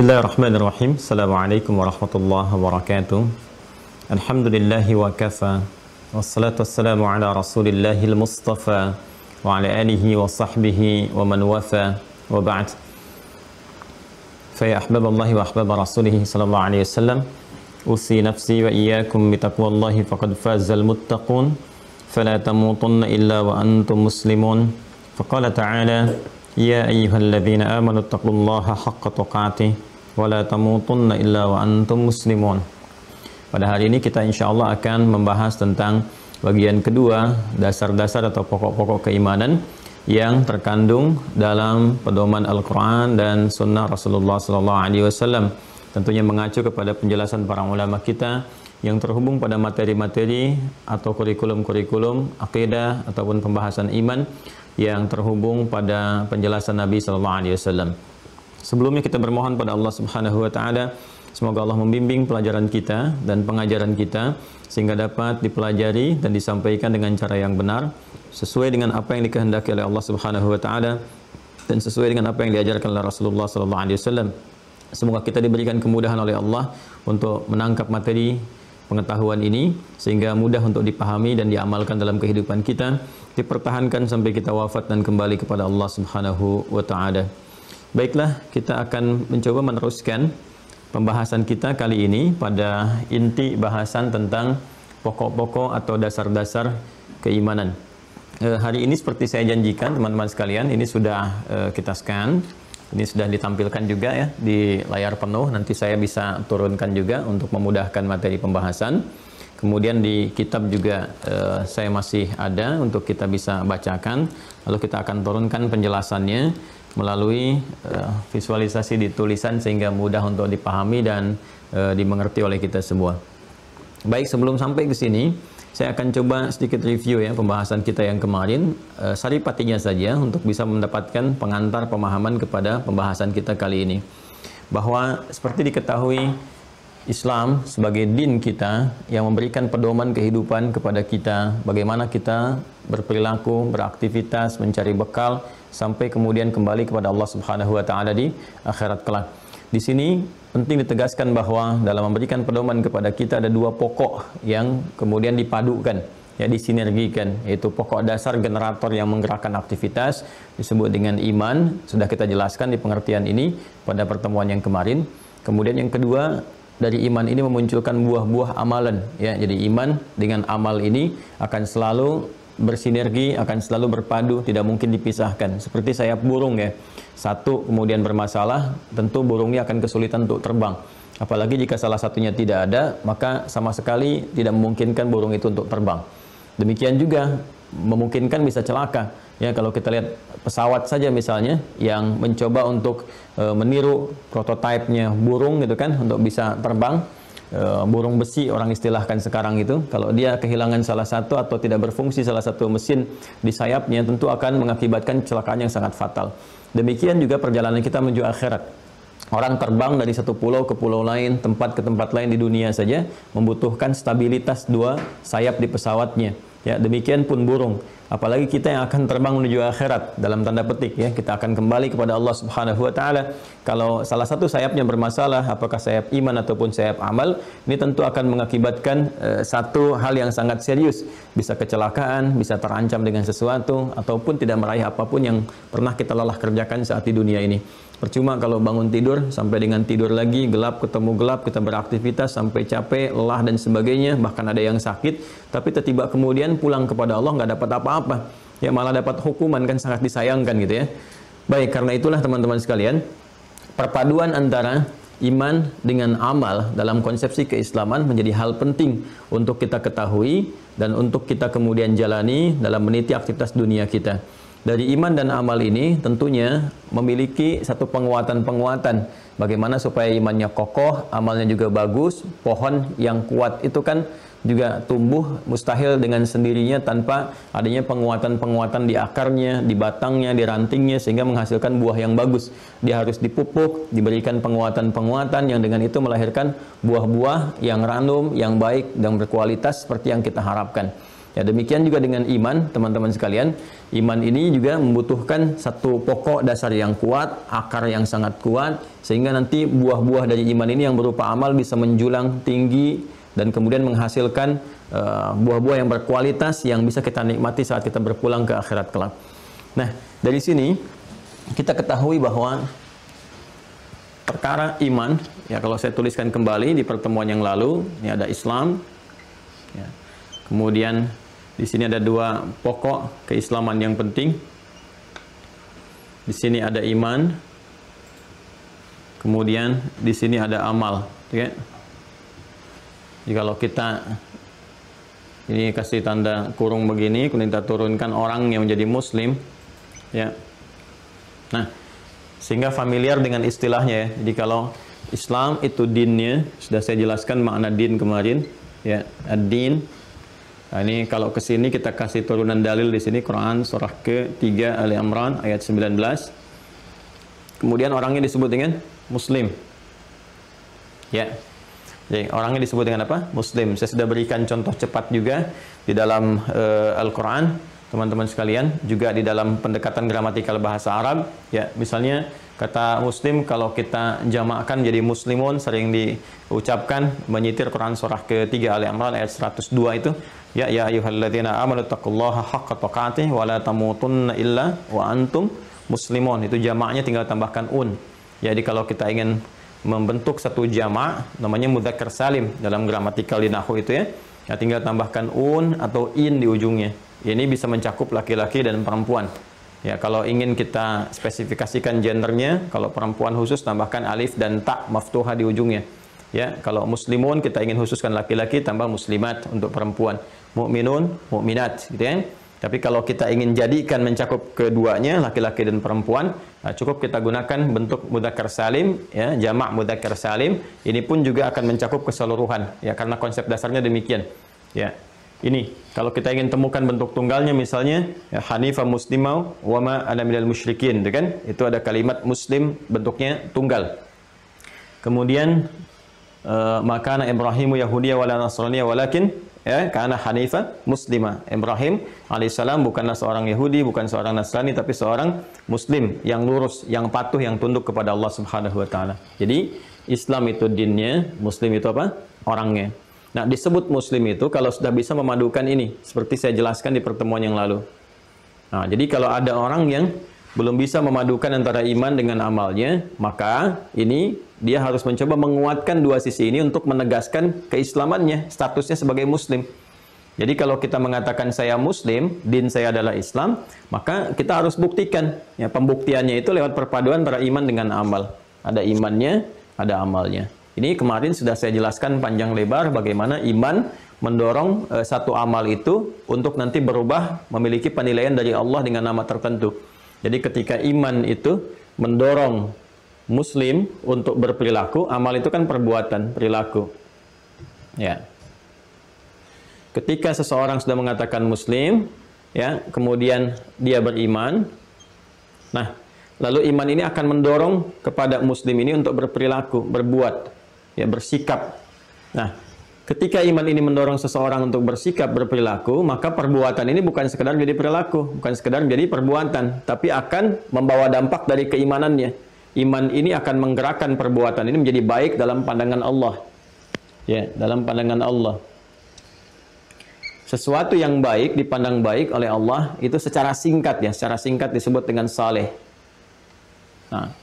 Bismillahirrahmanirrahim. Assalamualaikum warahmatullahi wabarakatuh. Alhamdulillahi wa kafa. Wassalatu wassalamu ala rasulillahil mustafa wa ala alihi wa sahbihi wa man wafa wa ba'd. Fa ya ahbaballahi wa ahbab rasulih sallallahu alaihi wasallam. Usi nafsi wa iyyakum bi taqwallahi faqad fazal muttaqun. Fala tamutunna illa wa antum muslimun. Faqala ta'ala Ya ayyuhalladzina amanu taqullaha haqqa tuqatih wa la tamutunna illa wa antum muslimun. Pada hari ini kita insya Allah akan membahas tentang bagian kedua dasar-dasar atau pokok-pokok keimanan yang terkandung dalam pedoman Al-Quran dan Sunnah Rasulullah Sallallahu Alaihi Wasallam. Tentunya mengacu kepada penjelasan para ulama kita yang terhubung pada materi-materi atau kurikulum-kurikulum akidah ataupun pembahasan iman yang terhubung pada penjelasan Nabi sallallahu alaihi wasallam. Sebelumnya kita bermohon pada Allah Subhanahu wa taala semoga Allah membimbing pelajaran kita dan pengajaran kita sehingga dapat dipelajari dan disampaikan dengan cara yang benar sesuai dengan apa yang dikehendaki oleh Allah Subhanahu wa taala dan sesuai dengan apa yang diajarkan oleh Rasulullah sallallahu alaihi wasallam. Semoga kita diberikan kemudahan oleh Allah untuk menangkap materi pengetahuan ini sehingga mudah untuk dipahami dan diamalkan dalam kehidupan kita dipertahankan sampai kita wafat dan kembali kepada Allah Subhanahu wa taala. Baiklah, kita akan mencoba meneruskan pembahasan kita kali ini pada inti bahasan tentang pokok-pokok atau dasar-dasar keimanan. Eh, hari ini seperti saya janjikan teman-teman sekalian, ini sudah eh, kita scan ini sudah ditampilkan juga ya di layar penuh. Nanti saya bisa turunkan juga untuk memudahkan materi pembahasan. Kemudian di kitab juga eh, saya masih ada untuk kita bisa bacakan. Lalu kita akan turunkan penjelasannya melalui eh, visualisasi di tulisan sehingga mudah untuk dipahami dan eh, dimengerti oleh kita semua. Baik, sebelum sampai ke sini, saya akan coba sedikit review ya pembahasan kita yang kemarin, uh, saripatinya saja untuk bisa mendapatkan pengantar pemahaman kepada pembahasan kita kali ini. Bahwa seperti diketahui Islam sebagai din kita yang memberikan pedoman kehidupan kepada kita, bagaimana kita berperilaku, beraktivitas, mencari bekal sampai kemudian kembali kepada Allah Subhanahu wa taala di akhirat kelak. Di sini penting ditegaskan bahwa dalam memberikan pedoman kepada kita ada dua pokok yang kemudian dipadukan ya disinergikan yaitu pokok dasar generator yang menggerakkan aktivitas disebut dengan iman. Sudah kita jelaskan di pengertian ini pada pertemuan yang kemarin. Kemudian yang kedua dari iman ini memunculkan buah-buah amalan ya. Jadi iman dengan amal ini akan selalu bersinergi akan selalu berpadu tidak mungkin dipisahkan. Seperti sayap burung ya. Satu kemudian bermasalah tentu burungnya akan kesulitan untuk terbang. Apalagi jika salah satunya tidak ada maka sama sekali tidak memungkinkan burung itu untuk terbang. Demikian juga memungkinkan bisa celaka. Ya kalau kita lihat pesawat saja misalnya yang mencoba untuk e, meniru prototipenya burung gitu kan untuk bisa terbang Eh, burung besi orang istilahkan sekarang itu. Kalau dia kehilangan salah satu atau tidak berfungsi salah satu mesin di sayapnya tentu akan mengakibatkan kecelakaan yang sangat fatal. Demikian juga perjalanan kita menuju akhirat. Orang terbang dari satu pulau ke pulau lain, tempat ke tempat lain di dunia saja membutuhkan stabilitas dua sayap di pesawatnya. Ya, demikian pun burung apalagi kita yang akan terbang menuju akhirat. Dalam tanda petik ya kita akan kembali kepada Allah Subhanahu wa taala. Kalau salah satu sayapnya bermasalah apakah sayap iman ataupun sayap amal ini tentu akan mengakibatkan uh, satu hal yang sangat serius. Bisa kecelakaan bisa terancam dengan sesuatu ataupun tidak meraih apa pun yang pernah kita lelah kerjakan saat di dunia ini Percuma kalau bangun tidur sampai dengan tidur lagi gelap ketemu gelap kita beraktivitas sampai capek lelah dan sebagainya bahkan ada yang sakit tapi tiba kemudian pulang kepada Allah nggak dapat apa-apa ya malah dapat hukuman kan sangat disayangkan gitu ya. Baik karena itulah teman-teman sekalian perpaduan antara iman dengan amal dalam konsepsi keislaman menjadi hal penting untuk kita ketahui dan untuk kita kemudian jalani dalam meniti aktivitas dunia kita. Dari iman dan amal ini tentunya memiliki satu penguatan-penguatan. Bagaimana supaya imannya kokoh, amalnya juga bagus. Pohon yang kuat itu kan juga tumbuh mustahil dengan sendirinya tanpa adanya penguatan-penguatan di akarnya, di batangnya, di rantingnya sehingga menghasilkan buah yang bagus. Dia harus dipupuk, diberikan penguatan-penguatan yang dengan itu melahirkan buah-buah yang ranum, yang baik dan berkualitas seperti yang kita harapkan. Ya demikian juga dengan iman, teman-teman sekalian. Iman ini juga membutuhkan satu pokok dasar yang kuat, akar yang sangat kuat, sehingga nanti buah-buah dari iman ini yang berupa amal bisa menjulang tinggi dan kemudian menghasilkan uh, buah-buah yang berkualitas yang bisa kita nikmati saat kita berpulang ke akhirat kelak. Nah, dari sini kita ketahui bahwa perkara iman, ya kalau saya tuliskan kembali di pertemuan yang lalu, ini ada Islam, ya. kemudian di sini ada dua pokok keislaman yang penting. Di sini ada iman. Kemudian di sini ada amal. Jadi kalau kita ini kasih tanda kurung begini, kemudian kita turunkan orang yang menjadi muslim, ya. Nah, sehingga familiar dengan istilahnya ya. Jadi kalau Islam itu dinnya, sudah saya jelaskan makna din kemarin, ya. Ad-din Nah, ini kalau ke sini kita kasih turunan dalil di sini Quran surah ke-3 Ali Imran ayat 19. Kemudian orangnya disebut dengan muslim. Ya. Jadi orangnya disebut dengan apa? Muslim. Saya sudah berikan contoh cepat juga di dalam uh, Al-Qur'an, teman-teman sekalian, juga di dalam pendekatan gramatikal bahasa Arab, ya. Misalnya Kata Muslim kalau kita jamakkan jadi muslimun sering diucapkan menyitir Quran surah ketiga Ali Imran ayat 102 itu ya ya ayyuhalladzina amanu taqullaha haqqa tuqatih wa la tamutunna illa wa antum muslimun itu jamaknya tinggal tambahkan un. Jadi kalau kita ingin membentuk satu jamak namanya mudzakkar salim dalam gramatikal di nahwu itu ya. Ya tinggal tambahkan un atau in di ujungnya. Ini bisa mencakup laki-laki dan perempuan. Ya, kalau ingin kita spesifikasikan gendernya, kalau perempuan khusus tambahkan alif dan tak maftuha di ujungnya. Ya, kalau muslimun kita ingin khususkan laki-laki tambah muslimat untuk perempuan. Mukminun, mukminat, gitu ya. Tapi kalau kita ingin jadikan mencakup keduanya laki-laki dan perempuan, nah cukup kita gunakan bentuk mudzakkar salim ya, jamak mudzakkar salim. Ini pun juga akan mencakup keseluruhan ya karena konsep dasarnya demikian. Ya. Ini kalau kita ingin temukan bentuk tunggalnya misalnya ya, Hanifah muslimau wa ma ana minal musyrikin, gitu kan? Itu ada kalimat muslim bentuknya tunggal. Kemudian uh, makana Ibrahimu Yahudiyah wala Nasraniyah walakin ya karena Hanifah muslimah. Ibrahim alaihissalam bukanlah seorang Yahudi, bukan seorang Nasrani tapi seorang muslim yang lurus, yang patuh, yang tunduk kepada Allah Subhanahu wa taala. Jadi Islam itu dinnya, muslim itu apa? Orangnya. Nah, disebut muslim itu kalau sudah bisa memadukan ini, seperti saya jelaskan di pertemuan yang lalu. Nah, jadi kalau ada orang yang belum bisa memadukan antara iman dengan amalnya, maka ini dia harus mencoba menguatkan dua sisi ini untuk menegaskan keislamannya, statusnya sebagai muslim. Jadi kalau kita mengatakan saya muslim, din saya adalah Islam, maka kita harus buktikan. Ya, pembuktiannya itu lewat perpaduan antara iman dengan amal. Ada imannya, ada amalnya. Ini kemarin sudah saya jelaskan panjang lebar bagaimana iman mendorong e, satu amal itu untuk nanti berubah memiliki penilaian dari Allah dengan nama tertentu. Jadi ketika iman itu mendorong muslim untuk berperilaku, amal itu kan perbuatan, perilaku. Ya. Ketika seseorang sudah mengatakan muslim, ya, kemudian dia beriman. Nah, lalu iman ini akan mendorong kepada muslim ini untuk berperilaku, berbuat ya bersikap. Nah, ketika iman ini mendorong seseorang untuk bersikap berperilaku, maka perbuatan ini bukan sekedar menjadi perilaku, bukan sekedar menjadi perbuatan, tapi akan membawa dampak dari keimanannya. Iman ini akan menggerakkan perbuatan ini menjadi baik dalam pandangan Allah. Ya, dalam pandangan Allah. Sesuatu yang baik dipandang baik oleh Allah itu secara singkat ya, secara singkat disebut dengan saleh. Nah,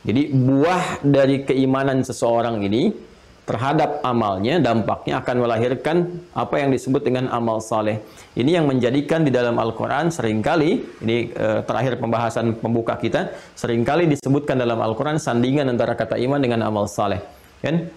jadi buah dari keimanan seseorang ini terhadap amalnya dampaknya akan melahirkan apa yang disebut dengan amal saleh. Ini yang menjadikan di dalam Al-Qur'an sering kali ini e, terakhir pembahasan pembuka kita sering kali disebutkan dalam Al-Qur'an sandingan antara kata iman dengan amal saleh. Kan?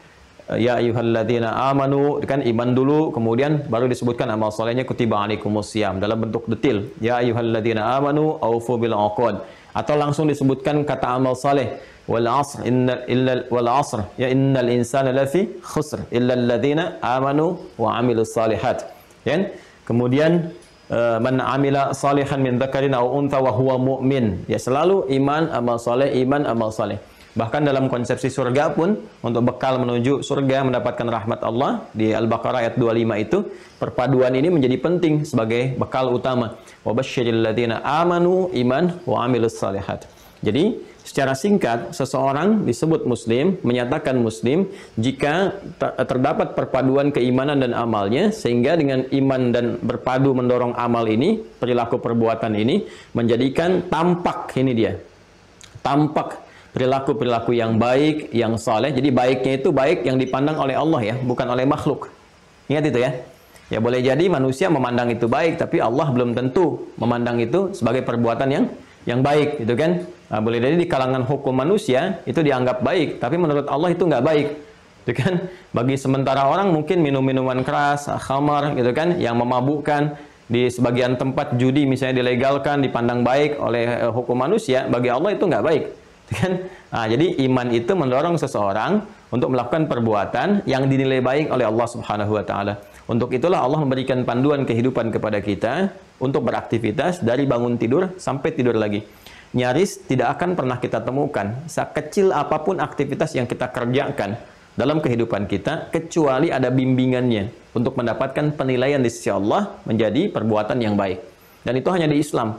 Ya ayyuhalladzina amanu kan iman dulu kemudian baru disebutkan amal salehnya kutiba alaikumusiyam dalam bentuk detil. Ya ayyuhalladzina amanu aufu bil uqud atau langsung disebutkan kata amal saleh wal asr innal illa wal asr ya innal insana lafi khusr illa alladziina amanu wa amilus salihat ya kemudian uh, man amila salihan min dzakarin aw untha wa huwa mu'min ya selalu iman amal saleh iman amal saleh Bahkan dalam konsepsi surga pun untuk bekal menuju surga mendapatkan rahmat Allah di Al-Baqarah ayat 25 itu perpaduan ini menjadi penting sebagai bekal utama. Amanu iman wa salihat. Jadi secara singkat seseorang disebut muslim menyatakan muslim jika terdapat perpaduan keimanan dan amalnya sehingga dengan iman dan berpadu mendorong amal ini perilaku perbuatan ini menjadikan tampak ini dia tampak perilaku-perilaku yang baik, yang saleh. Jadi baiknya itu baik yang dipandang oleh Allah ya, bukan oleh makhluk. Ingat itu ya. Ya boleh jadi manusia memandang itu baik, tapi Allah belum tentu memandang itu sebagai perbuatan yang yang baik, gitu kan? Nah, boleh jadi di kalangan hukum manusia itu dianggap baik, tapi menurut Allah itu nggak baik, gitu kan? Bagi sementara orang mungkin minum minuman keras, khamar, gitu kan, yang memabukkan di sebagian tempat judi misalnya dilegalkan, dipandang baik oleh uh, hukum manusia, bagi Allah itu nggak baik kan? Nah, jadi iman itu mendorong seseorang untuk melakukan perbuatan yang dinilai baik oleh Allah Subhanahu wa taala. Untuk itulah Allah memberikan panduan kehidupan kepada kita untuk beraktivitas dari bangun tidur sampai tidur lagi. Nyaris tidak akan pernah kita temukan sekecil apa pun aktivitas yang kita kerjakan dalam kehidupan kita kecuali ada bimbingannya untuk mendapatkan penilaian di sisi Allah menjadi perbuatan yang baik. Dan itu hanya di Islam.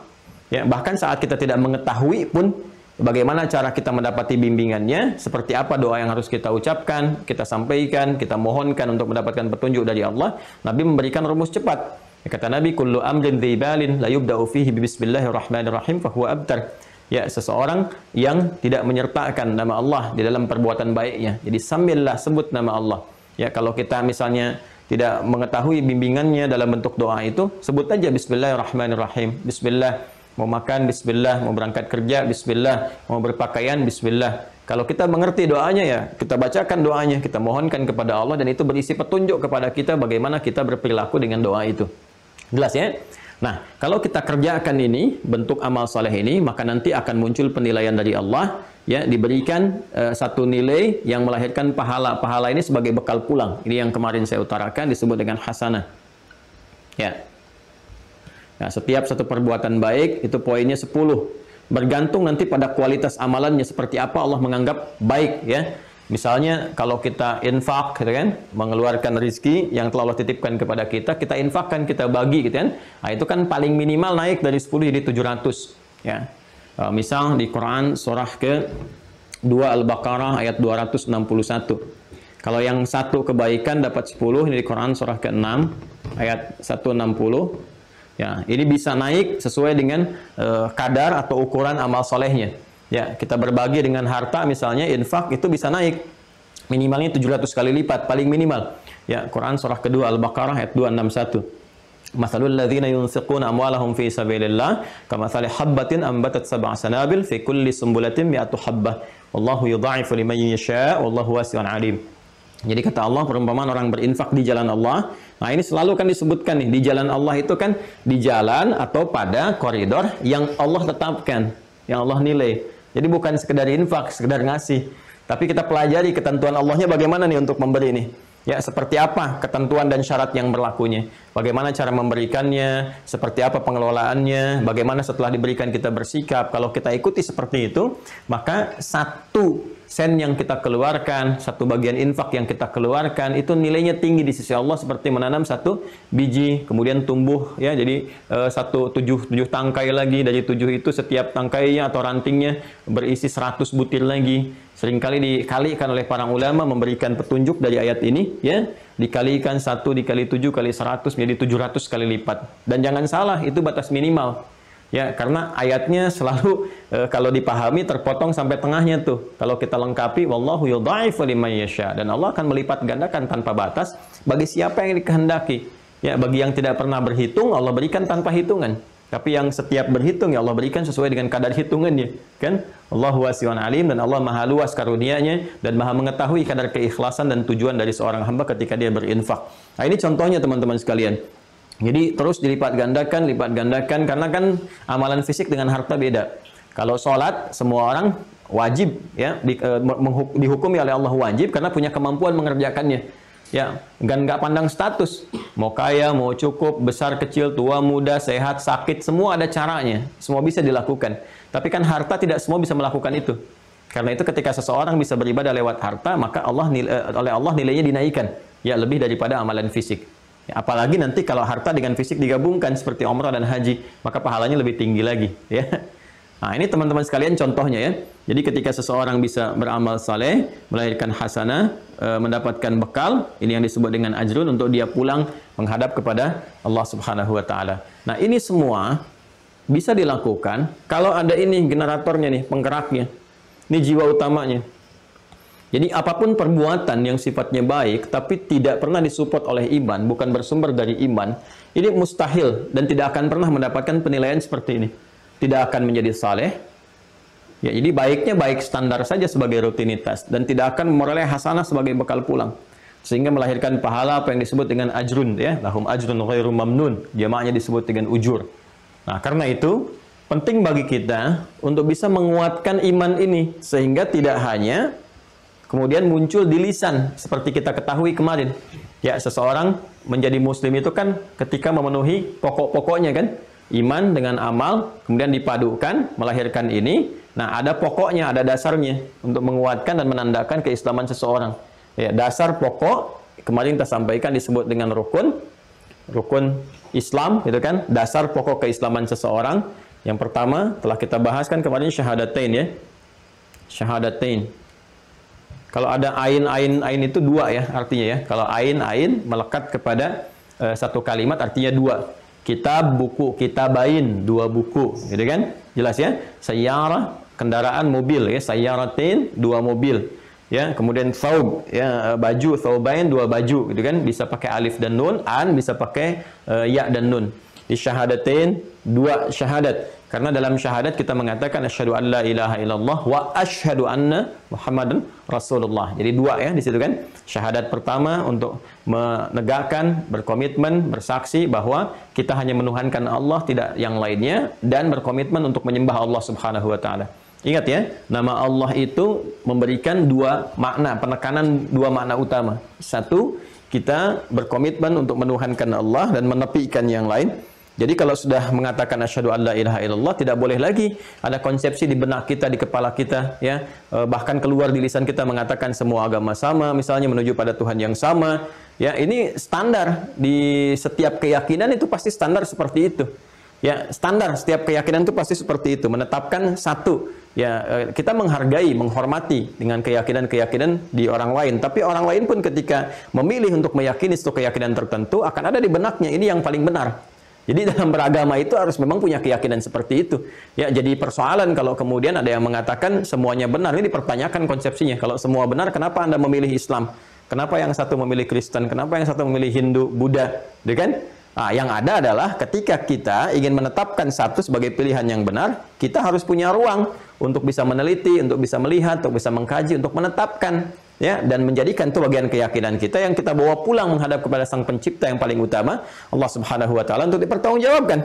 Ya, bahkan saat kita tidak mengetahui pun Bagaimana cara kita mendapati bimbingannya? Seperti apa doa yang harus kita ucapkan, kita sampaikan, kita mohonkan untuk mendapatkan petunjuk dari Allah? Nabi memberikan rumus cepat. Kata Nabi, "Kullu amrin dzibalin la yubda'u fihi bismillahirrahmanirrahim fa huwa abtar." Ya, seseorang yang tidak menyertakan nama Allah di dalam perbuatan baiknya. Jadi sambillah sebut nama Allah. Ya, kalau kita misalnya tidak mengetahui bimbingannya dalam bentuk doa itu, sebut aja bismillahirrahmanirrahim. Bismillah Mau makan bismillah, mau berangkat kerja bismillah, mau berpakaian bismillah. Kalau kita mengerti doanya ya, kita bacakan doanya, kita mohonkan kepada Allah dan itu berisi petunjuk kepada kita bagaimana kita berperilaku dengan doa itu. Jelas ya? Nah, kalau kita kerjakan ini, bentuk amal soleh ini, maka nanti akan muncul penilaian dari Allah, ya diberikan uh, satu nilai yang melahirkan pahala. Pahala ini sebagai bekal pulang. Ini yang kemarin saya utarakan disebut dengan hasanah. Ya, Nah, setiap satu perbuatan baik itu poinnya 10. Bergantung nanti pada kualitas amalannya seperti apa Allah menganggap baik ya. Misalnya kalau kita infak gitu kan, mengeluarkan rizki yang telah Allah titipkan kepada kita, kita infakkan, kita bagi gitu kan. Nah, itu kan paling minimal naik dari 10 jadi 700 ya. Uh, misal di Quran surah ke 2 Al-Baqarah ayat 261. Kalau yang satu kebaikan dapat 10 ini di Quran surah ke-6 ayat 160 Ya, ini bisa naik sesuai dengan uh, kadar atau ukuran amal solehnya. Ya, kita berbagi dengan harta misalnya infak itu bisa naik minimalnya 700 kali lipat paling minimal. Ya, Quran surah kedua Al-Baqarah ayat 261. Masalul ladzina yunfiquna amwalahum fi sabilillah kamathali habbatin ambatat sab'a sanabil fi kulli sumbulatin mi'atu habbah. Wallahu yudha'ifu liman yasha' wallahu wasi'un alim. Jadi kata Allah perumpamaan orang berinfak di jalan Allah Nah ini selalu kan disebutkan nih, di jalan Allah itu kan di jalan atau pada koridor yang Allah tetapkan, yang Allah nilai. Jadi bukan sekedar infak, sekedar ngasih. Tapi kita pelajari ketentuan Allahnya bagaimana nih untuk memberi ini. Ya, seperti apa ketentuan dan syarat yang berlakunya? Bagaimana cara memberikannya? Seperti apa pengelolaannya? Bagaimana setelah diberikan kita bersikap? Kalau kita ikuti seperti itu, maka satu sen yang kita keluarkan, satu bagian infak yang kita keluarkan itu nilainya tinggi di sisi Allah seperti menanam satu biji kemudian tumbuh ya. Jadi uh, satu tujuh tujuh tangkai lagi. Dari tujuh itu setiap tangkainya atau rantingnya berisi seratus butir lagi. Seringkali dikalikan oleh para ulama memberikan petunjuk dari ayat ini ya. Dikalikan satu dikali tujuh kali seratus menjadi tujuh ratus kali lipat. Dan jangan salah itu batas minimal Ya, karena ayatnya selalu e, kalau dipahami terpotong sampai tengahnya tuh. Kalau kita lengkapi wallahu yudhaifu liman yasha dan Allah akan melipat gandakan tanpa batas bagi siapa yang dikehendaki. Ya, bagi yang tidak pernah berhitung Allah berikan tanpa hitungan. Tapi yang setiap berhitung ya Allah berikan sesuai dengan kadar hitungannya, kan? Allah wasi'un alim dan Allah maha luas karunia-Nya dan maha mengetahui kadar keikhlasan dan tujuan dari seorang hamba ketika dia berinfak. Nah, ini contohnya teman-teman sekalian. Jadi terus dilipat gandakan, lipat gandakan karena kan amalan fisik dengan harta beda. Kalau sholat semua orang wajib ya di, uh, dihukumi oleh Allah wajib karena punya kemampuan mengerjakannya. Ya, dan nggak pandang status. Mau kaya, mau cukup, besar kecil, tua muda, sehat, sakit, semua ada caranya. Semua bisa dilakukan. Tapi kan harta tidak semua bisa melakukan itu. Karena itu ketika seseorang bisa beribadah lewat harta, maka Allah eh, oleh Allah nilainya dinaikkan. Ya lebih daripada amalan fisik. Ya, apalagi nanti kalau harta dengan fisik digabungkan seperti umrah dan haji, maka pahalanya lebih tinggi lagi. Ya. Nah ini teman-teman sekalian contohnya ya. Jadi ketika seseorang bisa beramal saleh, melahirkan hasanah, e, mendapatkan bekal, ini yang disebut dengan ajrun untuk dia pulang menghadap kepada Allah Subhanahu wa taala. Nah, ini semua bisa dilakukan kalau ada ini generatornya nih, penggeraknya. Ini jiwa utamanya. Jadi apa pun perbuatan yang sifatnya baik tapi tidak pernah disupport oleh iman, bukan bersumber dari iman, ini mustahil dan tidak akan pernah mendapatkan penilaian seperti ini. Tidak akan menjadi saleh. Ya, jadi baiknya baik standar saja sebagai rutinitas dan tidak akan memperoleh hasanah sebagai bekal pulang. Sehingga melahirkan pahala apa yang disebut dengan ajrun ya, lahum ajrun ghairu mamnun. Jamaknya disebut dengan ujur. Nah, karena itu penting bagi kita untuk bisa menguatkan iman ini sehingga tidak hanya kemudian muncul di lisan seperti kita ketahui kemarin. Ya, seseorang menjadi muslim itu kan ketika memenuhi pokok-pokoknya kan, iman dengan amal kemudian dipadukan melahirkan ini. Nah, ada pokoknya, ada dasarnya untuk menguatkan dan menandakan keislaman seseorang. Ya, dasar pokok kemarin kita sampaikan disebut dengan rukun. Rukun Islam itu kan, dasar pokok keislaman seseorang. Yang pertama telah kita bahas kan kemarin syahadatain ya. Syahadatain kalau ada ain ain ain itu dua ya artinya ya. Kalau ain ain melekat kepada uh, satu kalimat artinya dua. Kitab buku kitabain dua buku, gitu kan? Jelas ya? Sayyarah kendaraan mobil ya, sayyaratin dua mobil. Ya, kemudian thawb ya baju thawbain dua baju gitu kan bisa pakai alif dan nun an bisa pakai uh, ya dan nun di syahadatain dua syahadat karena dalam syahadat kita mengatakan asyhadu an la ilaha illallah wa asyhadu anna Muhammadan Rasulullah. Jadi dua ya di situ kan. Syahadat pertama untuk menegakkan, berkomitmen, bersaksi bahwa kita hanya menuhankan Allah tidak yang lainnya dan berkomitmen untuk menyembah Allah Subhanahu wa taala. Ingat ya, nama Allah itu memberikan dua makna, penekanan dua makna utama. Satu, kita berkomitmen untuk menuhankan Allah dan menepikan yang lain. Jadi kalau sudah mengatakan asyhadu alla ilaha illallah tidak boleh lagi ada konsepsi di benak kita di kepala kita ya. E, bahkan keluar di lisan kita mengatakan semua agama sama misalnya menuju pada Tuhan yang sama ya. Ini standar di setiap keyakinan itu pasti standar seperti itu ya. Standar setiap keyakinan itu pasti seperti itu menetapkan satu ya. E, kita menghargai menghormati dengan keyakinan-keyakinan di orang lain. Tapi orang lain pun ketika memilih untuk meyakini suatu keyakinan tertentu akan ada di benaknya. Ini yang paling benar jadi dalam beragama itu harus memang punya keyakinan seperti itu. Ya, jadi persoalan kalau kemudian ada yang mengatakan semuanya benar, ini dipertanyakan konsepsinya. Kalau semua benar, kenapa Anda memilih Islam? Kenapa yang satu memilih Kristen? Kenapa yang satu memilih Hindu, Buddha? Ya kan? Nah, yang ada adalah ketika kita ingin menetapkan satu sebagai pilihan yang benar, kita harus punya ruang untuk bisa meneliti, untuk bisa melihat, untuk bisa mengkaji, untuk menetapkan ya dan menjadikan itu bagian keyakinan kita yang kita bawa pulang menghadap kepada sang pencipta yang paling utama Allah Subhanahu wa taala untuk dipertanggungjawabkan.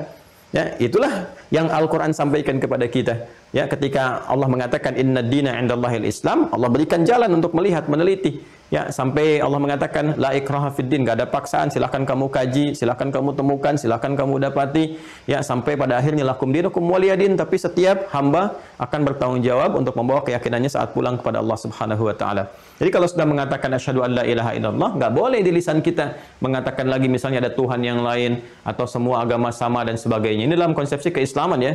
Ya itulah yang Al-Qur'an sampaikan kepada kita. Ya ketika Allah mengatakan inna dina indallahil Islam Allah berikan jalan untuk melihat meneliti Ya, sampai Allah mengatakan la ikraha fiddin, enggak ada paksaan, silakan kamu kaji, silakan kamu temukan, silakan kamu dapati. Ya, sampai pada akhirnya lakum dinukum waliyadin, tapi setiap hamba akan bertanggung jawab untuk membawa keyakinannya saat pulang kepada Allah Subhanahu wa taala. Jadi kalau sudah mengatakan asyhadu an la ilaha illallah, enggak boleh di lisan kita mengatakan lagi misalnya ada Tuhan yang lain atau semua agama sama dan sebagainya. Ini dalam konsepsi keislaman ya.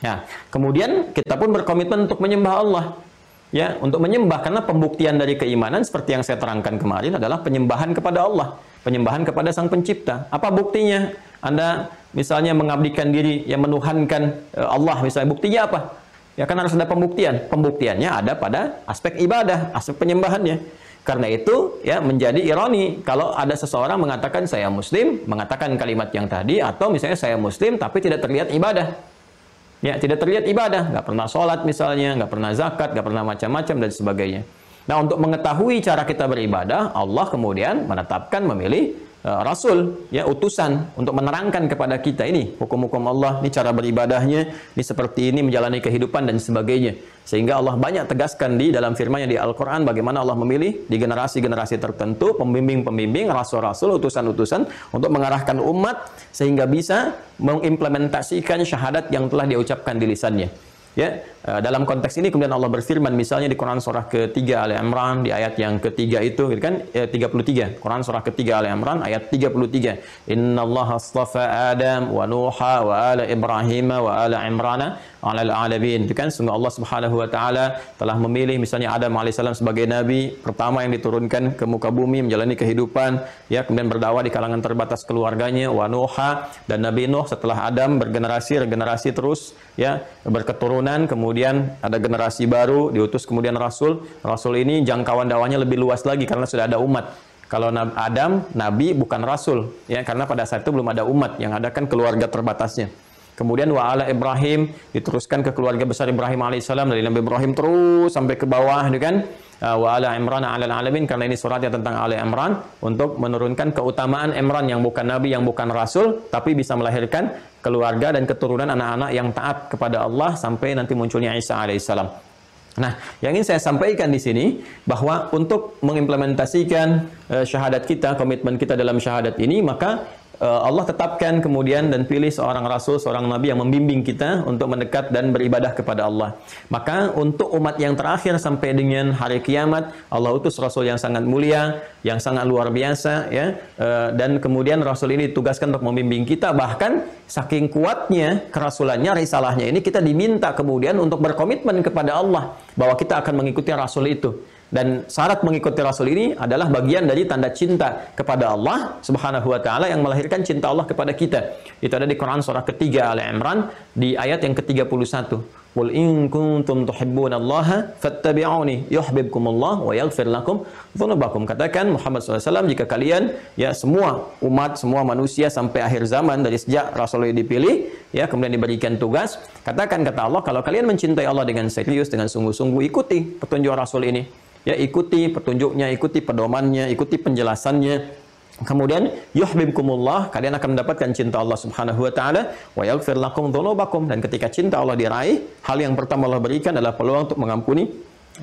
Ya, kemudian kita pun berkomitmen untuk menyembah Allah ya untuk menyembah karena pembuktian dari keimanan seperti yang saya terangkan kemarin adalah penyembahan kepada Allah, penyembahan kepada Sang Pencipta. Apa buktinya? Anda misalnya mengabdikan diri yang menuhankan eh, Allah misalnya buktinya apa? Ya kan harus ada pembuktian. Pembuktiannya ada pada aspek ibadah, aspek penyembahannya. Karena itu ya menjadi ironi kalau ada seseorang mengatakan saya muslim, mengatakan kalimat yang tadi atau misalnya saya muslim tapi tidak terlihat ibadah. Ya, tidak terlihat ibadah, nggak pernah sholat misalnya, nggak pernah zakat, nggak pernah macam-macam dan sebagainya. Nah, untuk mengetahui cara kita beribadah, Allah kemudian menetapkan memilih uh, rasul, ya utusan untuk menerangkan kepada kita ini hukum-hukum Allah, ini cara beribadahnya, ini seperti ini menjalani kehidupan dan sebagainya. Sehingga Allah banyak tegaskan di dalam firman-Nya di Al-Qur'an bagaimana Allah memilih di generasi-generasi tertentu pembimbing-pembimbing, rasul-rasul, utusan-utusan untuk mengarahkan umat sehingga bisa mengimplementasikan syahadat yang telah diucapkan di lisannya. Ya, eh, dalam konteks ini kemudian Allah berfirman misalnya di Quran surah ketiga Ali Imran di ayat yang ketiga itu gitu kan? Eh, 33 Quran surah ketiga Ali Imran ayat 33 Inna Allah astafa Adam wa Nuha wa ala Ibrahim wa ala Imrana ala alamin. Itu kan sungguh Allah Subhanahu wa taala telah memilih misalnya Adam alaihissalam sebagai nabi pertama yang diturunkan ke muka bumi menjalani kehidupan ya kemudian berdakwah di kalangan terbatas keluarganya wa Nuha dan Nabi Nuh. Setelah Adam bergenerasi regenerasi terus ya berketurunan kemudian ada generasi baru diutus kemudian rasul. Rasul ini jangkauan dakwahnya lebih luas lagi karena sudah ada umat. Kalau Adam nabi bukan rasul ya karena pada saat itu belum ada umat yang ada kan keluarga terbatasnya Kemudian wa ala Ibrahim diteruskan ke keluarga besar Ibrahim alaihissalam dari Nabi Ibrahim terus sampai ke bawah gitu kan uh, wa ala Imran ala alamin karena ini suratnya tentang ala Imran untuk menurunkan keutamaan Imran yang bukan nabi yang bukan rasul tapi bisa melahirkan keluarga dan keturunan anak-anak yang taat kepada Allah sampai nanti munculnya Isa alaihissalam. Nah, yang ingin saya sampaikan di sini bahwa untuk mengimplementasikan uh, syahadat kita, komitmen kita dalam syahadat ini, maka Allah tetapkan kemudian dan pilih seorang rasul, seorang nabi yang membimbing kita untuk mendekat dan beribadah kepada Allah. Maka untuk umat yang terakhir sampai dengan hari kiamat, Allah utus rasul yang sangat mulia, yang sangat luar biasa ya. Eh, dan kemudian rasul ini ditugaskan untuk membimbing kita bahkan saking kuatnya kerasulannya, risalahnya ini kita diminta kemudian untuk berkomitmen kepada Allah bahwa kita akan mengikuti rasul itu. Dan syarat mengikuti Rasul ini adalah bagian dari tanda cinta kepada Allah Subhanahu wa taala yang melahirkan cinta Allah kepada kita. Itu ada di Quran surah ketiga Ali Imran di ayat yang ke-31. Qul in kuntum tuhibbunallaha fattabi'uni yuhibbukumullah wa yaghfir lakum dzunubakum. Katakan Muhammad SAW jika kalian ya semua umat, semua manusia sampai akhir zaman dari sejak Rasul dipilih ya kemudian diberikan tugas, katakan kata Allah kalau kalian mencintai Allah dengan serius dengan sungguh-sungguh ikuti petunjuk Rasul ini Ya, ikuti petunjuknya, ikuti pedomannya, ikuti penjelasannya. Kemudian yuhibbukumullah, kalian akan mendapatkan cinta Allah Subhanahu wa taala wa yaghfir lakum dzunubakum dan ketika cinta Allah diraih, hal yang pertama Allah berikan adalah peluang untuk mengampuni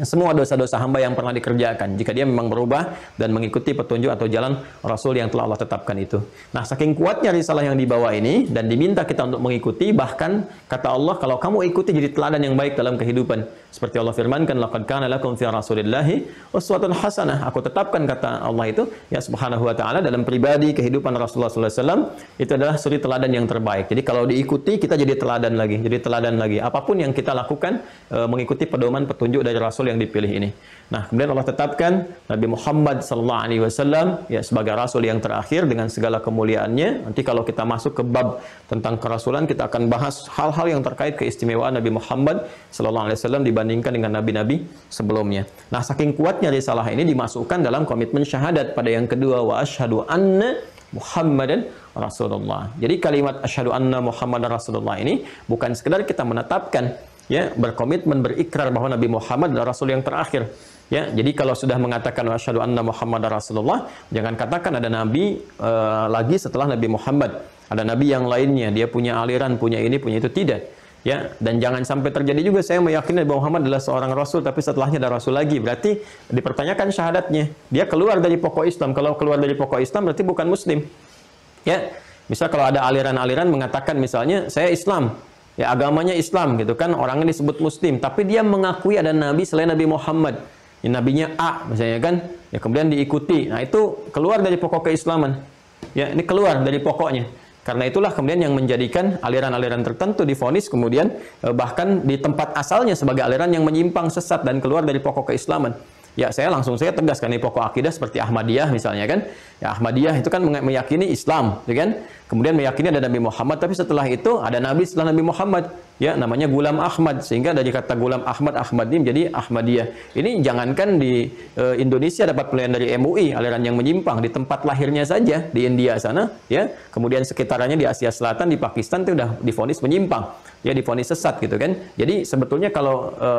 semua dosa-dosa hamba yang pernah dikerjakan jika dia memang berubah dan mengikuti petunjuk atau jalan Rasul yang telah Allah tetapkan itu. Nah, saking kuatnya risalah yang dibawa ini dan diminta kita untuk mengikuti bahkan kata Allah kalau kamu ikuti jadi teladan yang baik dalam kehidupan. Seperti Allah firmankan laqad kana lakum fi rasulillahi uswatun hasanah. Aku tetapkan kata Allah itu ya subhanahu wa taala dalam pribadi kehidupan Rasulullah wasallam itu adalah suri teladan yang terbaik. Jadi kalau diikuti kita jadi teladan lagi, jadi teladan lagi. Apa pun yang kita lakukan e, mengikuti pedoman petunjuk dari Rasul yang dipilih ini. Nah, kemudian Allah tetapkan Nabi Muhammad sallallahu alaihi wasallam ya sebagai rasul yang terakhir dengan segala kemuliaannya. Nanti kalau kita masuk ke bab tentang kerasulan kita akan bahas hal-hal yang terkait keistimewaan Nabi Muhammad sallallahu alaihi wasallam dibandingkan dengan nabi-nabi sebelumnya. Nah, saking kuatnya risalah ini dimasukkan dalam komitmen syahadat pada yang kedua wa asyhadu anna Muhammadan Rasulullah. Jadi kalimat asyhadu anna Muhammadan Rasulullah ini bukan sekedar kita menetapkan ya berkomitmen berikrar bahwa Nabi Muhammad adalah rasul yang terakhir. Ya jadi kalau sudah mengatakan asyhadu anna Muhammad rasulullah jangan katakan ada nabi uh, lagi setelah Nabi Muhammad. Ada nabi yang lainnya dia punya aliran punya ini punya itu tidak. Ya dan jangan sampai terjadi juga saya meyakini Nabi Muhammad adalah seorang rasul tapi setelahnya ada rasul lagi. Berarti dipertanyakan syahadatnya. Dia keluar dari pokok Islam. Kalau keluar dari pokok Islam berarti bukan muslim. Ya misal kalau ada aliran-aliran mengatakan misalnya saya Islam ya agamanya Islam gitu kan orangnya disebut muslim. Tapi dia mengakui ada nabi selain Nabi Muhammad. Ya, nabinya A misalnya kan. Ya kemudian diikuti. Nah itu keluar dari pokok keislaman. Ya ini keluar dari pokoknya. Karena itulah kemudian yang menjadikan aliran-aliran tertentu difonis kemudian eh, bahkan di tempat asalnya sebagai aliran yang menyimpang sesat dan keluar dari pokok keislaman ya saya langsung saya tegaskan ini pokok akidah seperti Ahmadiyah misalnya kan? Ya Ahmadiyah itu kan meyakini Islam ya kan? Kemudian meyakini ada Nabi Muhammad tapi setelah itu ada nabi setelah Nabi Muhammad. Ya namanya Gulam Ahmad sehingga dari kata Gulam Ahmad Ahmad ini menjadi Ahmadiyah. Ini jangankan di e, Indonesia dapat pelayan dari MUI aliran yang menyimpang di tempat lahirnya saja di India sana ya. Kemudian sekitarannya di Asia Selatan di Pakistan itu sudah difonis menyimpang ya difonis sesat gitu kan jadi sebetulnya kalau e,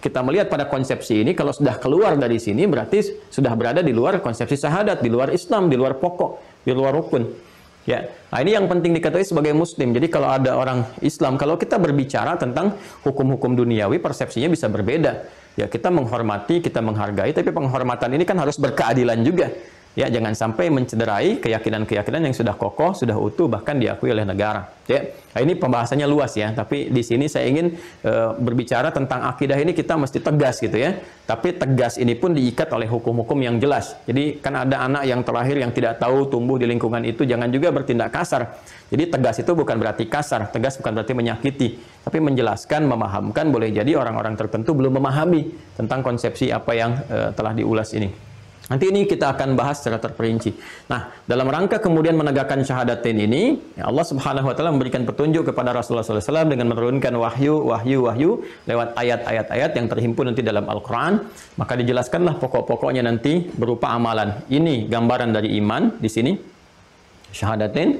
kita melihat pada konsepsi ini kalau sudah keluar dari sini berarti sudah berada di luar konsepsi syahadat di luar Islam di luar pokok di luar rukun Ya, nah ini yang penting diketahui sebagai muslim. Jadi kalau ada orang Islam, kalau kita berbicara tentang hukum-hukum duniawi, persepsinya bisa berbeda. Ya, kita menghormati, kita menghargai, tapi penghormatan ini kan harus berkeadilan juga. Ya, jangan sampai mencederai keyakinan-keyakinan yang sudah kokoh, sudah utuh, bahkan diakui oleh negara. Ya, nah, ini pembahasannya luas ya. Tapi di sini saya ingin e, berbicara tentang akidah ini kita mesti tegas gitu ya. Tapi tegas ini pun diikat oleh hukum-hukum yang jelas. Jadi kan ada anak yang terakhir yang tidak tahu tumbuh di lingkungan itu, jangan juga bertindak kasar. Jadi tegas itu bukan berarti kasar, tegas bukan berarti menyakiti, tapi menjelaskan, memahamkan. Boleh jadi orang-orang tertentu belum memahami tentang konsepsi apa yang e, telah diulas ini. Nanti ini kita akan bahas secara terperinci. Nah, dalam rangka kemudian menegakkan syahadatin ini, ya Allah Subhanahu wa taala memberikan petunjuk kepada Rasulullah SAW dengan menurunkan wahyu, wahyu, wahyu lewat ayat-ayat-ayat yang terhimpun nanti dalam Al-Qur'an, maka dijelaskanlah pokok-pokoknya nanti berupa amalan. Ini gambaran dari iman di sini. Syahadatin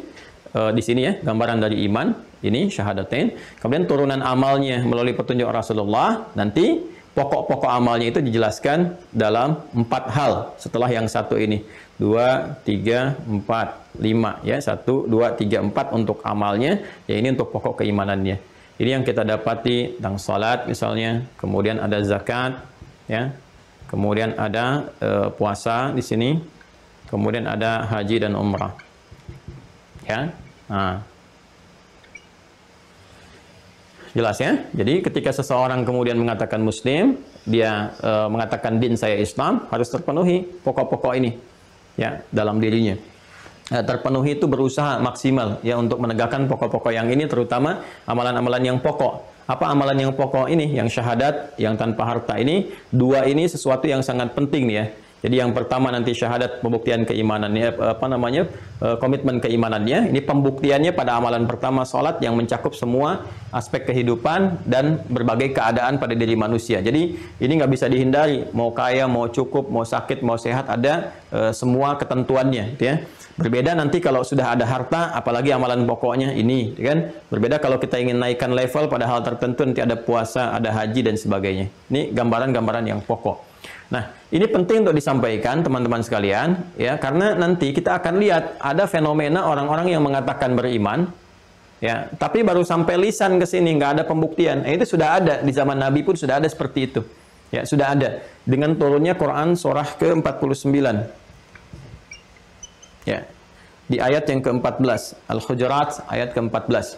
e, di sini ya, gambaran dari iman, ini syahadatin. Kemudian turunan amalnya melalui petunjuk Rasulullah nanti pokok-pokok amalnya itu dijelaskan dalam empat hal setelah yang satu ini. Dua tiga empat lima ya. Satu dua tiga empat untuk amalnya ya ini untuk pokok keimanannya. Ini yang kita dapati tentang salat misalnya kemudian ada zakat ya. Kemudian ada e, puasa di sini kemudian ada haji dan umrah ya. Nah Jelas ya? Jadi ketika seseorang kemudian mengatakan muslim, dia e, mengatakan din saya Islam, harus terpenuhi pokok-pokok ini ya dalam dirinya. E, terpenuhi itu berusaha maksimal ya untuk menegakkan pokok-pokok yang ini terutama amalan-amalan yang pokok. Apa amalan yang pokok ini? Yang syahadat, yang tanpa harta ini, dua ini sesuatu yang sangat penting nih ya jadi yang pertama nanti syahadat pembuktian keimanannya apa namanya e, komitmen keimanannya. Ini pembuktiannya pada amalan pertama salat yang mencakup semua aspek kehidupan dan berbagai keadaan pada diri manusia. Jadi ini nggak bisa dihindari. Mau kaya, mau cukup, mau sakit, mau sehat ada e, semua ketentuannya, gitu ya. Berbeda nanti kalau sudah ada harta, apalagi amalan pokoknya ini, gitu kan? Berbeda kalau kita ingin naikkan level pada hal tertentu nanti ada puasa, ada haji dan sebagainya. Ini gambaran-gambaran yang pokok. Nah, ini penting untuk disampaikan teman-teman sekalian ya karena nanti kita akan lihat ada fenomena orang-orang yang mengatakan beriman ya, tapi baru sampai lisan ke sini nggak ada pembuktian. Nah, itu sudah ada di zaman Nabi pun sudah ada seperti itu. Ya, sudah ada dengan turunnya Quran surah ke-49. Ya. Di ayat yang ke-14, Al-Hujurat ayat ke-14.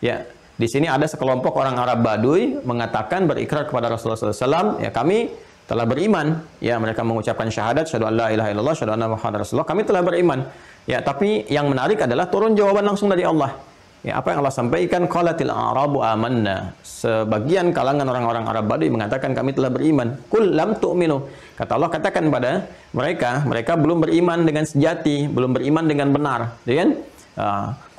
Ya, di sini ada sekelompok orang Arab Baduy mengatakan berikrar kepada Rasulullah SAW, ya kami telah beriman. Ya mereka mengucapkan syahadat syahadu alla ilaha illallah syahadu anna muhammadar rasulullah. Kami telah beriman. Ya tapi yang menarik adalah turun jawaban langsung dari Allah. Ya apa yang Allah sampaikan? Qalatil arabu amanna. Sebagian kalangan orang-orang Arab Badui mengatakan kami telah beriman. Kul lam tu'minu. Kata Allah katakan pada mereka mereka belum beriman dengan sejati belum beriman dengan benar. Ya kan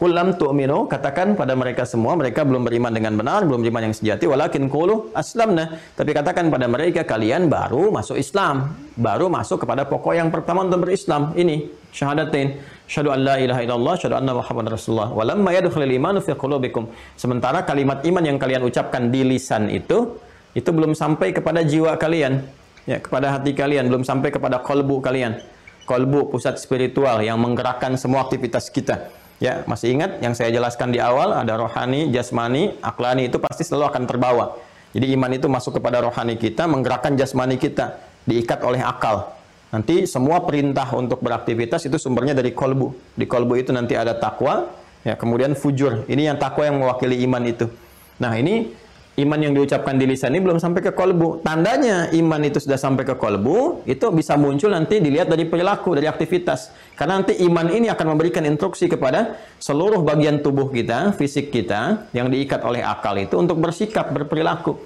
kulam tu'minu katakan pada mereka semua mereka belum beriman dengan benar belum beriman yang sejati walakin qulu aslamna. Tapi katakan pada mereka kalian baru masuk Islam baru masuk kepada pokok yang pertama untuk berislam. Ini syahadatain syahadu an la ilaha illallah syahadu anna muhammad rasulullah. Walamma yadkhulul imanu fi qulubikum. Sementara kalimat iman yang kalian ucapkan di lisan itu itu belum sampai kepada jiwa kalian. Ya kepada hati kalian belum sampai kepada kolbu kalian. Kolbu pusat spiritual yang menggerakkan semua aktivitas kita Ya, masih ingat yang saya jelaskan di awal ada rohani, jasmani, aklani itu pasti selalu akan terbawa. Jadi iman itu masuk kepada rohani kita, menggerakkan jasmani kita, diikat oleh akal. Nanti semua perintah untuk beraktivitas itu sumbernya dari kolbu. Di kolbu itu nanti ada takwa, ya kemudian fujur. Ini yang takwa yang mewakili iman itu. Nah ini iman yang diucapkan di lisan ini belum sampai ke kolbu. Tandanya iman itu sudah sampai ke kolbu, itu bisa muncul nanti dilihat dari perilaku, dari aktivitas. Karena nanti iman ini akan memberikan instruksi kepada seluruh bagian tubuh kita, fisik kita, yang diikat oleh akal itu untuk bersikap, berperilaku.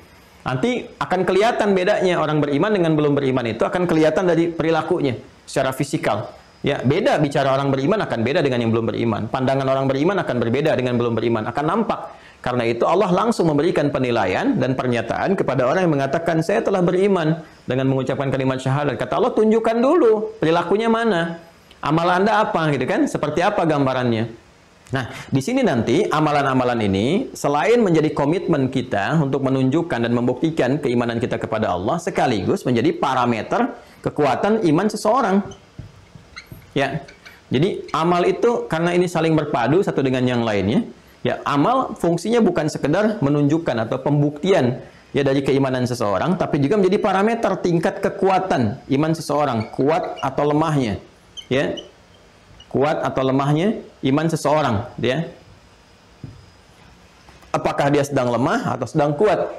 Nanti akan kelihatan bedanya orang beriman dengan belum beriman itu akan kelihatan dari perilakunya secara fisikal. Ya, beda bicara orang beriman akan beda dengan yang belum beriman. Pandangan orang beriman akan berbeda dengan belum beriman, akan nampak karena itu Allah langsung memberikan penilaian dan pernyataan kepada orang yang mengatakan saya telah beriman dengan mengucapkan kalimat syahadat. Kata Allah tunjukkan dulu perilakunya mana, amal anda apa gitu kan? Seperti apa gambarannya? Nah, di sini nanti amalan-amalan ini selain menjadi komitmen kita untuk menunjukkan dan membuktikan keimanan kita kepada Allah sekaligus menjadi parameter kekuatan iman seseorang. Ya. Jadi amal itu karena ini saling berpadu satu dengan yang lainnya, Ya, amal fungsinya bukan sekedar menunjukkan atau pembuktian ya dari keimanan seseorang, tapi juga menjadi parameter tingkat kekuatan iman seseorang, kuat atau lemahnya. ya. Kuat atau lemahnya iman seseorang ya. Apakah dia sedang lemah atau sedang kuat?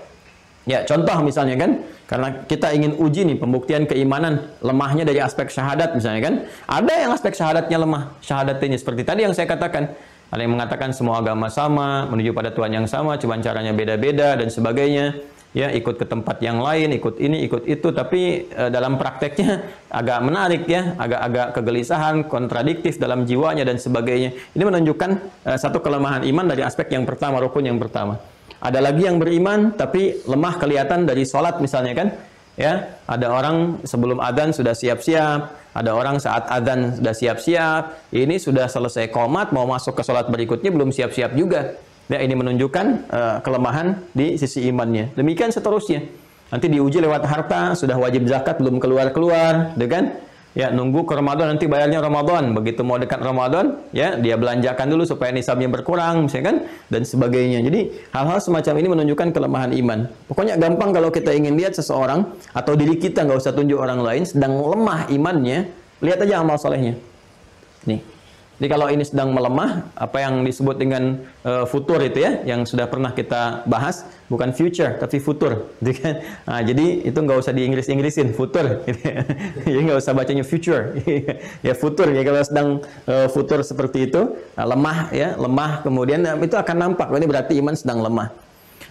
Ya contoh misalnya kan karena kita ingin uji nih pembuktian keimanan lemahnya dari aspek syahadat misalnya kan. Ada yang aspek syahadatnya lemah syahadatnya seperti tadi yang saya katakan ada yang mengatakan semua agama sama menuju pada Tuhan yang sama cuma caranya beda-beda dan sebagainya ya ikut ke tempat yang lain, ikut ini, ikut itu, tapi e, dalam prakteknya agak menarik ya, agak-agak kegelisahan, kontradiktif dalam jiwanya dan sebagainya. Ini menunjukkan e, satu kelemahan iman dari aspek yang pertama, rukun yang pertama. Ada lagi yang beriman tapi lemah kelihatan dari sholat misalnya kan, ya ada orang sebelum adzan sudah siap-siap, ada orang saat adzan sudah siap-siap, ini sudah selesai komat mau masuk ke sholat berikutnya belum siap-siap juga. Ya, ini menunjukkan uh, kelemahan di sisi imannya. Demikian seterusnya. Nanti diuji lewat harta, sudah wajib zakat belum keluar-keluar, gitu kan? Ya, nunggu ke Ramadan nanti bayarnya Ramadan. Begitu mau dekat Ramadan, ya, dia belanjakan dulu supaya nisabnya berkurang, misalnya kan? Dan sebagainya. Jadi, hal-hal semacam ini menunjukkan kelemahan iman. Pokoknya gampang kalau kita ingin lihat seseorang atau diri kita nggak usah tunjuk orang lain sedang lemah imannya, lihat aja amal solehnya. Nih, jadi kalau ini sedang melemah, apa yang disebut dengan uh, futur itu ya, yang sudah pernah kita bahas, bukan future tapi futur, gitu kan? Nah, jadi itu nggak usah di Inggris-Inggrisin, futur, gitu. Jadi nggak usah bacanya future, ya futur. Ya kalau sedang uh, futur seperti itu, nah, lemah ya, lemah kemudian nah, itu akan nampak, ini berarti iman sedang lemah.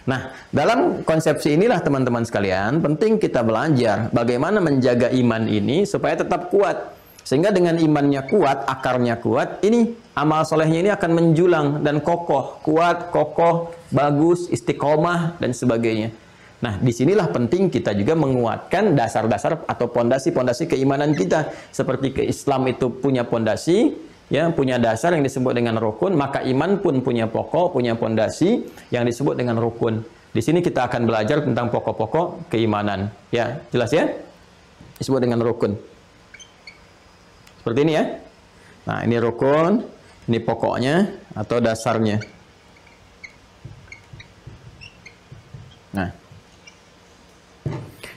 Nah, dalam konsepsi inilah teman-teman sekalian, penting kita belajar bagaimana menjaga iman ini supaya tetap kuat sehingga dengan imannya kuat, akarnya kuat, ini amal solehnya ini akan menjulang dan kokoh, kuat, kokoh, bagus, istiqomah, dan sebagainya. Nah, di sinilah penting kita juga menguatkan dasar-dasar atau pondasi-pondasi keimanan kita. Seperti ke Islam itu punya pondasi, ya punya dasar yang disebut dengan rukun, maka iman pun punya pokok, punya pondasi yang disebut dengan rukun. Di sini kita akan belajar tentang pokok-pokok keimanan. Ya, jelas ya? Disebut dengan rukun. Seperti ini ya. Nah, ini rukun, ini pokoknya atau dasarnya. Nah.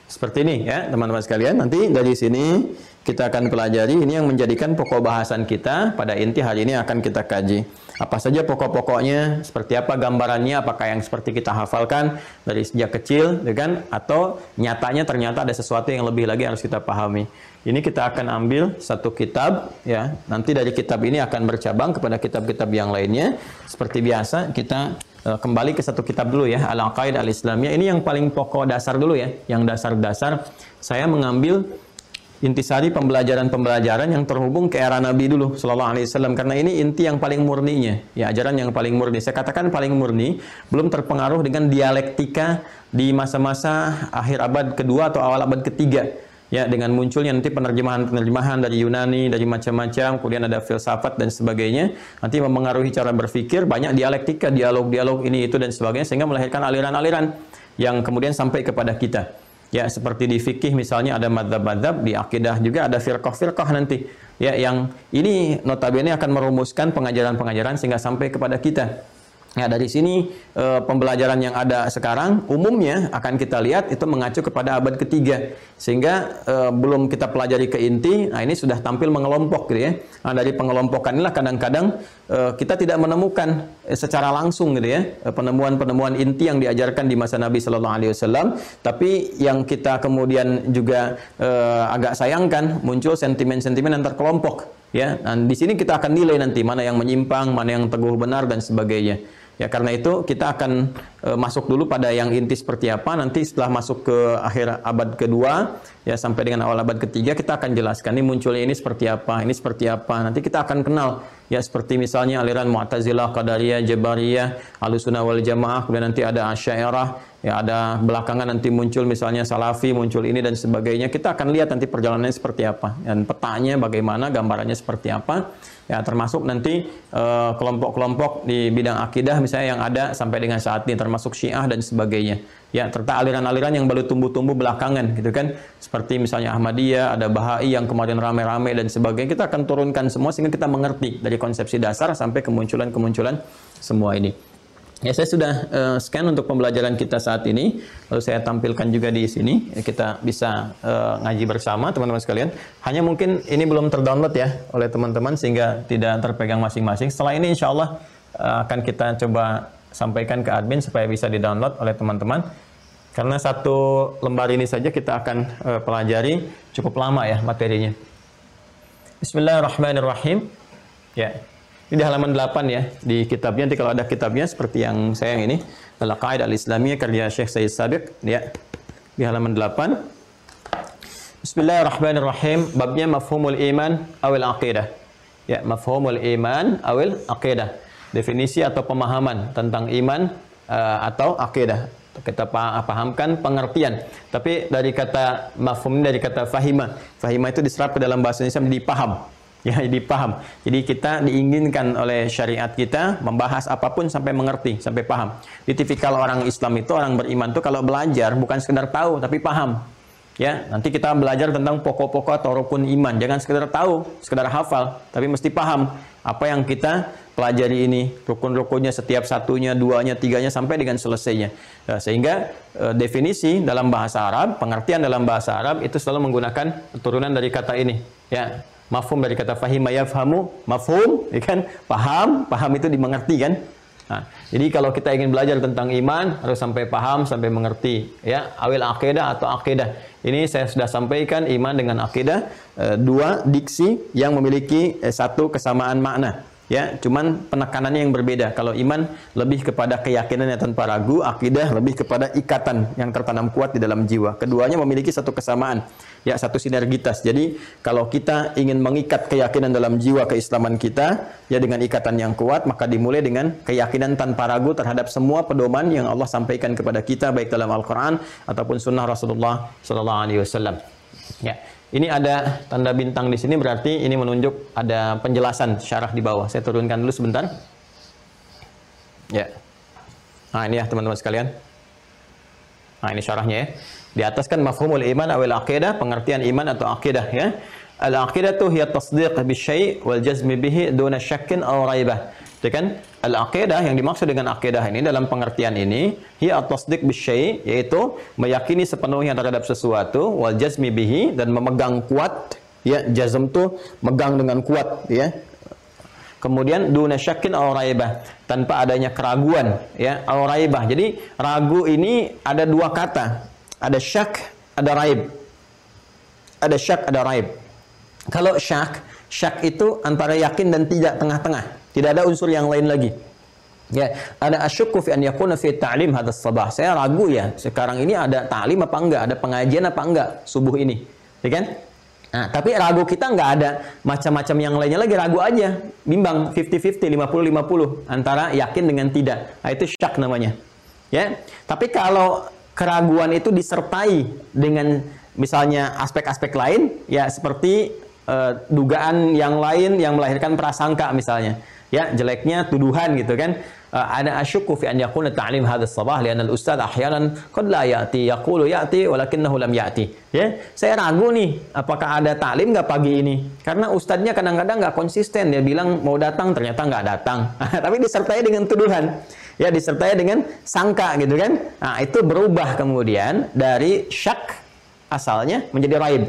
Seperti ini ya, teman-teman sekalian. Nanti dari sini kita akan pelajari ini yang menjadikan pokok bahasan kita pada inti hari ini akan kita kaji. Apa saja pokok-pokoknya, seperti apa gambarannya, apakah yang seperti kita hafalkan dari sejak kecil, ya kan? Atau nyatanya ternyata ada sesuatu yang lebih lagi yang harus kita pahami. Ini kita akan ambil satu kitab ya. Nanti dari kitab ini akan bercabang kepada kitab-kitab yang lainnya. Seperti biasa kita uh, kembali ke satu kitab dulu ya, Al-Aqaid Al-Islamiyah. Ini yang paling pokok dasar dulu ya, yang dasar-dasar. Saya mengambil intisari pembelajaran-pembelajaran yang terhubung ke era Nabi dulu sallallahu alaihi wasallam karena ini inti yang paling murninya ya ajaran yang paling murni saya katakan paling murni belum terpengaruh dengan dialektika di masa-masa akhir abad kedua atau awal abad ketiga ya dengan munculnya nanti penerjemahan-penerjemahan dari Yunani dari macam-macam kemudian ada filsafat dan sebagainya nanti mempengaruhi cara berpikir banyak dialektika dialog-dialog ini itu dan sebagainya sehingga melahirkan aliran-aliran yang kemudian sampai kepada kita. Ya seperti di fikih misalnya ada madhab-madhab di akidah juga ada firqah-firqah nanti. Ya yang ini notabene akan merumuskan pengajaran-pengajaran sehingga sampai kepada kita Ya, dari sini e, pembelajaran yang ada sekarang umumnya akan kita lihat itu mengacu kepada abad ketiga sehingga e, belum kita pelajari ke inti. Nah, ini sudah tampil mengelompok gitu ya. Nah, dari pengelompokan inilah kadang-kadang e, kita tidak menemukan secara langsung gitu ya penemuan-penemuan inti yang diajarkan di masa Nabi Shallallahu alaihi wasallam, tapi yang kita kemudian juga agak sayangkan muncul sentimen-sentimen antar kelompok ya. Dan di sini kita akan nilai nanti mana yang menyimpang, mana yang teguh benar dan sebagainya. Ya karena itu kita akan e, masuk dulu pada yang inti seperti apa. Nanti setelah masuk ke akhir abad kedua ya sampai dengan awal abad ketiga kita akan jelaskan ini munculnya ini seperti apa, ini seperti apa. Nanti kita akan kenal ya seperti misalnya aliran Mu'tazilah, Qadariyah, Jabariyah, Ahlussunnah wal Jamaah, kemudian nanti ada Asy'ariyah, ya ada belakangan nanti muncul misalnya Salafi, muncul ini dan sebagainya. Kita akan lihat nanti perjalanannya seperti apa dan petanya bagaimana, gambarannya seperti apa ya termasuk nanti eh, kelompok-kelompok di bidang akidah misalnya yang ada sampai dengan saat ini termasuk Syiah dan sebagainya. Ya serta aliran-aliran yang baru tumbuh-tumbuh belakangan gitu kan. Seperti misalnya Ahmadiyah ada Bahai yang kemarin rame-rame dan sebagainya. Kita akan turunkan semua sehingga kita mengerti dari konsepsi dasar sampai kemunculan-kemunculan semua ini Ya, saya sudah uh, scan untuk pembelajaran kita saat ini. Lalu saya tampilkan juga di sini. Ya, kita bisa uh, ngaji bersama, teman-teman sekalian. Hanya mungkin ini belum terdownload ya oleh teman-teman sehingga tidak terpegang masing-masing. Setelah ini insya Allah uh, akan kita coba sampaikan ke admin supaya bisa di-download oleh teman-teman. Karena satu lembar ini saja kita akan uh, pelajari cukup lama ya materinya. Bismillahirrahmanirrahim. Ya. Ini di halaman 8 ya di kitabnya. Nanti kalau ada kitabnya seperti yang saya yang ini, Al-Qaid Al-Islamiyah karya Syekh Sayyid Sabiq ya. Di halaman 8. Bismillahirrahmanirrahim. Babnya mafhumul iman awil aqidah. Ya, mafhumul iman awil aqidah. Definisi atau pemahaman tentang iman uh, atau aqidah. Kita pahamkan pengertian. Tapi dari kata mafhum dari kata fahima. Fahima itu diserap ke dalam bahasa Indonesia dipaham ya dipaham. Jadi kita diinginkan oleh syariat kita membahas apa pun sampai mengerti, sampai paham. Di tipikal orang Islam itu orang beriman itu kalau belajar bukan sekedar tahu tapi paham. Ya, nanti kita belajar tentang pokok-pokok atau rukun iman. Jangan sekedar tahu, sekedar hafal, tapi mesti paham apa yang kita pelajari ini, rukun-rukunnya setiap satunya, duanya, tiganya sampai dengan selesainya. Nah, sehingga e, definisi dalam bahasa Arab, pengertian dalam bahasa Arab itu selalu menggunakan turunan dari kata ini, ya Mafhum dari kata fahima yafhamu, mafhum, ya kan? Paham, paham itu dimengerti kan? Nah, jadi kalau kita ingin belajar tentang iman harus sampai paham, sampai mengerti, ya. Awil akidah atau akidah. Ini saya sudah sampaikan iman dengan akidah e, dua diksi yang memiliki e, satu kesamaan makna. Ya, cuman penekanannya yang berbeda. Kalau iman lebih kepada keyakinan yang tanpa ragu, akidah lebih kepada ikatan yang tertanam kuat di dalam jiwa. Keduanya memiliki satu kesamaan, ya satu sinergitas. Jadi, kalau kita ingin mengikat keyakinan dalam jiwa keislaman kita, ya dengan ikatan yang kuat, maka dimulai dengan keyakinan tanpa ragu terhadap semua pedoman yang Allah sampaikan kepada kita baik dalam Al-Qur'an ataupun sunnah Rasulullah sallallahu alaihi wasallam. Ya. Ini ada tanda bintang di sini berarti ini menunjuk ada penjelasan syarah di bawah. Saya turunkan dulu sebentar. Ya. Nah, ini ya teman-teman sekalian. Nah, ini syarahnya ya. Di atas kan mafhumul iman awil aqidah, pengertian iman atau aqidah ya. Al-aqidatu hiya tasdiq bi syai' wal jazm bihi duna syakkin aw raibah. Jadi kan al-aqidah yang dimaksud dengan aqidah ini dalam pengertian ini hiya at-tasdiq yaitu meyakini sepenuhnya terhadap sesuatu wal jazmi bihi dan memegang kuat ya jazm tu megang dengan kuat ya Kemudian duna syakin aw raibah, tanpa adanya keraguan ya aw raibah. Jadi ragu ini ada dua kata. Ada syak, ada raib. Ada syak, ada raib. Kalau syak, syak itu antara yakin dan tidak tengah-tengah. Tidak ada unsur yang lain lagi. Ya, ada asyukku fi an yakuna fi ta'lim hadha sabah. Saya ragu ya, sekarang ini ada ta'lim apa enggak, ada pengajian apa enggak subuh ini. Ya kan? Nah, tapi ragu kita enggak ada macam-macam yang lainnya lagi ragu aja. Bimbang 50-50, 50-50 antara yakin dengan tidak. Nah, itu syak namanya. Ya. Tapi kalau keraguan itu disertai dengan misalnya aspek-aspek lain ya seperti uh, dugaan yang lain yang melahirkan prasangka misalnya ya jeleknya tuduhan gitu kan. Uh, ana asyukku fi an yakuna ta'lim hadha sabah lian al ustad ahyanan qad la ya'ti yaqulu ya'ti walakinahu lam ya'ti. Ya saya ragu nih apakah ada taklim nggak pagi ini? Karena ustadznya kadang-kadang nggak konsisten. Dia bilang mau datang ternyata nggak datang. Tapi disertai dengan tuduhan. Ya disertai dengan sangka gitu kan. Nah itu berubah kemudian dari syak asalnya menjadi raib.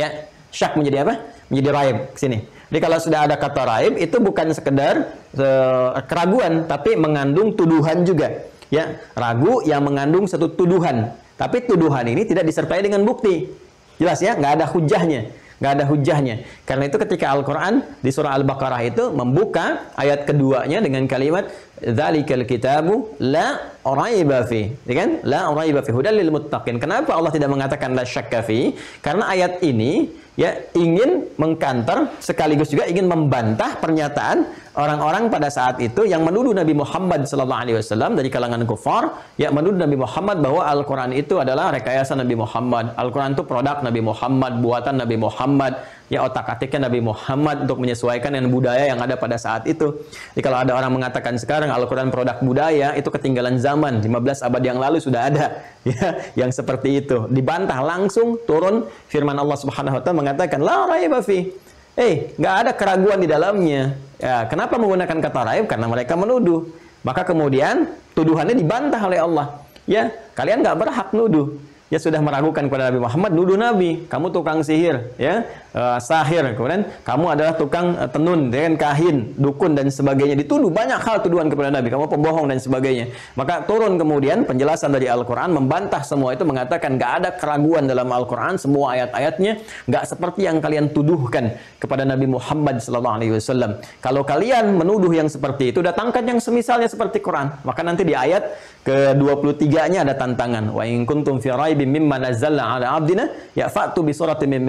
Ya syak menjadi apa? Menjadi raib. Sini jadi kalau sudah ada kata raib itu bukan sekedar uh, keraguan tapi mengandung tuduhan juga. Ya, ragu yang mengandung satu tuduhan. Tapi tuduhan ini tidak disertai dengan bukti. Jelas ya, nggak ada hujahnya nggak ada hujahnya. Karena itu ketika Al-Quran di surah Al-Baqarah itu membuka ayat keduanya dengan kalimat Dzalikal kitabu la raiba fi. Ya kan? La raiba fi hudal lil muttaqin. Kenapa Allah tidak mengatakan la syakka fi? Karena ayat ini ya ingin mengkanter sekaligus juga ingin membantah pernyataan orang-orang pada saat itu yang menuduh Nabi Muhammad sallallahu alaihi wasallam dari kalangan kufar ya menuduh Nabi Muhammad bahwa Al-Qur'an itu adalah rekayasa Nabi Muhammad. Al-Qur'an itu produk Nabi Muhammad, buatan Nabi Muhammad ya otak-atiknya Nabi Muhammad untuk menyesuaikan dengan budaya yang ada pada saat itu. Jadi kalau ada orang mengatakan sekarang Al-Quran produk budaya, itu ketinggalan zaman. 15 abad yang lalu sudah ada ya yang seperti itu. Dibantah langsung turun firman Allah Subhanahu wa taala mengatakan la raiba fi. Eh, nggak ada keraguan di dalamnya. Ya, kenapa menggunakan kata raib? Karena mereka menuduh. Maka kemudian tuduhannya dibantah oleh Allah. Ya, kalian nggak berhak nuduh ya sudah meragukan kepada Nabi Muhammad, nuduh Nabi, kamu tukang sihir, ya, uh, sahir, kemudian kamu adalah tukang uh, tenun, dengan kahin, dukun dan sebagainya. Dituduh banyak hal tuduhan kepada Nabi, kamu pembohong dan sebagainya. Maka turun kemudian penjelasan dari Al-Quran membantah semua itu mengatakan gak ada keraguan dalam Al-Quran, semua ayat-ayatnya gak seperti yang kalian tuduhkan kepada Nabi Muhammad SAW. Kalau kalian menuduh yang seperti itu, datangkan yang semisalnya seperti Quran. Maka nanti di ayat ke-23-nya ada tantangan. Wa in kuntum fi raibin mimma nazzalna ala abdina ya fa'tu bi suratin min.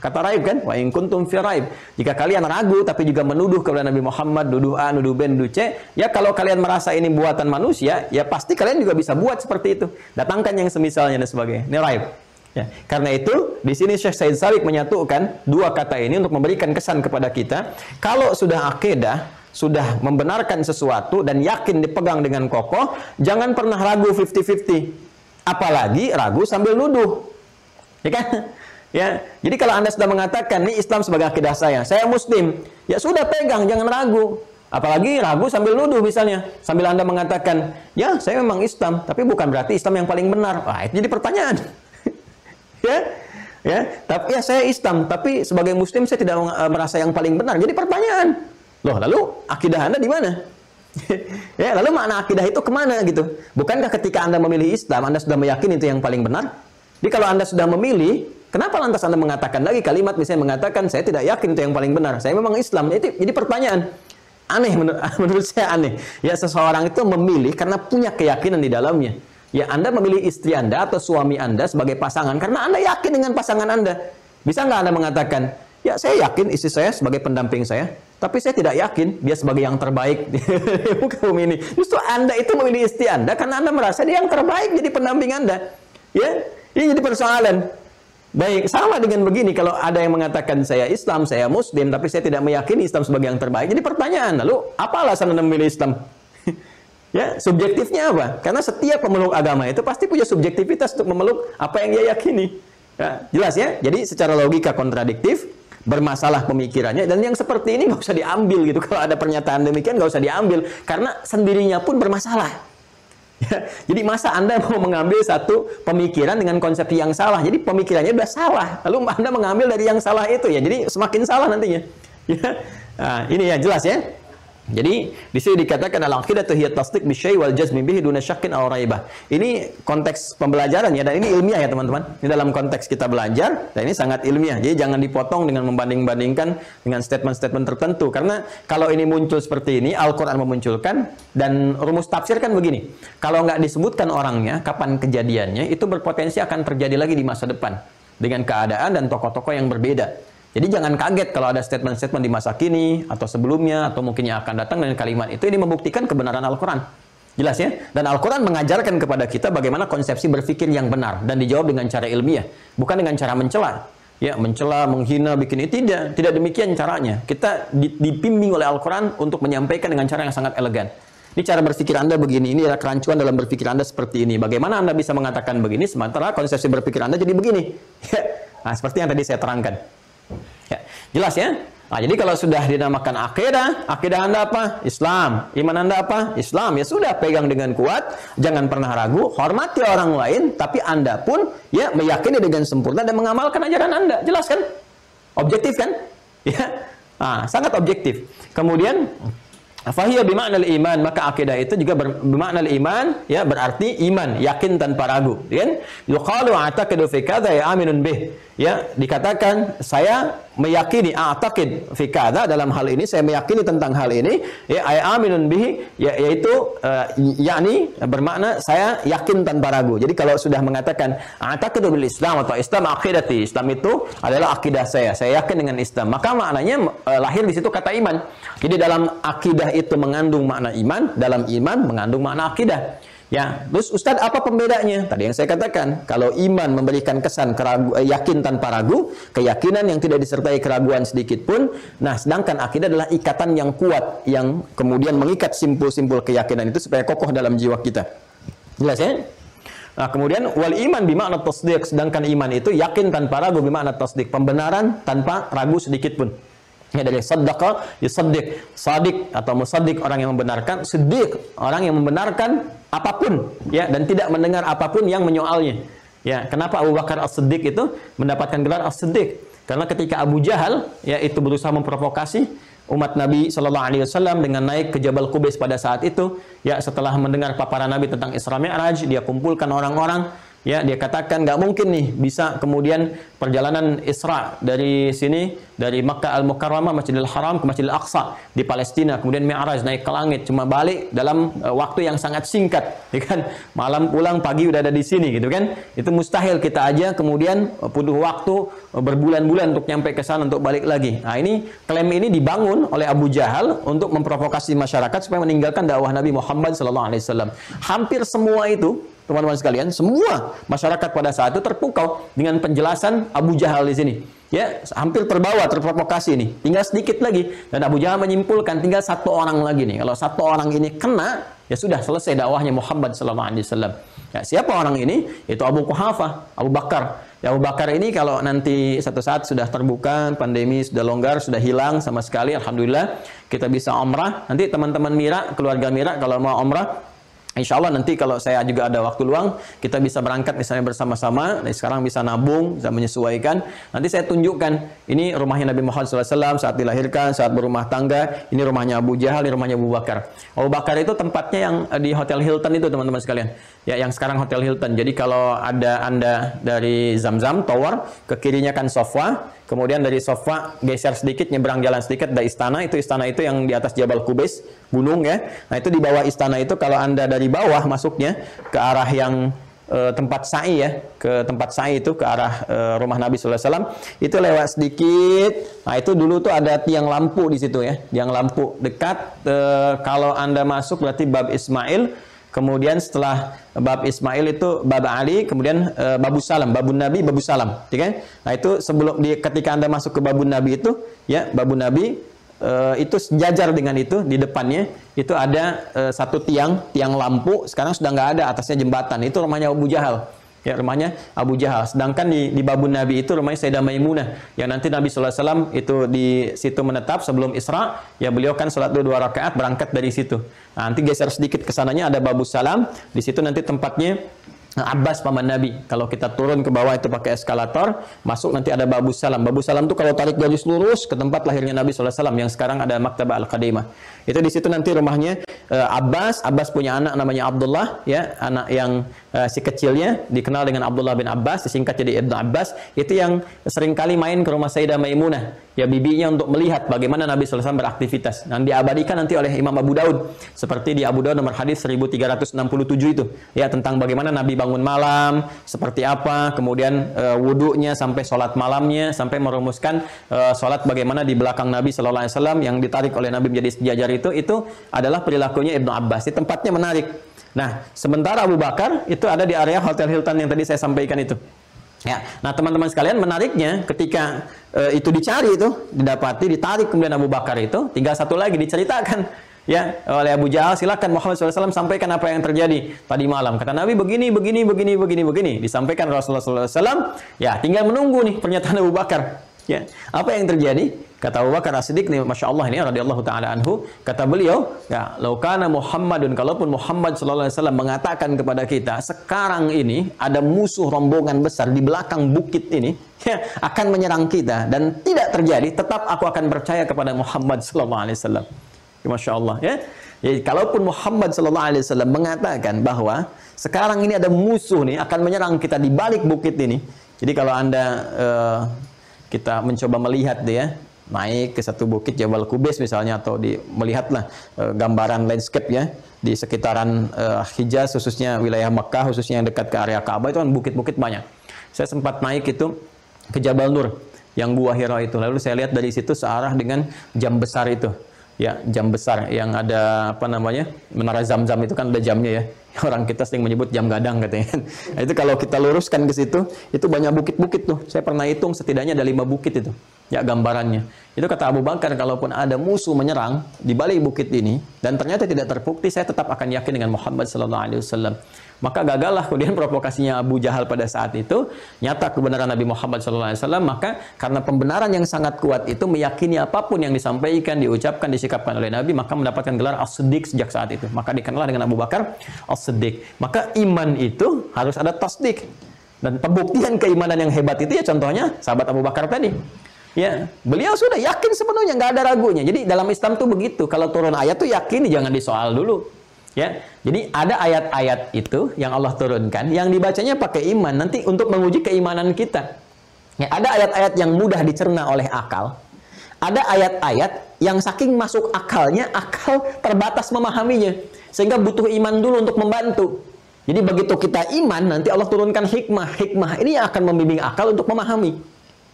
Kata raib kan? Wa in kuntum fi raib. Jika kalian ragu tapi juga menuduh kepada Nabi Muhammad, nuduh A, nuduh B, nuduh C, ya kalau kalian merasa ini buatan manusia, ya pasti kalian juga bisa buat seperti itu. Datangkan yang semisalnya dan sebagainya. Ini raib. Ya, karena itu di sini Syekh Said Sabiq menyatukan dua kata ini untuk memberikan kesan kepada kita kalau sudah akidah sudah membenarkan sesuatu dan yakin dipegang dengan kokoh, jangan pernah ragu 50-50. Apalagi ragu sambil nuduh. Ya kan? Ya, jadi kalau Anda sudah mengatakan ini Islam sebagai akidah saya, saya muslim, ya sudah pegang, jangan ragu. Apalagi ragu sambil nuduh misalnya, sambil Anda mengatakan, ya saya memang Islam, tapi bukan berarti Islam yang paling benar. Wah, itu jadi pertanyaan. ya, ya, tapi ya saya Islam, tapi sebagai muslim saya tidak merasa yang paling benar. Jadi pertanyaan, Loh, lalu akidah Anda di mana? ya, lalu makna akidah itu ke mana gitu? Bukankah ketika Anda memilih Islam, Anda sudah meyakini itu yang paling benar? Jadi kalau Anda sudah memilih, kenapa lantas Anda mengatakan lagi kalimat misalnya mengatakan saya tidak yakin itu yang paling benar, saya memang Islam. Itu jadi pertanyaan aneh menur menurut saya aneh. Ya seseorang itu memilih karena punya keyakinan di dalamnya. Ya Anda memilih istri Anda atau suami Anda sebagai pasangan karena Anda yakin dengan pasangan Anda. Bisa nggak Anda mengatakan, Ya, saya yakin istri saya sebagai pendamping saya, tapi saya tidak yakin dia sebagai yang terbaik bukan bumi ini. Justru Anda itu memilih istri Anda karena Anda merasa dia yang terbaik jadi pendamping Anda. Ya, ini jadi persoalan. Baik, sama dengan begini kalau ada yang mengatakan saya Islam, saya Muslim, tapi saya tidak meyakini Islam sebagai yang terbaik. Jadi pertanyaan, lalu apa alasan Anda memilih Islam? ya, subjektifnya apa? Karena setiap pemeluk agama itu pasti punya subjektivitas untuk memeluk apa yang dia yakini. Ya, jelas ya? Jadi secara logika kontradiktif, bermasalah pemikirannya dan yang seperti ini nggak usah diambil gitu kalau ada pernyataan demikian nggak usah diambil karena sendirinya pun bermasalah ya, jadi masa anda mau mengambil satu pemikiran dengan konsep yang salah? Jadi pemikirannya sudah salah lalu anda mengambil dari yang salah itu ya jadi semakin salah nantinya. Ya nah, ini ya jelas ya jadi di sini dikatakan al aqidatu hiya tasdiq bi syai' wal jazm bihi duna syakkin aw raibah. Ini konteks pembelajaran ya dan ini ilmiah ya teman-teman. Ini dalam konteks kita belajar dan ini sangat ilmiah. Jadi jangan dipotong dengan membanding-bandingkan dengan statement-statement tertentu karena kalau ini muncul seperti ini Al-Qur'an memunculkan dan rumus tafsir kan begini. Kalau nggak disebutkan orangnya, kapan kejadiannya, itu berpotensi akan terjadi lagi di masa depan dengan keadaan dan tokoh-tokoh yang berbeda. Jadi jangan kaget kalau ada statement-statement di masa kini atau sebelumnya atau mungkin yang akan datang dengan kalimat itu ini membuktikan kebenaran Al-Quran. Jelas ya? Dan Al-Quran mengajarkan kepada kita bagaimana konsepsi berpikir yang benar dan dijawab dengan cara ilmiah, bukan dengan cara mencela. Ya, mencela, menghina, bikin itu tidak, tidak demikian caranya. Kita dipimpin oleh Al-Quran untuk menyampaikan dengan cara yang sangat elegan. Ini cara berpikir Anda begini, ini adalah kerancuan dalam berpikir Anda seperti ini. Bagaimana Anda bisa mengatakan begini, sementara konsepsi berpikir Anda jadi begini. Ya. Nah, seperti yang tadi saya terangkan. Jelas ya? Nah, jadi kalau sudah dinamakan akidah, akidah Anda apa? Islam. Iman Anda apa? Islam. Ya sudah, pegang dengan kuat, jangan pernah ragu, hormati orang lain, tapi Anda pun ya meyakini dengan sempurna dan mengamalkan ajaran Anda. Jelas kan? Objektif kan? Ya. Nah, sangat objektif. Kemudian Fahiyya bima'na iman maka akidah itu juga bermakna iman ya berarti iman yakin tanpa ragu kan yuqalu a'taqidu fi kadza ya aminun bih ya dikatakan saya meyakini a'taqid fi kadza dalam hal ini saya meyakini tentang hal ini ya ay aminun bihi ya, yaitu uh, yakni bermakna saya yakin tanpa ragu. Jadi kalau sudah mengatakan a'taqidu bil Islam atau Islam aqidati, Islam itu adalah akidah saya. Saya yakin dengan Islam. Maka maknanya uh, lahir di situ kata iman. Jadi dalam akidah itu mengandung makna iman, dalam iman mengandung makna akidah. Ya, terus Ustadz apa pembedanya? Tadi yang saya katakan, kalau iman memberikan kesan keragu, eh, yakin tanpa ragu, keyakinan yang tidak disertai keraguan sedikit pun, nah sedangkan akidah adalah ikatan yang kuat yang kemudian mengikat simpul-simpul keyakinan itu supaya kokoh dalam jiwa kita. Jelas ya? Nah, kemudian wal iman bimakna tasdiq, sedangkan iman itu yakin tanpa ragu bimakna tasdiq, pembenaran tanpa ragu sedikit pun. Ya dari saddaqa, yusaddiq, sadik atau musaddiq orang yang membenarkan, siddiq orang yang membenarkan apa pun ya dan tidak mendengar apa pun yang menyoalnya. Ya, kenapa Abu Bakar As-Siddiq itu mendapatkan gelar As-Siddiq? Karena ketika Abu Jahal ya itu berusaha memprovokasi umat Nabi Shallallahu Alaihi Wasallam dengan naik ke Jabal Qubais pada saat itu, ya setelah mendengar paparan Nabi tentang Isra Mi'raj, dia kumpulkan orang-orang Ya, dia katakan nggak mungkin nih bisa kemudian perjalanan Isra dari sini dari Makkah Al Mukarramah Masjidil Haram ke Masjidil Aqsa di Palestina, kemudian Mi'raj naik ke langit cuma balik dalam uh, waktu yang sangat singkat, ya kan? Malam pulang pagi udah ada di sini gitu kan? Itu mustahil kita aja kemudian uh, butuh waktu uh, berbulan-bulan untuk nyampe ke sana untuk balik lagi. Nah, ini klaim ini dibangun oleh Abu Jahal untuk memprovokasi masyarakat supaya meninggalkan dakwah Nabi Muhammad sallallahu alaihi wasallam. Hampir semua itu teman-teman sekalian, semua masyarakat pada saat itu terpukau dengan penjelasan Abu Jahal di sini. Ya, hampir terbawa, terprovokasi ini. Tinggal sedikit lagi dan Abu Jahal menyimpulkan tinggal satu orang lagi nih. Kalau satu orang ini kena, ya sudah selesai dakwahnya Muhammad sallallahu alaihi wasallam. Ya, siapa orang ini? Itu Abu Kuhafa, Abu Bakar. Ya, Abu Bakar ini kalau nanti satu saat sudah terbuka, pandemi sudah longgar, sudah hilang sama sekali, alhamdulillah kita bisa umrah. Nanti teman-teman Mira, keluarga Mira kalau mau umrah Insya Allah nanti kalau saya juga ada waktu luang, kita bisa berangkat misalnya bersama-sama. Nah, sekarang bisa nabung, bisa menyesuaikan. Nanti saya tunjukkan, ini rumahnya Nabi Muhammad SAW saat dilahirkan, saat berumah tangga. Ini rumahnya Abu Jahal, ini rumahnya Abu Bakar. Abu Bakar itu tempatnya yang eh, di Hotel Hilton itu teman-teman sekalian. Ya, yang sekarang Hotel Hilton. Jadi kalau ada Anda dari Zamzam, Tower, ke kirinya kan Sofa, Kemudian dari sofa geser sedikit, nyebrang jalan sedikit ada istana. Itu istana itu yang di atas Jabal Kubais, gunung ya. Nah itu di bawah istana itu kalau anda dari bawah masuknya ke arah yang e, tempat sa'i ya, ke tempat sa'i itu ke arah e, rumah Nabi SAW itu lewat sedikit. Nah itu dulu tuh ada tiang lampu di situ ya, tiang lampu dekat. E, kalau anda masuk berarti bab Ismail Kemudian setelah bab Ismail itu bab Ali, kemudian e, babu salam, babun Nabi, babu salam, kan? Nah, itu sebelum di ketika Anda masuk ke babun Nabi itu, ya, babun Nabi e, itu sejajar dengan itu di depannya itu ada e, satu tiang, tiang lampu, sekarang sudah nggak ada atasnya jembatan. Itu rumahnya Abu Jahal ya rumahnya Abu Jahal. Sedangkan di, di babun Nabi itu rumahnya Sayyidah Maimunah yang nanti Nabi SAW itu di situ menetap sebelum Isra ya beliau kan sholat dua, rakaat berangkat dari situ. Nah, nanti geser sedikit ke sananya ada Babu Salam di situ nanti tempatnya Abbas paman Nabi. Kalau kita turun ke bawah itu pakai eskalator, masuk nanti ada Babu Salam. Babu Salam itu kalau tarik garis lurus ke tempat lahirnya Nabi SAW yang sekarang ada Maktabah Al-Qadimah. Itu di situ nanti rumahnya uh, Abbas. Abbas punya anak namanya Abdullah, ya, anak yang uh, si kecilnya dikenal dengan Abdullah bin Abbas, disingkat jadi Ibnu Abbas. Itu yang sering kali main ke rumah Sayyidah Maimunah, ya bibinya untuk melihat bagaimana Nabi SAW beraktivitas. Dan diabadikan nanti oleh Imam Abu Daud. Seperti di Abu Daud nomor hadis 1367 itu. Ya, tentang bagaimana Nabi bangun malam, seperti apa, kemudian uh, wudhunya sampai sholat malamnya, sampai merumuskan uh, sholat bagaimana di belakang Nabi Wasallam yang ditarik oleh Nabi menjadi sejajar itu, itu adalah perilakunya Ibnu Abbas. Di tempatnya menarik. Nah, sementara Abu Bakar itu ada di area Hotel Hilton yang tadi saya sampaikan itu. Ya, nah teman-teman sekalian menariknya ketika e, itu dicari itu didapati ditarik kemudian Abu Bakar itu tinggal satu lagi diceritakan ya oleh Abu Jahal silakan Muhammad SAW sampaikan apa yang terjadi tadi malam. Kata Nabi begini begini begini begini begini. Disampaikan Rasulullah SAW ya tinggal menunggu nih pernyataan Abu Bakar. Ya apa yang terjadi kata Abu Bakar As-Siddiq nih Masya Allah ini radhiyallahu taala anhu kata beliau ya laukana Muhammadun kalaupun Muhammad SAW mengatakan kepada kita sekarang ini ada musuh rombongan besar di belakang bukit ini ya, akan menyerang kita dan tidak terjadi tetap aku akan percaya kepada Muhammad SAW Ya, Masya Allah ya. Jadi kalaupun Muhammad Sallallahu Alaihi Wasallam mengatakan bahwa sekarang ini ada musuh nih akan menyerang kita di balik bukit ini. Jadi kalau anda uh, kita mencoba melihat ya naik ke satu bukit Jabal Kubis misalnya atau di melihatlah uh, gambaran landscape ya di sekitaran uh, Hijaz khususnya wilayah Mekah khususnya yang dekat ke area Ka'bah itu kan bukit-bukit banyak. Saya sempat naik itu ke Jabal Nur yang gua Hira itu. Lalu saya lihat dari situ searah dengan jam besar itu ya jam besar yang ada apa namanya menara zam-zam itu kan ada jamnya ya Orang kita sering menyebut jam gadang katanya. Nah, itu kalau kita luruskan ke situ, itu banyak bukit-bukit tuh. Saya pernah hitung setidaknya ada lima bukit itu. Ya gambarannya. Itu kata Abu Bakar, kalaupun ada musuh menyerang di balik bukit ini, dan ternyata tidak terbukti, saya tetap akan yakin dengan Muhammad Sallallahu Alaihi Wasallam. Maka gagallah kemudian provokasinya Abu Jahal pada saat itu. Nyata kebenaran Nabi Muhammad SAW. Maka karena pembenaran yang sangat kuat itu meyakini apa pun yang disampaikan, diucapkan, disikapkan oleh Nabi, maka mendapatkan gelar as-siddiq sejak saat itu. Maka dikenal dengan Abu Bakar as-siddiq. Maka iman itu harus ada tasdik. Dan pembuktian keimanan yang hebat itu ya contohnya sahabat Abu Bakar tadi. Ya, beliau sudah yakin sepenuhnya, nggak ada ragunya. Jadi dalam Islam tuh begitu. Kalau turun ayat tuh yakin, jangan disoal dulu. Ya, jadi ada ayat-ayat itu yang Allah turunkan, yang dibacanya pakai iman nanti untuk menguji keimanan kita. Ya, ada ayat-ayat yang mudah dicerna oleh akal. Ada ayat-ayat yang saking masuk akalnya, akal terbatas memahaminya, sehingga butuh iman dulu untuk membantu. Jadi begitu kita iman, nanti Allah turunkan hikmah. Hikmah ini yang akan membimbing akal untuk memahami.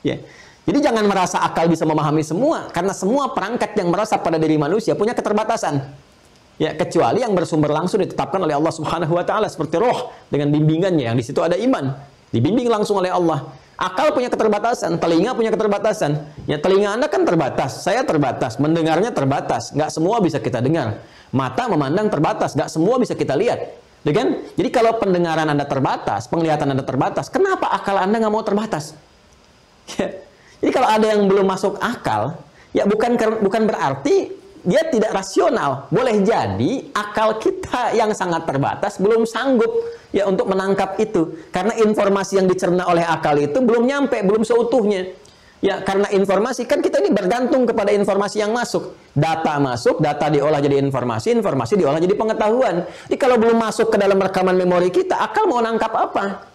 Ya. Jadi jangan merasa akal bisa memahami semua, karena semua perangkat yang merasa pada diri manusia punya keterbatasan. Ya, kecuali yang bersumber langsung ditetapkan oleh Allah Subhanahu wa taala seperti roh dengan bimbingannya yang di situ ada iman. Dibimbing langsung oleh Allah. Akal punya keterbatasan, telinga punya keterbatasan. Ya, telinga Anda kan terbatas, saya terbatas, mendengarnya terbatas. Nggak semua bisa kita dengar. Mata memandang terbatas, nggak semua bisa kita lihat. Ya kan? Jadi kalau pendengaran Anda terbatas, penglihatan Anda terbatas, kenapa akal Anda nggak mau terbatas? Ya. Jadi kalau ada yang belum masuk akal, ya bukan bukan berarti dia tidak rasional. Boleh jadi akal kita yang sangat terbatas belum sanggup ya untuk menangkap itu. Karena informasi yang dicerna oleh akal itu belum nyampe, belum seutuhnya. Ya, karena informasi kan kita ini bergantung kepada informasi yang masuk. Data masuk, data diolah jadi informasi, informasi diolah jadi pengetahuan. Jadi kalau belum masuk ke dalam rekaman memori kita, akal mau nangkap apa?